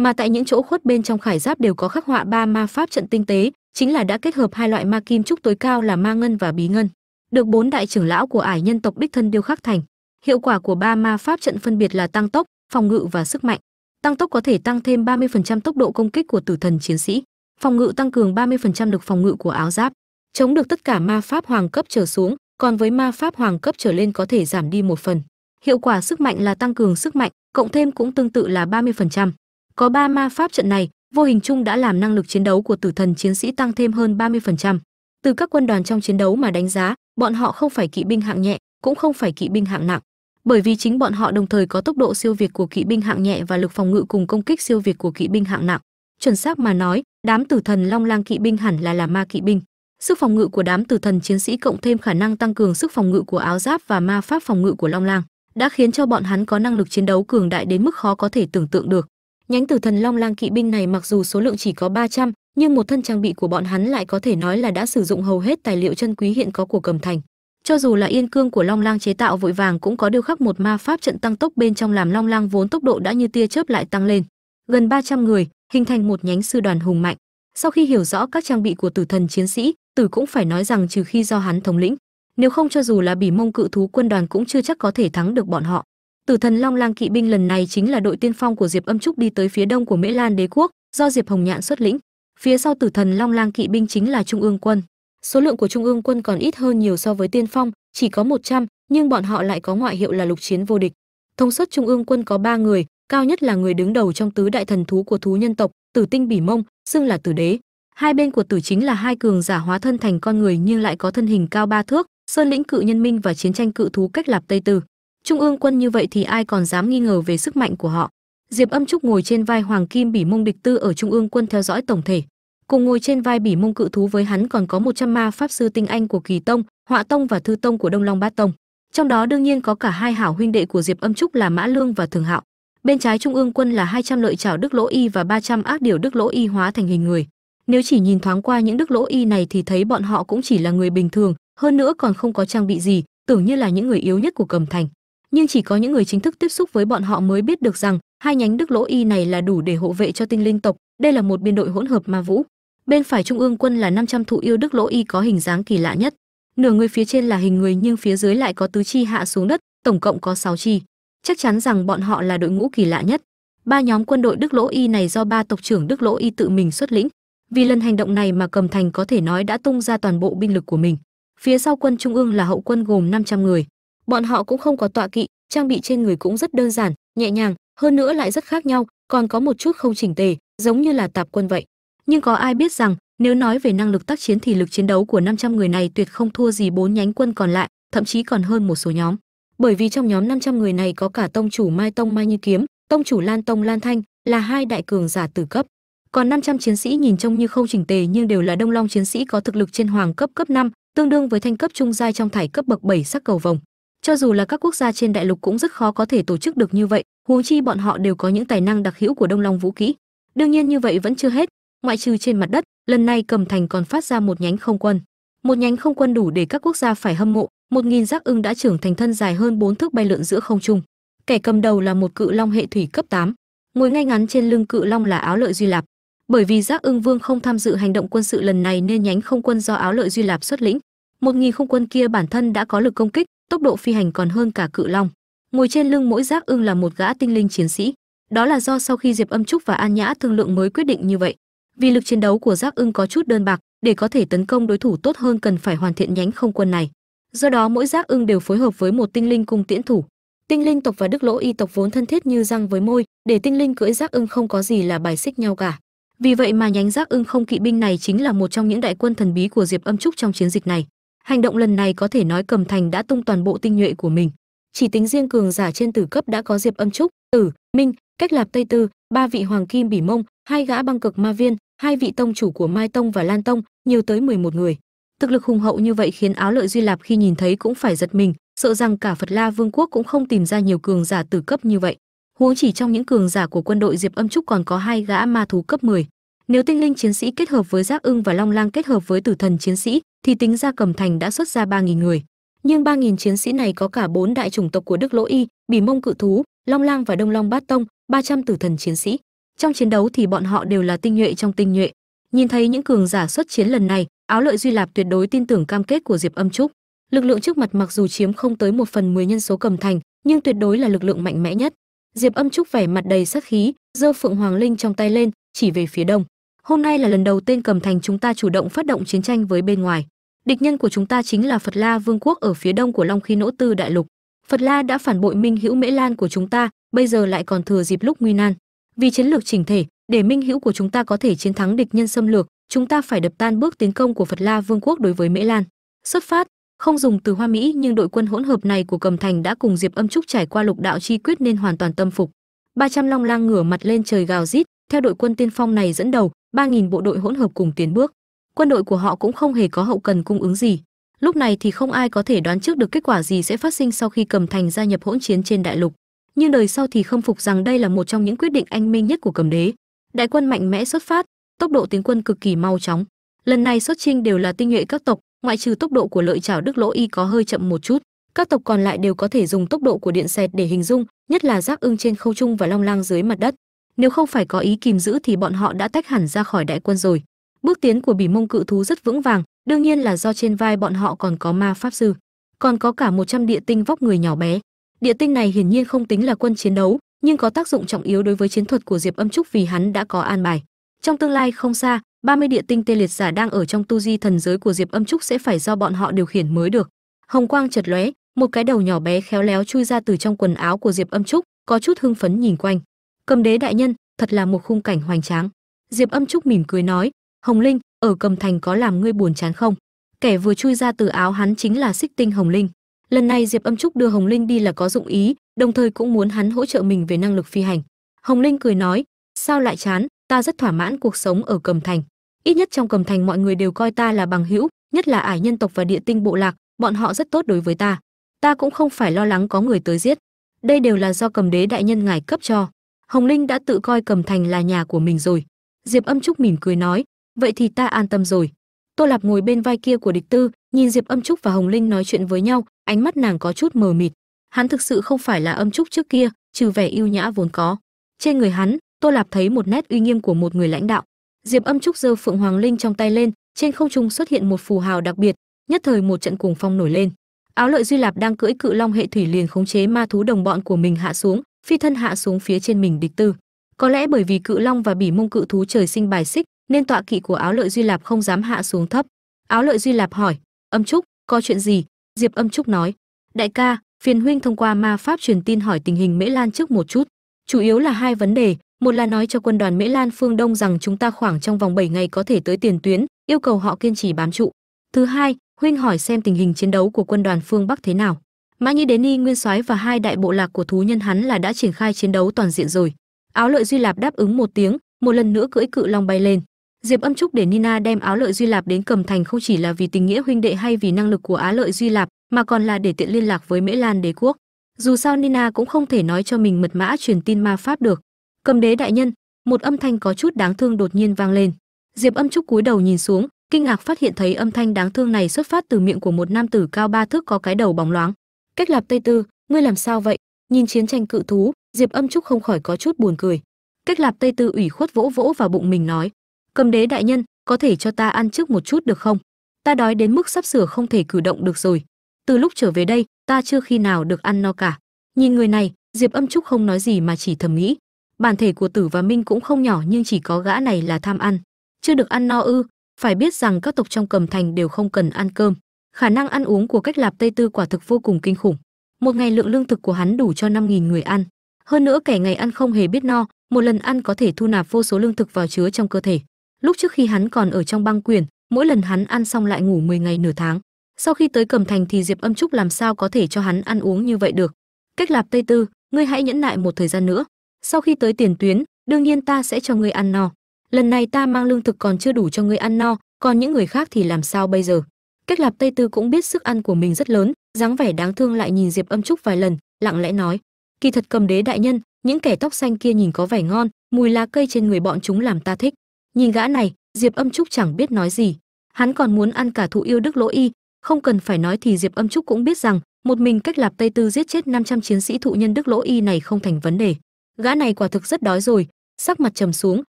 mà tại những chỗ khuất bên trong khải giáp đều có khắc họa ba ma pháp trận tinh tế, chính là đã kết hợp hai loại ma kim trúc tối cao là ma ngân và bí ngân. Được bốn đại trưởng lão của ải nhân tộc đích thân điêu khắc thành, hiệu quả của ba ma pháp trận phân biệt là tăng tốc, phòng ngự và sức mạnh. Tăng tốc có thể tăng thêm 30% tốc độ công kích của tử thần chiến sĩ, phòng ngự tăng cường 30% lực phòng ngự của áo giáp. Chống được tất cả ma pháp hoàng cấp trở xuống, còn với ma pháp hoàng cấp trở lên có thể giảm đi một phần. Hiệu quả sức mạnh là tăng cường sức mạnh, cộng thêm cũng tương tự là 30% có ba ma pháp trận này, vô hình chung đã làm năng lực chiến đấu của tử thần chiến sĩ tăng thêm hơn 30%. từ các quân đoàn trong chiến đấu mà đánh giá, bọn họ không phải kỵ binh hạng nhẹ, cũng không phải kỵ binh hạng nặng. Bởi vì chính bọn họ đồng thời có tốc độ siêu việt của kỵ binh hạng nhẹ và lực phòng ngự cùng công kích siêu việt của kỵ binh hạng nặng. Chuẩn xác mà nói, đám tử thần long lang kỵ binh hẳn là là ma kỵ binh. Sức phòng ngự của đám tử thần chiến sĩ cộng thêm khả năng tăng cường sức phòng ngự của áo giáp và ma pháp phòng ngự của long lang, đã khiến cho bọn hắn có năng lực chiến đấu cường đại đến mức khó có thể tưởng tượng được nhánh tử thần long lang kỵ binh này mặc dù số lượng chỉ có 300, nhưng một thân trang bị của bọn hắn lại có thể nói là đã sử dụng hầu hết tài liệu chân quý hiện có của cầm thành. Cho dù là yên cương của long lang chế tạo vội vàng cũng có điêu khắc một ma pháp trận tăng tốc bên trong làm long lang vốn tốc độ đã như tia chớp lại tăng lên. Gần 300 người hình thành một nhánh sư đoàn hùng mạnh. Sau khi hiểu rõ các trang bị của tử thần chiến sĩ tử cũng phải nói rằng trừ khi do hắn thống lĩnh nếu không cho dù là bỉ mông cự thú quân đoàn cũng chưa chắc có thể thắng được bọn họ tử thần long lang kỵ binh lần này chính là đội tiên phong của diệp âm trúc đi tới phía đông của mễ lan đế quốc do diệp hồng nhạn xuất lĩnh. Phía sau tử thần long lang kỵ binh chính là trung ương quân. Số lượng của trung ương quân còn ít hơn nhiều so với tiên phong chỉ có 100, nhưng bọn họ lại có ngoại hiệu là lục chiến vô địch. Thông suất trung ương quân có ba người cao nhất là người đứng đầu trong tứ đại thần thú của thú nhân tộc tử tinh bỉ mông xưng là tử đế. Hai bên của tử chính là hai cường giả hóa thân thành con người nhưng lại có thân hình cao ba thước sơn lĩnh cự nhân minh và chiến tranh cự thú cách lạp tây Tử trung ương quân như vậy thì ai còn dám nghi ngờ về sức mạnh của họ? Diệp âm trúc ngồi trên vai hoàng kim bỉ mông địch tư ở trung ương quân theo dõi tổng thể. Cùng ngồi trên vai bỉ mông cự thú với hắn còn có 100 ma pháp sư tinh anh của kỳ tông, họa tông và thư tông của đông long bát tông. Trong đó đương nhiên có cả hai hảo huynh đệ của diệp âm trúc là mã lương và thường hạo. Bên trái trung ương quân là 200 lợi chảo đức lỗ y và 300 ác điều đức lỗ y hóa thành hình người. Nếu chỉ nhìn thoáng qua những đức lỗ y này thì thấy bọn họ cũng chỉ là người bình thường, hơn nữa còn không có trang bị gì, tưởng như là những người yếu nhất của cầm thành nhưng chỉ có những người chính thức tiếp xúc với bọn họ mới biết được rằng hai nhánh đức lỗ y này là đủ để hộ vệ cho tinh linh tộc. Đây là một biên đội hỗn hợp ma vũ. Bên phải trung ương quân là 500 thụ yêu đức lỗ y có hình dáng kỳ lạ nhất. Nửa người phía trên là hình người nhưng phía dưới lại có tứ chi hạ xuống đất, tổng cộng có 6 chi. Chắc chắn rằng bọn họ là đội ngũ kỳ lạ nhất. Ba nhóm quân đội đức lỗ y này do ba tộc trưởng đức lỗ y tự mình xuất lĩnh. Vì lần hành động này mà cầm thành có thể nói đã tung ra toàn bộ binh lực của mình. Phía sau quân trung ương là hậu quân gồm 500 người bọn họ cũng không có tọa kỵ trang bị trên người cũng rất đơn giản nhẹ nhàng hơn nữa lại rất khác nhau còn có một chút không chỉnh tề giống như là tạp quân vậy. Nhưng có ai biết rằng nếu nói về năng lực tác chiến thì lực chiến đấu của 500 người này tuyệt không thua gì bốn nhánh quân còn lại thậm chí còn hơn một số nhóm. Bởi vì trong nhóm 500 người này có cả tông chủ mai tông mai như kiếm tông chủ lan tông lan thanh là hai đại cường giả tử cấp. Còn 500 chiến sĩ nhìn trông như không chỉnh tề nhưng đều là đông long chiến sĩ có thực lực trên hoàng cấp cấp 5, tương đương với thanh cấp trung giai trong thải cấp bậc 7 sắc cầu vồng cho dù là các quốc gia trên đại lục cũng rất khó có thể tổ chức được như vậy, huống chi bọn họ đều có những tài năng đặc hữu của đông long vũ kỹ. Đương nhiên như vậy vẫn chưa hết, ngoại trừ trên mặt đất, lần này cầm thành còn phát ra một nhánh không quân. Một nhánh không quân đủ để các quốc gia phải hâm mộ, một nghìn giác ưng đã trưởng thành thân dài hơn bốn thước bay lượn giữa không trung. Kẻ cầm đầu là một cự long hệ thủy cấp 8. ngồi ngay ngắn trên lưng cự long là áo lợi duy lạp. Bởi vì giác ưng vương không tham dự hành động quân sự lần này nên nhánh không quân do áo lợi duy lạp xuất lĩnh. Một nghìn không quân kia bản thân đã có lực công kích tốc độ phi hành còn hơn cả cự long. Ngồi trên lưng mỗi giác ưng là một gã tinh linh chiến sĩ. Đó là do sau khi diệp âm trúc và an nhã thương lượng mới quyết định như vậy. Vì lực chiến đấu của giác ưng có chút đơn bạc, để có thể tấn công đối thủ tốt hơn cần phải hoàn thiện nhánh không quân này. Do đó mỗi giác ưng đều phối hợp với một tinh linh cung tiễn thủ. Tinh linh tộc và đức lỗ y tộc vốn thân thiết như răng với môi, để tinh linh cưỡi giác ưng không có gì là bài xích nhau cả. Vì vậy mà nhánh giác ưng không kỵ binh này chính là một trong những đại quân thần bí của diệp âm trúc trong chiến dịch này hành động lần này có thể nói cầm thành đã tung toàn bộ tinh nhuệ của mình. Chỉ tính riêng cường giả trên tử cấp đã có diệp âm trúc, tử, minh, cách lạp tây tư, ba vị hoàng kim bỉ mông, hai gã băng cực ma viên, hai vị tông chủ của mai tông và lan tông, nhiều tới 11 người. Thực lực hùng hậu như vậy khiến áo lợi duy lạp khi nhìn thấy cũng phải giật mình, sợ rằng cả phật la vương quốc cũng không tìm ra nhiều cường giả tử cấp như vậy. Huống chỉ trong những cường giả của quân đội diệp âm trúc còn có hai gã ma thú cấp 10 nếu tinh linh chiến sĩ kết hợp với giác ưng và long lang kết hợp với tử thần chiến sĩ, thì tính ra cầm thành đã xuất ra 3.000 người. Nhưng ba nghìn chiến sĩ này có cả bốn đại chủng tộc của đức lỗ y, bỉ mông cự thú, long lang và đông long bát tông 300 tử thần chiến sĩ. Trong chiến đấu thì bọn họ đều là tinh nhuệ trong tinh nhuệ. Nhìn thấy những cường giả xuất chiến lần này, áo lợi duy lạp tuyệt đối tin tưởng cam kết của diệp âm trúc. Lực lượng trước mặt mặc dù chiếm không tới một phần mười nhân số cầm thành, nhưng tuyệt đối là lực lượng mạnh mẽ nhất diệp âm trúc vẻ mặt đầy sắc khí, giơ phượng hoàng linh trong tay lên, chỉ về phía đông. Hôm nay là lần đầu tên cầm thành chúng ta chủ động phát động chiến tranh với bên ngoài. Địch nhân của chúng ta chính là phật la vương quốc ở phía đông của long khí nỗ tư đại lục. Phật la đã phản bội minh hữu mễ lan của chúng ta, bây giờ lại còn thừa dịp lúc nguy nan. Vì chiến lược chỉnh thể, để minh hữu của chúng ta có thể chiến thắng địch nhân xâm lược, chúng ta phải đập tan bước tiến công của phật la vương quốc đối với mễ lan. Xuất phát không dùng từ hoa mỹ, nhưng đội quân hỗn hợp này của cầm thành đã cùng diệp âm trúc trải qua lục đạo chi quyết nên hoàn toàn tâm phục. 300 long lang ngửa mặt lên trời gào rít, theo đội quân tiên phong này dẫn đầu 3.000 bộ đội hỗn hợp cùng tiến bước. Quân đội của họ cũng không hề có hậu cần cung ứng gì. Lúc này thì không ai có thể đoán trước được kết quả gì sẽ phát sinh sau khi cầm thành gia nhập hỗn chiến trên đại lục. Nhưng đời sau thì không phục rằng đây là một trong những quyết định anh minh nhất của cầm đế. Đại quân mạnh mẽ xuất phát, tốc độ tiến quân cực kỳ mau chóng. Lần này xuất chinh đều là tinh nhuệ các tộc ngoại trừ tốc độ của lợi chảo đức lỗ y có hơi chậm một chút, các tộc còn lại đều có thể dùng tốc độ của điện xẹt để hình dung, nhất là giác ưng trên khâu trung và long lang dưới mặt đất. Nếu không phải có ý kìm giữ thì bọn họ đã tách hẳn ra khỏi đại quân rồi. Bước tiến của bỉ mông cự thú rất vững vàng, đương nhiên là do trên vai bọn họ còn có ma pháp sư. Còn có cả 100 địa tinh vóc người nhỏ bé. Địa tinh này hiển nhiên không tính là quân chiến đấu, nhưng có tác dụng trọng yếu đối với chiến thuật của diệp âm trúc vì hắn đã có an bài. Trong tương lai không xa 30 địa tinh tê liệt giả đang ở trong tu di thần giới của diệp âm trúc sẽ phải do bọn họ điều khiển mới được. Hồng quang chật lóe, một cái đầu nhỏ bé khéo léo chui ra từ trong quần áo của diệp âm trúc, có chút hưng phấn nhìn quanh. Cầm đế đại nhân, thật là một khung cảnh hoành tráng. Diệp âm trúc mỉm cười nói, hồng linh, ở cầm thành có làm ngươi buồn chán không? Kẻ vừa chui ra từ áo hắn chính là xích tinh hồng linh. Lần này diệp âm trúc đưa hồng linh đi là có dụng ý, đồng thời cũng muốn hắn hỗ trợ mình về năng lực phi hành. Hồng linh cười nói, sao lại chán, ta rất thỏa mãn cuộc sống ở cầm thành ít nhất trong cầm thành mọi người đều coi ta là bằng hữu, nhất là ải nhân tộc và địa tinh bộ lạc, bọn họ rất tốt đối với ta. Ta cũng không phải lo lắng có người tới giết. Đây đều là do cầm đế đại nhân ngài cấp cho. Hồng linh đã tự coi cầm thành là nhà của mình rồi. Diệp âm trúc mỉm cười nói, vậy thì ta an tâm rồi. Tô lạp ngồi bên vai kia của địch tư, nhìn diệp âm trúc và hồng linh nói chuyện với nhau, ánh mắt nàng có chút mờ mịt. Hắn thực sự không phải là âm trúc trước kia, trừ vẻ yêu nhã vốn có. Trên người hắn, tô lạp thấy một nét uy nghiêm của một người lãnh đạo diệp âm trúc giơ phượng hoàng linh trong tay lên, trên không trung xuất hiện một phù hào đặc biệt, nhất thời một trận cuồng phong nổi lên. Áo lợi duy lạp đang cưỡi cự long hệ thủy liền khống chế ma thú đồng bọn của mình hạ xuống, phi thân hạ xuống phía trên mình địch tư. Có lẽ bởi vì cự long và bỉ mông cự thú trời sinh bài xích, nên tọa kỵ của áo lợi duy lạp không dám hạ xuống thấp. Áo lợi duy lạp hỏi, âm trúc, có chuyện gì? Diệp âm trúc nói, đại ca, phiền huynh thông qua ma pháp truyền tin hỏi tình hình mễ lan trước một chút. Chủ yếu là hai vấn đề một là nói cho quân đoàn mễ lan phương đông rằng chúng ta khoảng trong vòng 7 ngày có thể tới tiền tuyến, yêu cầu họ kiên trì bám trụ. Thứ hai, huynh hỏi xem tình hình chiến đấu của quân đoàn phương bắc thế nào. Mã nhĩ đến y nguyên soái và hai đại bộ lạc của thú nhân hắn là đã triển khai chiến đấu toàn diện rồi. Áo lợi duy lạp đáp ứng một tiếng, một lần nữa cưỡi cự long bay lên. Diệp âm trúc để nina đem áo lợi duy lạp đến cầm thành không chỉ là vì tình nghĩa huynh đệ hay vì năng lực của á lợi duy lạp, mà còn là để tiện liên lạc với mễ lan đế quốc. Dù sao nina cũng không thể nói cho mình mật mã truyền tin ma pháp được cầm đế đại nhân, một âm thanh có chút đáng thương đột nhiên vang lên. Diệp âm trúc cúi đầu nhìn xuống, kinh ngạc phát hiện thấy âm thanh đáng thương này xuất phát từ miệng của một nam tử cao ba thước có cái đầu bóng loáng. Cách lạp tây tư, ngươi làm sao vậy? Nhìn chiến tranh cự thú, diệp âm trúc không khỏi có chút buồn cười. Cách lạp tây tư ủy khuất vỗ vỗ vào bụng mình nói, cầm đế đại nhân, có thể cho ta ăn trước một chút được không? Ta đói đến mức sắp sửa không thể cử động được rồi. Từ lúc trở về đây, ta chưa khi nào được ăn no cả. Nhìn người này, diệp âm trúc không nói gì mà chỉ thầm nghĩ bản thể của tử và minh cũng không nhỏ nhưng chỉ có gã này là tham ăn. Chưa được ăn no ư, phải biết rằng các tộc trong cầm thành đều không cần ăn cơm. Khả năng ăn uống của cách lạp tây tư quả thực vô cùng kinh khủng. Một ngày lượng lương thực của hắn đủ cho 5.000 người ăn. Hơn nữa kẻ ngày ăn không hề biết no, một lần ăn có thể thu nạp vô số lương thực vào chứa trong cơ thể. Lúc trước khi hắn còn ở trong băng quyền, mỗi lần hắn ăn xong lại ngủ 10 ngày nửa tháng. Sau khi tới cầm thành thì diệp âm trúc làm sao có thể cho hắn ăn uống như vậy được? Cách lạp tây tư, ngươi hãy nhẫn nại một thời gian nữa sau khi tới tiền tuyến, đương nhiên ta sẽ cho ngươi ăn no. Lần này ta mang lương thực còn chưa đủ cho ngươi ăn no, còn những người khác thì làm sao bây giờ? Cách lạp tây tư cũng biết sức ăn của mình rất lớn, dáng vẻ đáng thương lại nhìn diệp âm trúc vài lần, lặng lẽ nói. Kỳ thật cầm đế đại nhân, những kẻ tóc xanh kia nhìn có vẻ ngon, mùi lá cây trên người bọn chúng làm ta thích. Nhìn gã này, diệp âm trúc chẳng biết nói gì. Hắn còn muốn ăn cả thụ yêu đức lỗ y, không cần phải nói thì diệp âm trúc cũng biết rằng, một mình cách lạp tây tư giết chết 500 chiến sĩ thụ nhân đức lỗ y này không thành vấn đề gã này quả thực rất đói rồi. Sắc mặt trầm xuống.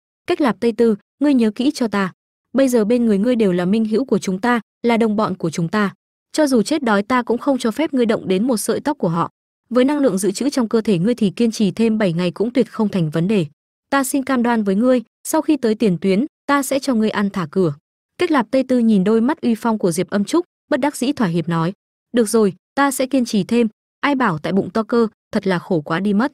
Cách lạp tây tư, ngươi nhớ kỹ cho ta. Bây giờ bên người ngươi đều là minh hữu của chúng ta, là đồng bọn của chúng ta. Cho dù chết đói, ta cũng không cho phép ngươi động đến một sợi tóc của họ. Với năng lượng dự trữ trong cơ thể ngươi thì kiên trì thêm 7 ngày cũng tuyệt không thành vấn đề. Ta xin cam đoan với ngươi, sau khi tới tiền tuyến, ta sẽ cho ngươi ăn thả cửa. Cách lạp tây tư nhìn đôi mắt uy phong của diệp âm trúc, bất đắc dĩ thỏa hiệp nói. Được rồi, ta sẽ kiên trì thêm. Ai bảo tại bụng to cơ, thật là khổ quá đi mất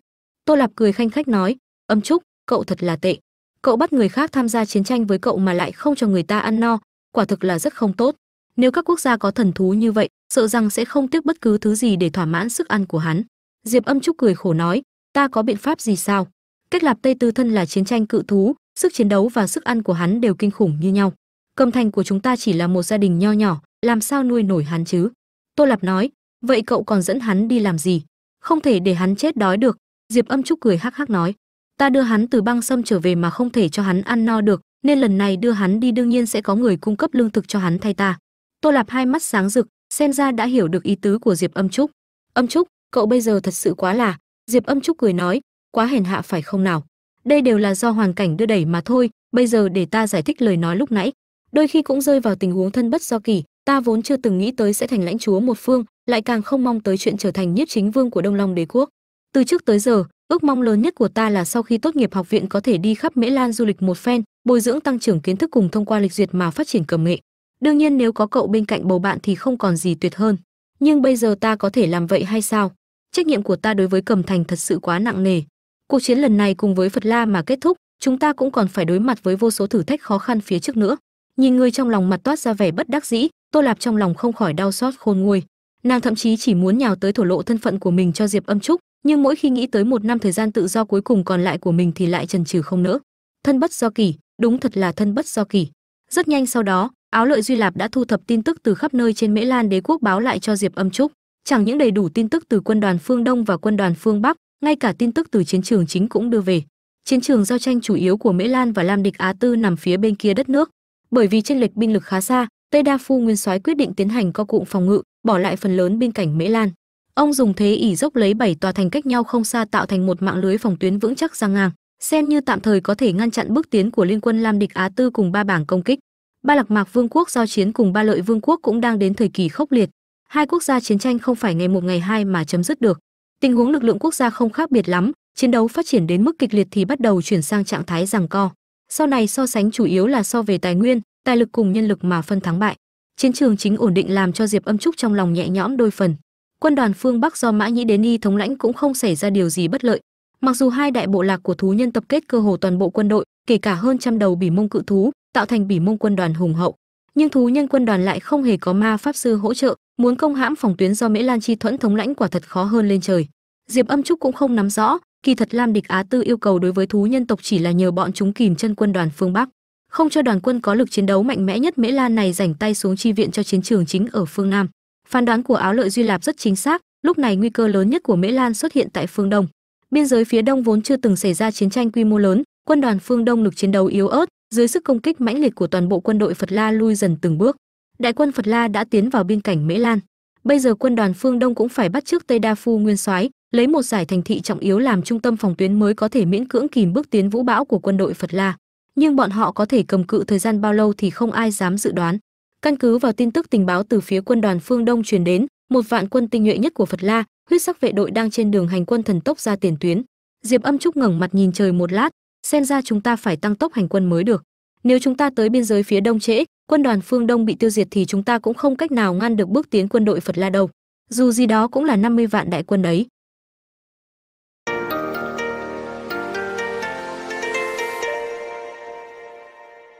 tô lạp cười khanh khách nói, âm trúc, cậu thật là tệ. Cậu bắt người khác tham gia chiến tranh với cậu mà lại không cho người ta ăn no, quả thực là rất không tốt. Nếu các quốc gia có thần thú như vậy, sợ rằng sẽ không tiếc bất cứ thứ gì để thỏa mãn sức ăn của hắn. Diệp âm trúc cười khổ nói, ta có biện pháp gì sao? Cách lạp tây tư thân là chiến tranh cự thú, sức chiến đấu và sức ăn của hắn đều kinh khủng như nhau. Cầm thành của chúng ta chỉ là một gia đình nho nhỏ, làm sao nuôi nổi hắn chứ? Tô lạp nói, vậy cậu còn dẫn hắn đi làm gì? Không thể để hắn chết đói được diệp âm trúc cười hắc hắc nói, ta đưa hắn từ băng sâm trở về mà không thể cho hắn ăn no được, nên lần này đưa hắn đi đương nhiên sẽ có người cung cấp lương thực cho hắn thay ta. Tô lạp hai mắt sáng rực, xem ra đã hiểu được ý tứ của diệp âm trúc. Âm trúc, cậu bây giờ thật sự quá là. Diệp âm trúc cười nói, quá hèn hạ phải không nào? Đây đều là do hoàn cảnh đưa đẩy mà thôi, bây giờ để ta giải thích lời nói lúc nãy. Đôi khi cũng rơi vào tình huống thân bất do kỳ ta vốn chưa từng nghĩ tới sẽ thành lãnh chúa một phương, lại càng không mong tới chuyện trở thành nhiếp chính vương của đông long đế quốc từ trước tới giờ, ước mong lớn nhất của ta là sau khi tốt nghiệp học viện có thể đi khắp mễ lan du lịch một phen, bồi dưỡng tăng trưởng kiến thức cùng thông qua lịch duyệt mà phát triển cầm nghệ. Đương nhiên nếu có cậu bên cạnh bầu bạn thì không còn gì tuyệt hơn. Nhưng bây giờ ta có thể làm vậy hay sao? Trách nhiệm của ta đối với cầm thành thật sự quá nặng nề. Cuộc chiến lần này cùng với phật la mà kết thúc, chúng ta cũng còn phải đối mặt với vô số thử thách khó khăn phía trước nữa. Nhìn người trong lòng mặt toát ra vẻ bất đắc dĩ, tô lạp trong lòng không khỏi đau xót khôn nguôi nàng thậm chí chỉ muốn nhào tới thổ lộ thân phận của mình cho diệp âm trúc, nhưng mỗi khi nghĩ tới một năm thời gian tự do cuối cùng còn lại của mình thì lại trần trừ không nỡ. Thân bất do kỳ đúng thật là thân bất do kỳ rất nhanh sau đó, áo lợi duy lạp đã thu thập tin tức từ khắp nơi trên mễ lan đế quốc báo lại cho diệp âm trúc. Chẳng những đầy đủ tin tức từ quân đoàn phương đông và quân đoàn phương bắc, ngay cả tin tức từ chiến trường chính cũng đưa về. Chiến trường giao tranh chủ yếu của mễ lan và lam địch á tư nằm phía bên kia đất nước. Bởi vì tranh lệch binh lực khá xa, tây đa phu nguyên soái quyết định tiến hành co cụm phòng ngự bỏ lại phần lớn bên cảnh mễ lan. Ông dùng thế ỉ dốc lấy bảy tòa thành cách nhau không xa tạo thành một mạng lưới phòng tuyến vững chắc ra ngang, xem như tạm thời có thể ngăn chặn bước tiến của liên quân lam địch á tư cùng ba bảng công kích. Ba lạc mạc vương quốc giao chiến cùng ba lợi vương quốc cũng đang đến thời kỳ khốc liệt. Hai quốc gia chiến tranh không phải ngày một ngày hai mà chấm dứt được. Tình huống lực lượng quốc gia không khác biệt lắm, chiến đấu phát triển đến mức kịch liệt thì bắt đầu chuyển sang trạng thái giằng co. Sau này so sánh chủ yếu là so về tài nguyên, tài lực cùng nhân lực mà phân thắng bại chiến trường chính ổn định làm cho diệp âm trúc trong lòng nhẹ nhõm đôi phần. Quân đoàn phương bắc do mã nhĩ đến y thống lãnh cũng không xảy ra điều gì bất lợi. Mặc dù hai đại bộ lạc của thú nhân tập kết cơ hồ toàn bộ quân đội, kể cả hơn trăm đầu bỉ mông cự thú, tạo thành bỉ mông quân đoàn hùng hậu. Nhưng thú nhân quân đoàn lại không hề có ma pháp sư hỗ trợ, muốn công hãm phòng tuyến do mễ lan chi thuẫn thống lãnh quả thật khó hơn lên trời. Diệp âm trúc cũng không nắm rõ, kỳ thật lam địch á tư yêu cầu đối với thú nhân tộc chỉ là nhờ bọn chúng kìm chân quân đoàn phương bắc không cho đoàn quân có lực chiến đấu mạnh mẽ nhất mễ lan này rảnh tay xuống chi viện cho chiến trường chính ở phương nam. Phán đoán của áo lợi duy lạp rất chính xác, lúc này nguy cơ lớn nhất của mễ lan xuất hiện tại phương đông. Biên giới phía đông vốn chưa từng xảy ra chiến tranh quy mô lớn, quân đoàn phương đông lực chiến đấu yếu ớt, dưới sức công kích mãnh liệt của toàn bộ quân đội phật la lui dần từng bước. Đại quân phật la đã tiến vào biên cảnh mễ lan. Bây giờ quân đoàn phương đông cũng phải bắt trước tây đa phu nguyên soái, lấy một giải thành thị trọng yếu làm trung tâm phòng tuyến mới có thể miễn cưỡng kìm bước tiến vũ bão của quân đội phật la nhưng bọn họ có thể cầm cự thời gian bao lâu thì không ai dám dự đoán. Căn cứ vào tin tức tình báo từ phía quân đoàn phương đông truyền đến, một vạn quân tinh nhuệ nhất của phật la, huyết sắc vệ đội đang trên đường hành quân thần tốc ra tiền tuyến. Diệp âm trúc ngẩng mặt nhìn trời một lát, xem ra chúng ta phải tăng tốc hành quân mới được. Nếu chúng ta tới biên giới phía đông trễ, quân đoàn phương đông bị tiêu diệt thì chúng ta cũng không cách nào ngăn được bước tiến quân đội phật la đâu. Dù gì đó cũng là 50 vạn đại quân đấy.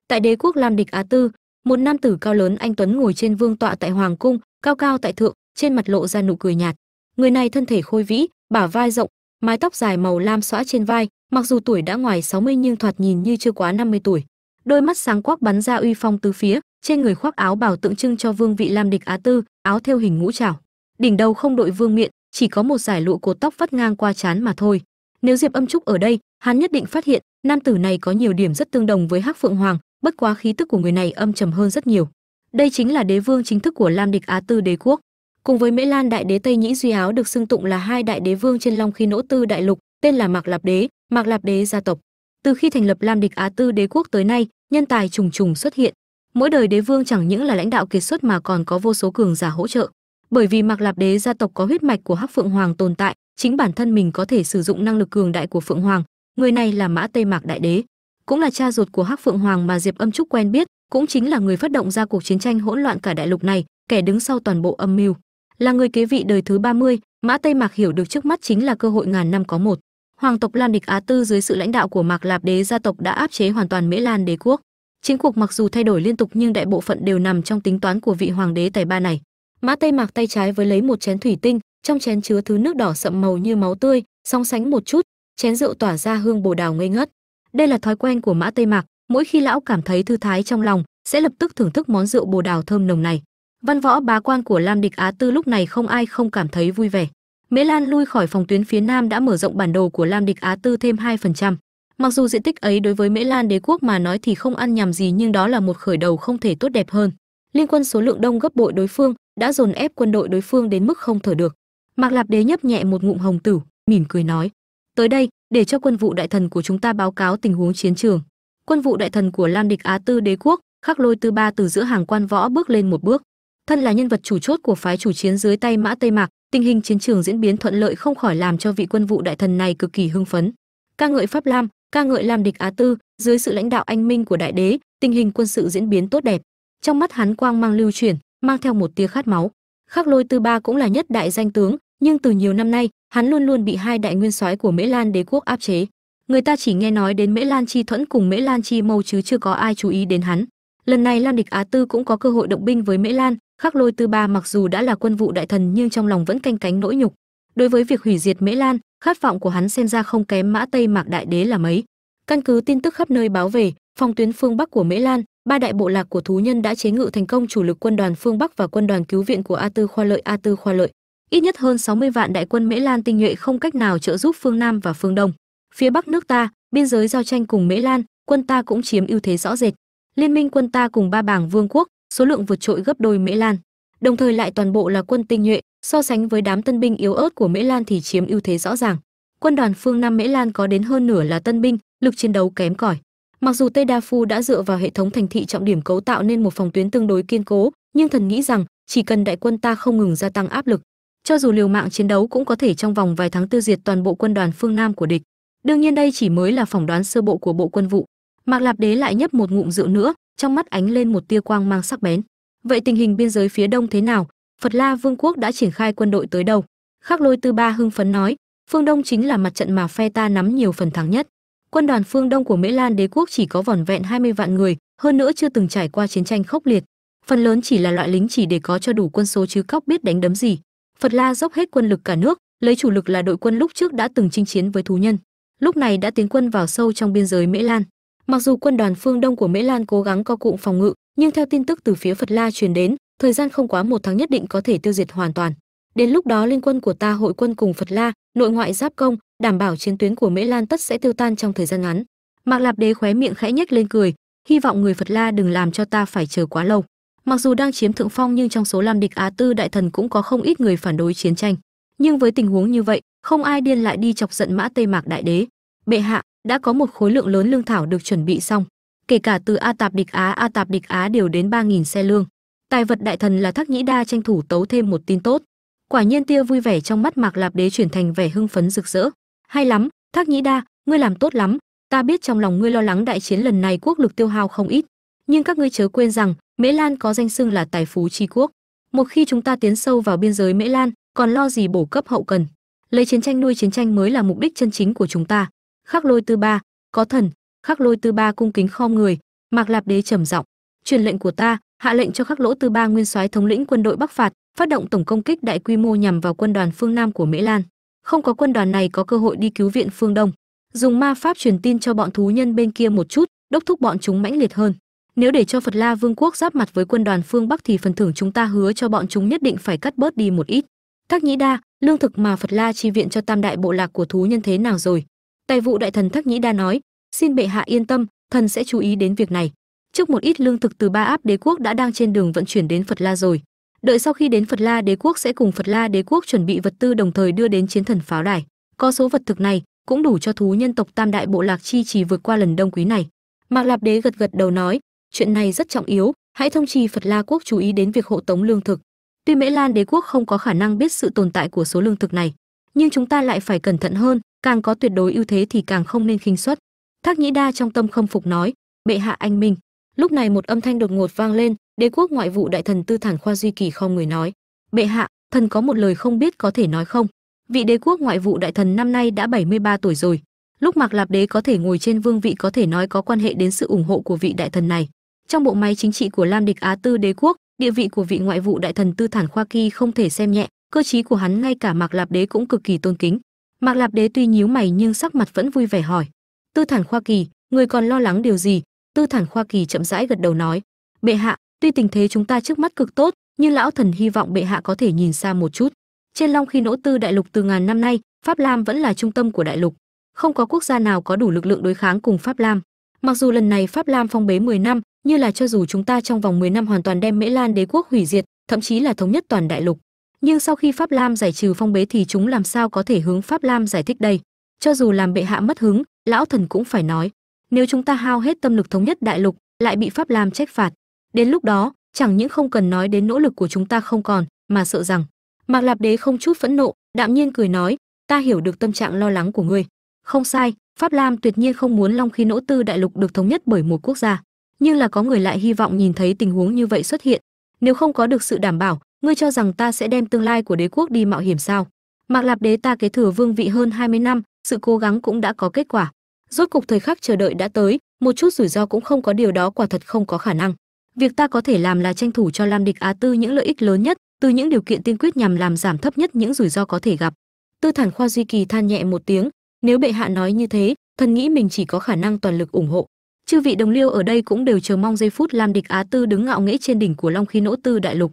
Tại đế quốc lam địch á tư, một nam tử cao lớn anh tuấn ngồi trên vương tọa tại hoàng cung, cao cao tại thượng, trên mặt lộ ra nụ cười nhạt. Người này thân thể khôi vĩ, bả vai rộng, mái tóc dài màu lam xõa trên vai, mặc dù tuổi đã ngoài 60 nhưng thoạt nhìn như chưa quá 50 tuổi. Đôi mắt sáng quắc bắn ra uy phong tứ phía, trên người khoác áo bảo tượng trưng cho vương vị lam địch á tư, áo theo hình ngũ trảo. Đỉnh đầu không đội vương miện, chỉ có một giải lụa cột tóc vắt ngang qua trán mà thôi. Nếu diệp âm trúc ở đây, hắn nhất định phát hiện, nam tử này có nhiều điểm rất tương đồng với hắc phượng hoàng bất quá khí tức của người này âm trầm hơn rất nhiều. Đây chính là đế vương chính thức của lam địch á tư đế quốc. Cùng với mễ lan đại đế tây nhĩ duy áo được xưng tụng là hai đại đế vương trên long khi nỗ tư đại lục, tên là mạc lạp đế, mạc lạp đế gia tộc. Từ khi thành lập lam địch á tư đế quốc tới nay, nhân tài trùng trùng xuất hiện. Mỗi đời đế vương chẳng những là lãnh đạo kiệt xuất mà còn có vô số cường giả hỗ trợ. Bởi vì mạc lạp đế gia tộc có huyết mạch của hắc phượng hoàng tồn tại, chính bản thân mình có thể sử dụng năng lực cường đại của phượng hoàng. Người này là mã tây mạc đại đế cũng là cha ruột của hắc phượng hoàng mà diệp âm trúc quen biết cũng chính là người phát động ra cuộc chiến tranh hỗn loạn cả đại lục này kẻ đứng sau toàn bộ âm mưu. Là người kế vị đời thứ 30, mã tây mạc hiểu được trước mắt chính là cơ hội ngàn năm có một. Hoàng tộc Lan địch á tư dưới sự lãnh đạo của mạc lạp đế gia tộc đã áp chế hoàn toàn mễ lan đế quốc. Chiến cuộc mặc dù thay đổi liên tục nhưng đại bộ phận đều nằm trong tính toán của vị hoàng đế tài ba này. Mã tây mạc tay trái với lấy một chén thủy tinh trong chén chứa thứ nước đỏ sậm màu như máu tươi song sánh một chút chén rượu tỏa ra hương bồ đào ngây ngất đây là thói quen của mã tây mạc, mỗi khi lão cảm thấy thư thái trong lòng, sẽ lập tức thưởng thức món rượu bồ đào thơm nồng này. Văn võ bá quan của lam địch á tư lúc này không ai không cảm thấy vui vẻ. Mễ lan lui khỏi phòng tuyến phía nam đã mở rộng bản đồ của lam địch á tư thêm 2%. mặc dù diện tích ấy đối với mễ lan đế quốc mà nói thì không ăn nhầm gì nhưng đó là một khởi đầu không thể tốt đẹp hơn. Liên quân số lượng đông gấp bội đối phương, đã dồn ép quân đội đối phương đến mức không thở được. Mạc lạp đế nhấp nhẹ một ngụm hồng tử, mỉm cười nói tới đây, để cho quân vụ đại thần của chúng ta báo cáo tình huống chiến trường. Quân vụ đại thần của lam địch á tư đế quốc, khắc lôi tư ba từ giữa hàng quan võ bước lên một bước. Thân là nhân vật chủ chốt của phái chủ chiến dưới tay mã tây mạc, tình hình chiến trường diễn biến thuận lợi không khỏi làm cho vị quân vụ đại thần này cực kỳ hưng phấn. Ca ngợi pháp lam, ca ngợi lam địch á tư, dưới sự lãnh đạo anh minh của đại đế, tình hình quân sự diễn biến tốt đẹp. Trong mắt hắn quang mang lưu chuyển, mang theo một tia khát máu. Khắc lôi tư ba cũng là nhất đại danh tướng nhưng từ nhiều năm nay, hắn luôn luôn bị hai đại nguyên soái của mễ lan đế quốc áp chế. Người ta chỉ nghe nói đến mễ lan chi thuẫn cùng mễ lan chi mâu chứ chưa có ai chú ý đến hắn. Lần này lam địch á tư cũng có cơ hội động binh với mễ lan, khắc lôi tư ba mặc dù đã là quân vụ đại thần nhưng trong lòng vẫn canh cánh nỗi nhục. Đối với việc hủy diệt mễ lan, khát vọng của hắn xem ra không kém mã tây mạc đại đế là mấy. Căn cứ tin tức khắp nơi báo về, phòng tuyến phương bắc của mễ lan, ba đại bộ lạc của thú nhân đã chế ngự thành công chủ lực quân đoàn phương bắc và quân đoàn cứu viện của a tư khoa lợi, a tư khoa lợi ít nhất hơn 60 vạn đại quân mễ lan tinh nhuệ không cách nào trợ giúp phương nam và phương đông. Phía bắc nước ta, biên giới giao tranh cùng mễ lan, quân ta cũng chiếm ưu thế rõ rệt. Liên minh quân ta cùng ba bảng vương quốc, số lượng vượt trội gấp đôi mễ lan. Đồng thời lại toàn bộ là quân tinh nhuệ, so sánh với đám tân binh yếu ớt của mễ lan thì chiếm ưu thế rõ ràng. Quân đoàn phương nam mễ lan có đến hơn nửa là tân binh, lực chiến đấu kém cỏi. Mặc dù tây đa phu đã dựa vào hệ thống thành thị trọng điểm cấu tạo nên một phòng tuyến tương đối kiên cố, nhưng thần nghĩ rằng chỉ cần đại quân ta không ngừng gia tăng áp lực cho dù liều mạng chiến đấu cũng có thể trong vòng vài tháng tiêu diệt toàn bộ quân đoàn phương nam của địch. Đương nhiên đây chỉ mới là phỏng đoán sơ bộ của bộ quân vụ. Mạc lạp đế lại nhấp một ngụm rượu nữa, trong mắt ánh lên một tia quang mang sắc bén. Vậy tình hình biên giới phía đông thế nào? Phật la vương quốc đã triển khai quân đội tới đâu? Khắc lôi tư ba hưng phấn nói, phương đông chính là mặt trận mà phe ta nắm nhiều phần thắng nhất. Quân đoàn phương đông của mễ lan đế quốc chỉ có vỏn vẹn 20 vạn người, hơn nữa chưa từng trải qua chiến tranh khốc liệt. Phần lớn chỉ là loại lính chỉ để có cho đủ quân số chứ cóc biết đánh đấm gì phật la dốc hết quân lực cả nước, lấy chủ lực là đội quân lúc trước đã từng chinh chiến với thú nhân. Lúc này đã tiến quân vào sâu trong biên giới mễ lan. Mặc dù quân đoàn phương đông của mễ lan cố gắng co cụm phòng ngự, nhưng theo tin tức từ phía phật la truyền đến, thời gian không quá một tháng nhất định có thể tiêu diệt hoàn toàn. Đến lúc đó liên quân của ta hội quân cùng phật la, nội ngoại giáp công, đảm bảo chiến tuyến của mễ lan tất sẽ tiêu tan trong thời gian ngắn. Mạc lạp đế khóe miệng khẽ nhếch lên cười, hy vọng người phật la đừng làm cho ta phải chờ quá lâu mặc dù đang chiếm thượng phong nhưng trong số lam địch á tư, đại thần cũng có không ít người phản đối chiến tranh. Nhưng với tình huống như vậy, không ai điên lại đi chọc giận mã tây mạc đại đế. Bệ hạ, đã có một khối lượng lớn lương thảo được chuẩn bị xong. Kể cả từ a tạp địch á, a tạp địch á đều đến ba nghìn xe lương. Tài vật đại thần là thác nhĩ đa tranh thủ tấu thêm một tin tốt. Quả nhiên tia vui vẻ trong mắt mạc lạp đế chuyển thành vẻ hưng phấn rực rỡ. Hay lắm, thác nhĩ đa, ngươi làm tốt lắm. Ta biết trong lòng ngươi lo lắng đại chiến lần này quốc lực tiêu hao không ít nhưng các ngươi chớ quên rằng, mễ lan có danh xưng là tài phú tri quốc. Một khi chúng ta tiến sâu vào biên giới mễ lan, còn lo gì bổ cấp hậu cần? Lấy chiến tranh nuôi chiến tranh mới là mục đích chân chính của chúng ta. Khắc lôi tư ba, có thần. Khắc lôi tư ba cung kính khom người. Mạc lạp đế trầm giọng, truyền lệnh của ta, hạ lệnh cho khắc lỗ tư ba nguyên soái thống lĩnh quân đội bắc phạt, phát động tổng công kích đại quy mô nhằm vào quân đoàn phương nam của mễ lan. Không có quân đoàn này có cơ hội đi cứu viện phương đông. Dùng ma pháp truyền tin cho bọn thú nhân bên kia một chút, đốc thúc bọn chúng mãnh liệt hơn nếu để cho phật la vương quốc giáp mặt với quân đoàn phương bắc thì phần thưởng chúng ta hứa cho bọn chúng nhất định phải cắt bớt đi một ít. Thác nhĩ đa, lương thực mà phật la chi viện cho tam đại bộ lạc của thú nhân thế nào rồi? Tài vụ đại thần thác nhĩ đa nói, xin bệ hạ yên tâm, thần sẽ chú ý đến việc này. Trước một ít lương thực từ ba áp đế quốc đã đang trên đường vận chuyển đến phật la rồi. Đợi sau khi đến phật la đế quốc sẽ cùng phật la đế quốc chuẩn bị vật tư đồng thời đưa đến chiến thần pháo đài. Có số vật thực này cũng đủ cho thú nhân tộc tam đại bộ lạc chi trì vượt qua lần đông quý này. Mạc lạp đế gật gật đầu nói chuyện này rất trọng yếu, hãy thông trì phật la quốc chú ý đến việc hộ tống lương thực. Tuy mễ lan đế quốc không có khả năng biết sự tồn tại của số lương thực này, nhưng chúng ta lại phải cẩn thận hơn, càng có tuyệt đối ưu thế thì càng không nên khinh suất. Thác nhĩ đa trong tâm khâm phục nói, bệ hạ anh minh. Lúc này một âm thanh đột ngột vang lên, đế quốc ngoại vụ đại thần tư thản khoa duy kỳ không người nói, bệ hạ, thần có một lời không biết có thể nói không? Vị đế quốc ngoại vụ đại thần năm nay đã 73 tuổi rồi, lúc mạc lạp đế có thể ngồi trên vương vị có thể nói có quan hệ đến sự ủng hộ của vị đại thần này trong bộ máy chính trị của lam địch á tư đế quốc, địa vị của vị ngoại vụ đại thần tư thản khoa kỳ không thể xem nhẹ, cơ trí của hắn ngay cả mạc lạp đế cũng cực kỳ tôn kính. Mạc lạp đế tuy nhíu mày nhưng sắc mặt vẫn vui vẻ hỏi, tư thản khoa kỳ, người còn lo lắng điều gì? Tư thản khoa kỳ chậm rãi gật đầu nói, bệ hạ, tuy tình thế chúng ta trước mắt cực tốt, nhưng lão thần hy vọng bệ hạ có thể nhìn xa một chút. Trên long khi nỗ tư đại lục từ ngàn năm nay, pháp lam vẫn là trung tâm của đại lục. Không có quốc gia nào có đủ lực lượng đối kháng cùng pháp lam mặc dù lần này pháp lam phong bế 10 năm như là cho dù chúng ta trong vòng 10 năm hoàn toàn đem mễ lan đế quốc hủy diệt, thậm chí là thống nhất toàn đại lục, nhưng sau khi pháp lam giải trừ phong bế thì chúng làm sao có thể hướng pháp lam giải thích đây? Cho dù làm bệ hạ mất hứng, lão thần cũng phải nói, nếu chúng ta hao hết tâm lực thống nhất đại lục, lại bị pháp lam trách phạt, đến lúc đó, chẳng những không cần nói đến nỗ lực của chúng ta không còn, mà sợ rằng mạc lạp đế không chút phẫn nộ, đạm nhiên cười nói, ta hiểu được tâm trạng lo lắng của ngươi không sai, pháp lam tuyệt nhiên không muốn long khí nỗ tư đại lục được thống nhất bởi một quốc gia. Nhưng là có người lại hy vọng nhìn thấy tình huống như vậy xuất hiện. Nếu không có được sự đảm bảo, ngươi cho rằng ta sẽ đem tương lai của đế quốc đi mạo hiểm sao? Mạc lạp đế ta kế thừa vương vị hơn 20 năm, sự cố gắng cũng đã có kết quả. Rốt cục thời khắc chờ đợi đã tới, một chút rủi ro cũng không có điều đó quả thật không có khả năng. Việc ta có thể làm là tranh thủ cho lam địch á tư những lợi ích lớn nhất, từ những điều kiện tiên quyết nhằm làm giảm thấp nhất những rủi ro có thể gặp. Tư thản khoa duy kỳ than nhẹ một tiếng nếu bệ hạ nói như thế, thần nghĩ mình chỉ có khả năng toàn lực ủng hộ. Chư vị đồng liêu ở đây cũng đều chờ mong giây phút lam địch á tư đứng ngạo nghễ trên đỉnh của long khí nỗ tư đại lục.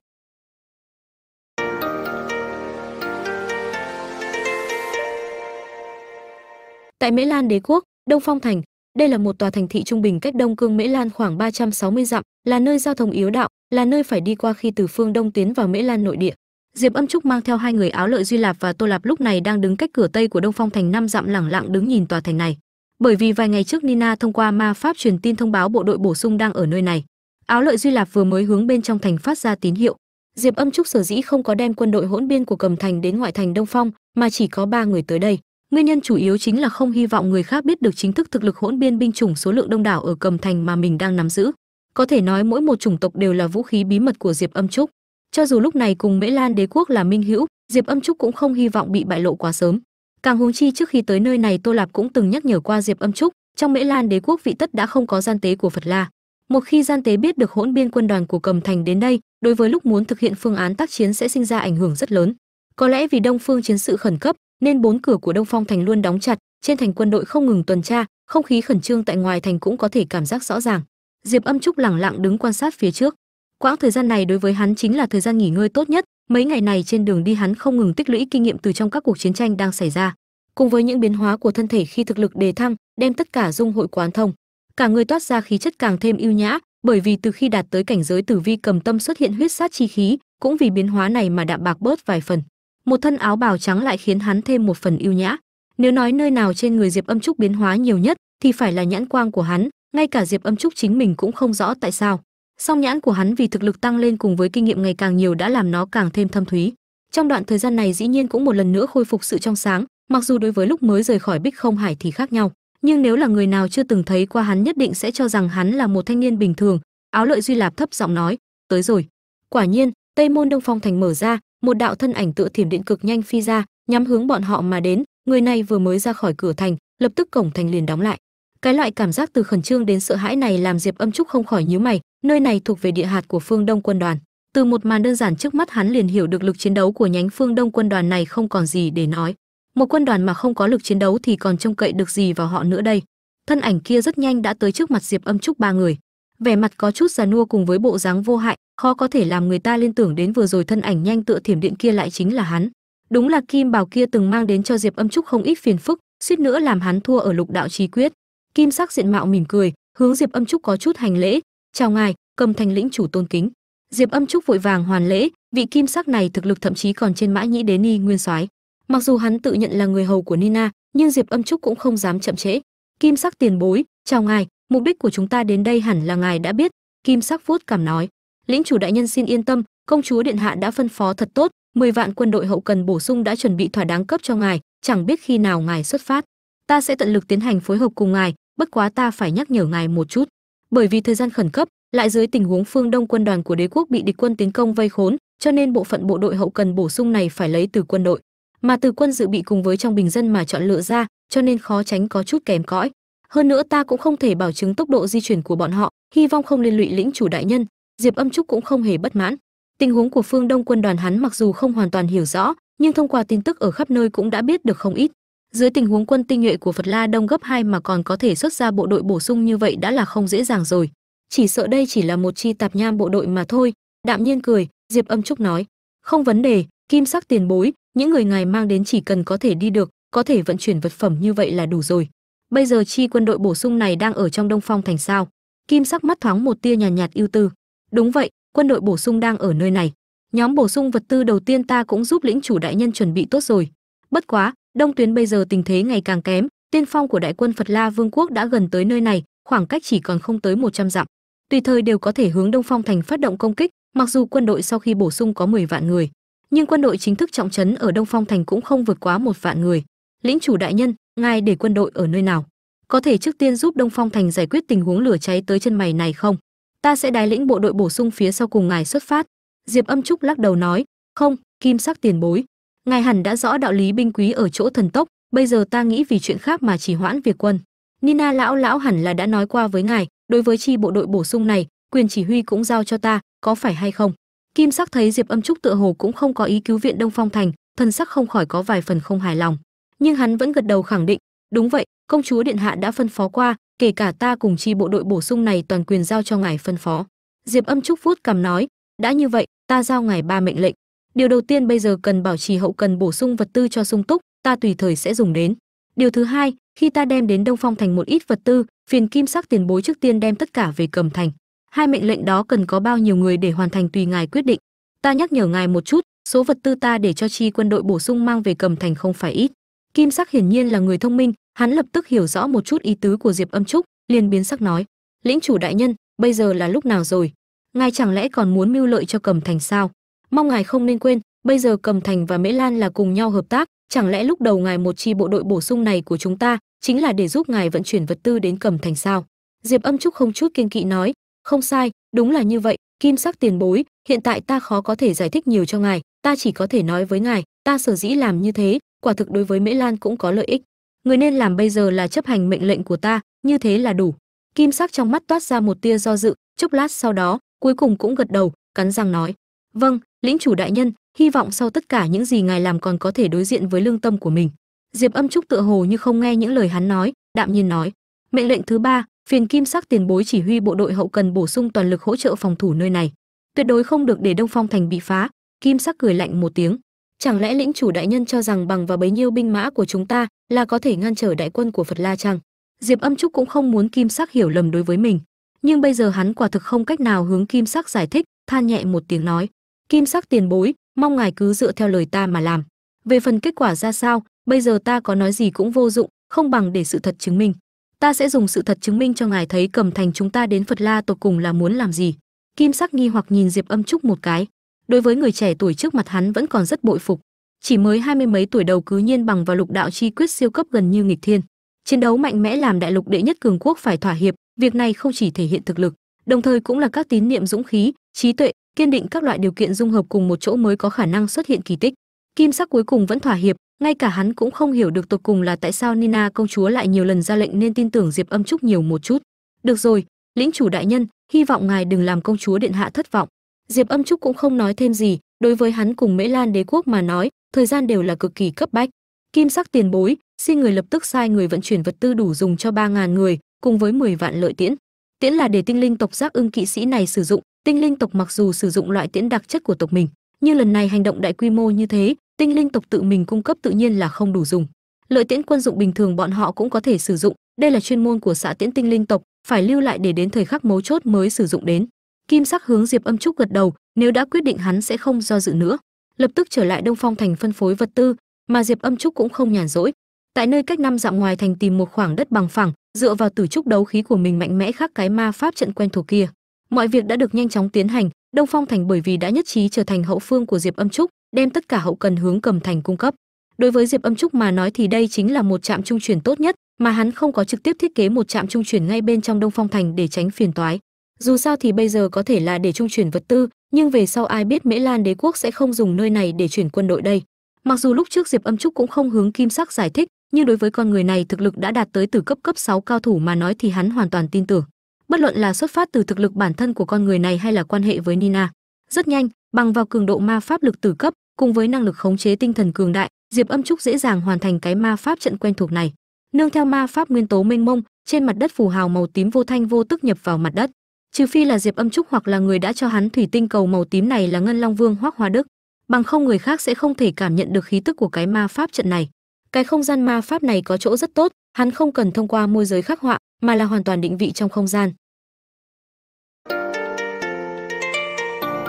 Tại mễ lan đế quốc, đông phong thành, đây là một tòa thành thị trung bình cách đông cương mễ lan khoảng 360 dặm, là nơi giao thông yếu đạo, là nơi phải đi qua khi từ phương đông tiến vào mễ lan nội địa diệp âm trúc mang theo hai người áo lợi duy lạp và tô lạp lúc này đang đứng cách cửa tây của đông phong thành năm dặm lẳng lặng đứng nhìn tòa thành này. Bởi vì vài ngày trước nina thông qua ma pháp truyền tin thông báo bộ đội bổ sung đang ở nơi này. Áo lợi duy lạp vừa mới hướng bên trong thành phát ra tín hiệu. Diệp âm trúc sở dĩ không có đem quân đội hỗn biên của cầm thành đến ngoại thành đông phong, mà chỉ có ba người tới đây. Nguyên nhân chủ yếu chính là không hy vọng người khác biết được chính thức thực lực hỗn biên binh chủng số lượng đông đảo ở cầm thành mà mình đang nắm giữ. Có thể nói mỗi một chủng tộc đều là vũ khí bí mật của diệp âm trúc cho dù lúc này cùng mễ lan đế quốc là minh hữu, diệp âm trúc cũng không hy vọng bị bại lộ quá sớm. Càng huống chi trước khi tới nơi này tô lạp cũng từng nhắc nhở qua diệp âm trúc, trong mễ lan đế quốc vị tất đã không có gian tế của phật la. Một khi gian tế biết được hỗn biên quân đoàn của cầm thành đến đây, đối với lúc muốn thực hiện phương án tác chiến sẽ sinh ra ảnh hưởng rất lớn. Có lẽ vì đông phương chiến sự khẩn cấp, nên bốn cửa của đông phong thành luôn đóng chặt, trên thành quân đội không ngừng tuần tra, không khí khẩn trương tại ngoài thành cũng có thể cảm giác rõ ràng. Diệp âm trúc lẳng lặng đứng quan sát phía trước quãng thời gian này đối với hắn chính là thời gian nghỉ ngơi tốt nhất. Mấy ngày này trên đường đi hắn không ngừng tích lũy kinh nghiệm từ trong các cuộc chiến tranh đang xảy ra. Cùng với những biến hóa của thân thể khi thực lực đề thăng, đem tất cả dung hội quán thông. Cả người toát ra khí chất càng thêm ưu nhã, bởi vì từ khi đạt tới cảnh giới tử vi cầm tâm xuất hiện huyết sát chi khí, cũng vì biến hóa này mà đạm bạc bớt vài phần. Một thân áo bào trắng lại khiến hắn thêm một phần ưu nhã. Nếu nói nơi nào trên người diệp âm trúc biến hóa nhiều nhất, thì phải là nhãn quang của hắn, ngay cả diệp âm trúc chính mình cũng không rõ tại sao song nhãn của hắn vì thực lực tăng lên cùng với kinh nghiệm ngày càng nhiều đã làm nó càng thêm thâm thúy. Trong đoạn thời gian này dĩ nhiên cũng một lần nữa khôi phục sự trong sáng, mặc dù đối với lúc mới rời khỏi bích không hải thì khác nhau. Nhưng nếu là người nào chưa từng thấy qua hắn nhất định sẽ cho rằng hắn là một thanh niên bình thường. Áo lợi duy lạp thấp giọng nói, tới rồi. Quả nhiên, tây môn đông phong thành mở ra, một đạo thân ảnh tựa thiểm điện cực nhanh phi ra, nhắm hướng bọn họ mà đến. Người này vừa mới ra khỏi cửa thành, lập tức cổng thành liền đóng lại cái loại cảm giác từ khẩn trương đến sợ hãi này làm diệp âm trúc không khỏi nhíu mày, nơi này thuộc về địa hạt của phương đông quân đoàn. Từ một màn đơn giản trước mắt hắn liền hiểu được lực chiến đấu của nhánh phương đông quân đoàn này không còn gì để nói. Một quân đoàn mà không có lực chiến đấu thì còn trông cậy được gì vào họ nữa đây? Thân ảnh kia rất nhanh đã tới trước mặt diệp âm trúc ba người. Vẻ mặt có chút già nua cùng với bộ dáng vô hại, khó có thể làm người ta liên tưởng đến vừa rồi thân ảnh nhanh tựa thiểm điện kia lại chính là hắn. Đúng là kim bào kia từng mang đến cho diệp âm trúc không ít phiền phức, suýt nữa làm hắn thua ở lục đạo trí quyết kim sắc diện mạo mỉm cười, hướng diệp âm trúc có chút hành lễ. Chào ngài, cầm thành lĩnh chủ tôn kính. Diệp âm trúc vội vàng hoàn lễ, vị kim sắc này thực lực thậm chí còn trên mã nhĩ đế ni nguyên soái. Mặc dù hắn tự nhận là người hầu của nina, nhưng diệp âm trúc cũng không dám chậm trễ. Kim sắc tiền bối, chào ngài, mục đích của chúng ta đến đây hẳn là ngài đã biết. Kim sắc vuốt cảm nói. Lĩnh chủ đại nhân xin yên tâm, công chúa điện hạ đã phân phó thật tốt 10 vạn quân đội hậu cần bổ sung đã chuẩn bị thỏa đáng cấp cho ngài, chẳng biết khi nào ngài xuất phát. Ta sẽ tận lực tiến hành phối hợp cùng ngài bất quá ta phải nhắc nhở ngài một chút. Bởi vì thời gian khẩn cấp, lại dưới tình huống phương đông quân đoàn của đế quốc bị địch quân tiến công vây khốn, cho nên bộ phận bộ đội hậu cần bổ sung này phải lấy từ quân đội. Mà từ quân dự bị cùng với trong bình dân mà chọn lựa ra, cho nên khó tránh có chút kém cõi. Hơn nữa ta cũng không thể bảo chứng tốc độ di chuyển của bọn họ, hy vọng không liên lụy lĩnh chủ đại nhân. Diệp âm trúc cũng không hề bất mãn. Tình huống của phương đông quân đoàn hắn mặc dù không hoàn toàn hiểu rõ, nhưng thông qua tin tức ở khắp nơi cũng đã biết được không ít dưới tình huống quân tinh nhuệ của phật la đông gấp hai mà còn có thể xuất ra bộ đội bổ sung như vậy đã là không dễ dàng rồi. Chỉ sợ đây chỉ là một chi tạp nham bộ đội mà thôi. Đạm nhiên cười diệp âm trúc nói không vấn đề kim sắc tiền bối những người ngài mang đến chỉ cần có thể đi được có thể vận chuyển vật phẩm như vậy là đủ rồi. Bây giờ chi quân đội bổ sung này đang ở trong đông phong thành sao? Kim sắc mắt thoáng một tia nhàn nhạt, nhạt ưu tư. Đúng vậy quân đội bổ sung đang ở nơi này. Nhóm bổ sung vật tư đầu tiên ta cũng giúp lĩnh chủ đại nhân chuẩn bị tốt rồi. Bất quá đông tuyến bây giờ tình thế ngày càng kém, tiên phong của đại quân phật la vương quốc đã gần tới nơi này, khoảng cách chỉ còn không tới 100 dặm. Tùy thời đều có thể hướng đông phong thành phát động công kích, mặc dù quân đội sau khi bổ sung có 10 vạn người, nhưng quân đội chính thức trọng trấn ở đông phong thành cũng không vượt quá một vạn người. Lĩnh chủ đại nhân, ngài để quân đội ở nơi nào? Có thể trước tiên giúp đông phong thành giải quyết tình huống lửa cháy tới chân mày này không? Ta sẽ đái lĩnh bộ đội bổ sung phía sau cùng ngài xuất phát. Diệp âm trúc lắc đầu nói, không, kim sắc tiền bối ngài hẳn đã rõ đạo lý binh quý ở chỗ thần tốc, bây giờ ta nghĩ vì chuyện khác mà chỉ hoãn việc quân. Nina lão lão hẳn là đã nói qua với ngài, đối với chi bộ đội bổ sung này, quyền chỉ huy cũng giao cho ta, có phải hay không? Kim sắc thấy diệp âm trúc tựa hồ cũng không có ý cứu viện đông phong thành, thần sắc không khỏi có vài phần không hài lòng. Nhưng hắn vẫn gật đầu khẳng định, đúng vậy, công chúa điện hạ đã phân phó qua, kể cả ta cùng chi bộ đội bổ sung này toàn quyền giao cho ngài phân phó. Diệp âm trúc vuốt cằm nói, đã như vậy, ta giao ngài ba mệnh lệnh điều đầu tiên bây giờ cần bảo trì hậu cần bổ sung vật tư cho sung túc, ta tùy thời sẽ dùng đến. Điều thứ hai, khi ta đem đến đông phong thành một ít vật tư, phiền kim sắc tiền bối trước tiên đem tất cả về cầm thành. Hai mệnh lệnh đó cần có bao nhiêu người để hoàn thành tùy ngài quyết định. Ta nhắc nhở ngài một chút, số vật tư ta để cho chi quân đội bổ sung mang về cầm thành không phải ít. Kim sắc hiển nhiên là người thông minh, hắn lập tức hiểu rõ một chút ý tứ của diệp âm trúc, liền biến sắc nói, lĩnh chủ đại nhân, bây giờ là lúc nào rồi? Ngài chẳng lẽ còn muốn mưu lợi cho cầm thành sao? Mong ngài không nên quên, bây giờ cầm thành và mễ lan là cùng nhau hợp tác, chẳng lẽ lúc đầu ngài một chi bộ đội bổ sung này của chúng ta chính là để giúp ngài vận chuyển vật tư đến cầm thành sao? Diệp âm trúc không chút kiên kỵ nói, không sai, đúng là như vậy, kim sắc tiền bối, hiện tại ta khó có thể giải thích nhiều cho ngài, ta chỉ có thể nói với ngài, ta sở dĩ làm như thế, quả thực đối với mễ lan cũng có lợi ích. Người nên làm bây giờ là chấp hành mệnh lệnh của ta, như thế là đủ. Kim sắc trong mắt toát ra một tia do dự, chốc lát sau đó, cuối cùng cũng gật đầu, cắn răng nói vâng lĩnh chủ đại nhân, hy vọng sau tất cả những gì ngài làm còn có thể đối diện với lương tâm của mình. Diệp âm trúc tựa hồ như không nghe những lời hắn nói, đạm nhiên nói, mệnh lệnh thứ ba, phiền kim sắc tiền bối chỉ huy bộ đội hậu cần bổ sung toàn lực hỗ trợ phòng thủ nơi này. Tuyệt đối không được để đông phong thành bị phá. Kim sắc cười lạnh một tiếng, chẳng lẽ lĩnh chủ đại nhân cho rằng bằng và bấy nhiêu binh mã của chúng ta là có thể ngăn trở đại quân của phật la chăng? Diệp âm trúc cũng không muốn kim sắc hiểu lầm đối với mình, nhưng bây giờ hắn quả thực không cách nào hướng kim sắc giải thích, than nhẹ một tiếng nói kim sắc tiền bối, mong ngài cứ dựa theo lời ta mà làm. Về phần kết quả ra sao, bây giờ ta có nói gì cũng vô dụng, không bằng để sự thật chứng minh. Ta sẽ dùng sự thật chứng minh cho ngài thấy cầm thành chúng ta đến phật la tột cùng là muốn làm gì. Kim sắc nghi hoặc nhìn diệp âm trúc một cái. Đối với người trẻ tuổi trước mặt hắn vẫn còn rất bội phục. Chỉ mới hai mươi mấy tuổi đầu cứ nhiên bằng vào lục đạo chi quyết siêu cấp gần như nghịch thiên. Chiến đấu mạnh mẽ làm đại lục đệ nhất cường quốc phải thỏa hiệp, việc này không chỉ thể hiện thực lực, đồng thời cũng là các tín niệm dũng khí, trí tuệ kiên định các loại điều kiện dung hợp cùng một chỗ mới có khả năng xuất hiện kỳ tích. Kim sắc cuối cùng vẫn thỏa hiệp, ngay cả hắn cũng không hiểu được tột cùng là tại sao nina công chúa lại nhiều lần ra lệnh nên tin tưởng diệp âm trúc nhiều một chút. Được rồi, lĩnh chủ đại nhân, hy vọng ngài đừng làm công chúa điện hạ thất vọng. Diệp âm trúc cũng không nói thêm gì, đối với hắn cùng mễ lan đế quốc mà nói, thời gian đều là cực kỳ cấp bách. Kim sắc tiền bối, xin người lập tức sai người vận chuyển vật tư đủ dùng cho ba ngàn người, cùng với 10 vạn lợi tiễn. Tiễn là để tinh linh tộc giác ưng kỵ sĩ này sử dụng tinh linh tộc mặc dù sử dụng loại tiễn đặc chất của tộc mình, nhưng lần này hành động đại quy mô như thế, tinh linh tộc tự mình cung cấp tự nhiên là không đủ dùng. Lợi tiễn quân dụng bình thường bọn họ cũng có thể sử dụng, đây là chuyên môn của xã tiễn tinh linh tộc, phải lưu lại để đến thời khắc mấu chốt mới sử dụng đến. Kim sắc hướng diệp âm trúc gật đầu, nếu đã quyết định hắn sẽ không do dự nữa. Lập tức trở lại đông phong thành phân phối vật tư, mà diệp âm trúc cũng không nhàn rỗi. Tại nơi cách năm dặm ngoài thành tìm một khoảng đất bằng phẳng, dựa vào tử trúc đấu khí của mình mạnh mẽ khắc cái ma pháp trận quen thuộc kia mọi việc đã được nhanh chóng tiến hành đông phong thành bởi vì đã nhất trí trở thành hậu phương của diệp âm trúc đem tất cả hậu cần hướng cầm thành cung cấp đối với diệp âm trúc mà nói thì đây chính là một trạm trung chuyển tốt nhất mà hắn không có trực tiếp thiết kế một trạm trung chuyển ngay bên trong đông phong thành để tránh phiền toái dù sao thì bây giờ có thể là để trung chuyển vật tư nhưng về sau ai biết Mễ Lan đế quốc sẽ không dùng nơi này để chuyển quân đội đây. Mặc dù lúc trước Diệp Âm Trúc cũng không hướng Kim Sắc giải thích, nhưng đối với con người này thực lực đã đạt tới từ cấp cấp 6 cao thủ mà nói thì hắn hoàn toàn tin tưởng. Bất luận là xuất phát từ thực lực bản thân của con người này hay là quan hệ với Nina. Rất nhanh, bằng vào cường độ ma pháp lực tử cấp, cùng với năng lực khống chế tinh thần cường đại, Diệp Âm Trúc dễ dàng hoàn thành cái ma pháp trận quen thuộc này. Nương theo ma pháp nguyên tố mênh mông, trên mặt đất phù hào màu tím vô thanh vô tức nhập vào mặt đất. Trừ phi là Diệp Âm Trúc hoặc là người đã cho hắn thủy tinh cầu màu tím này là Ngân Long Vương Hoắc Hoa Đức, bằng không người khác sẽ không thể cảm nhận được khí tức của cái ma pháp trận này. Cái không gian ma pháp này có chỗ rất tốt, hắn không cần thông qua môi giới khắc họa, mà là hoàn toàn định vị trong không gian.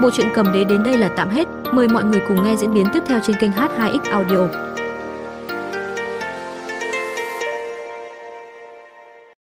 Bộ truyện cầm đế đến đây là tạm hết, mời mọi người cùng nghe diễn biến tiếp theo trên kênh H2X Audio.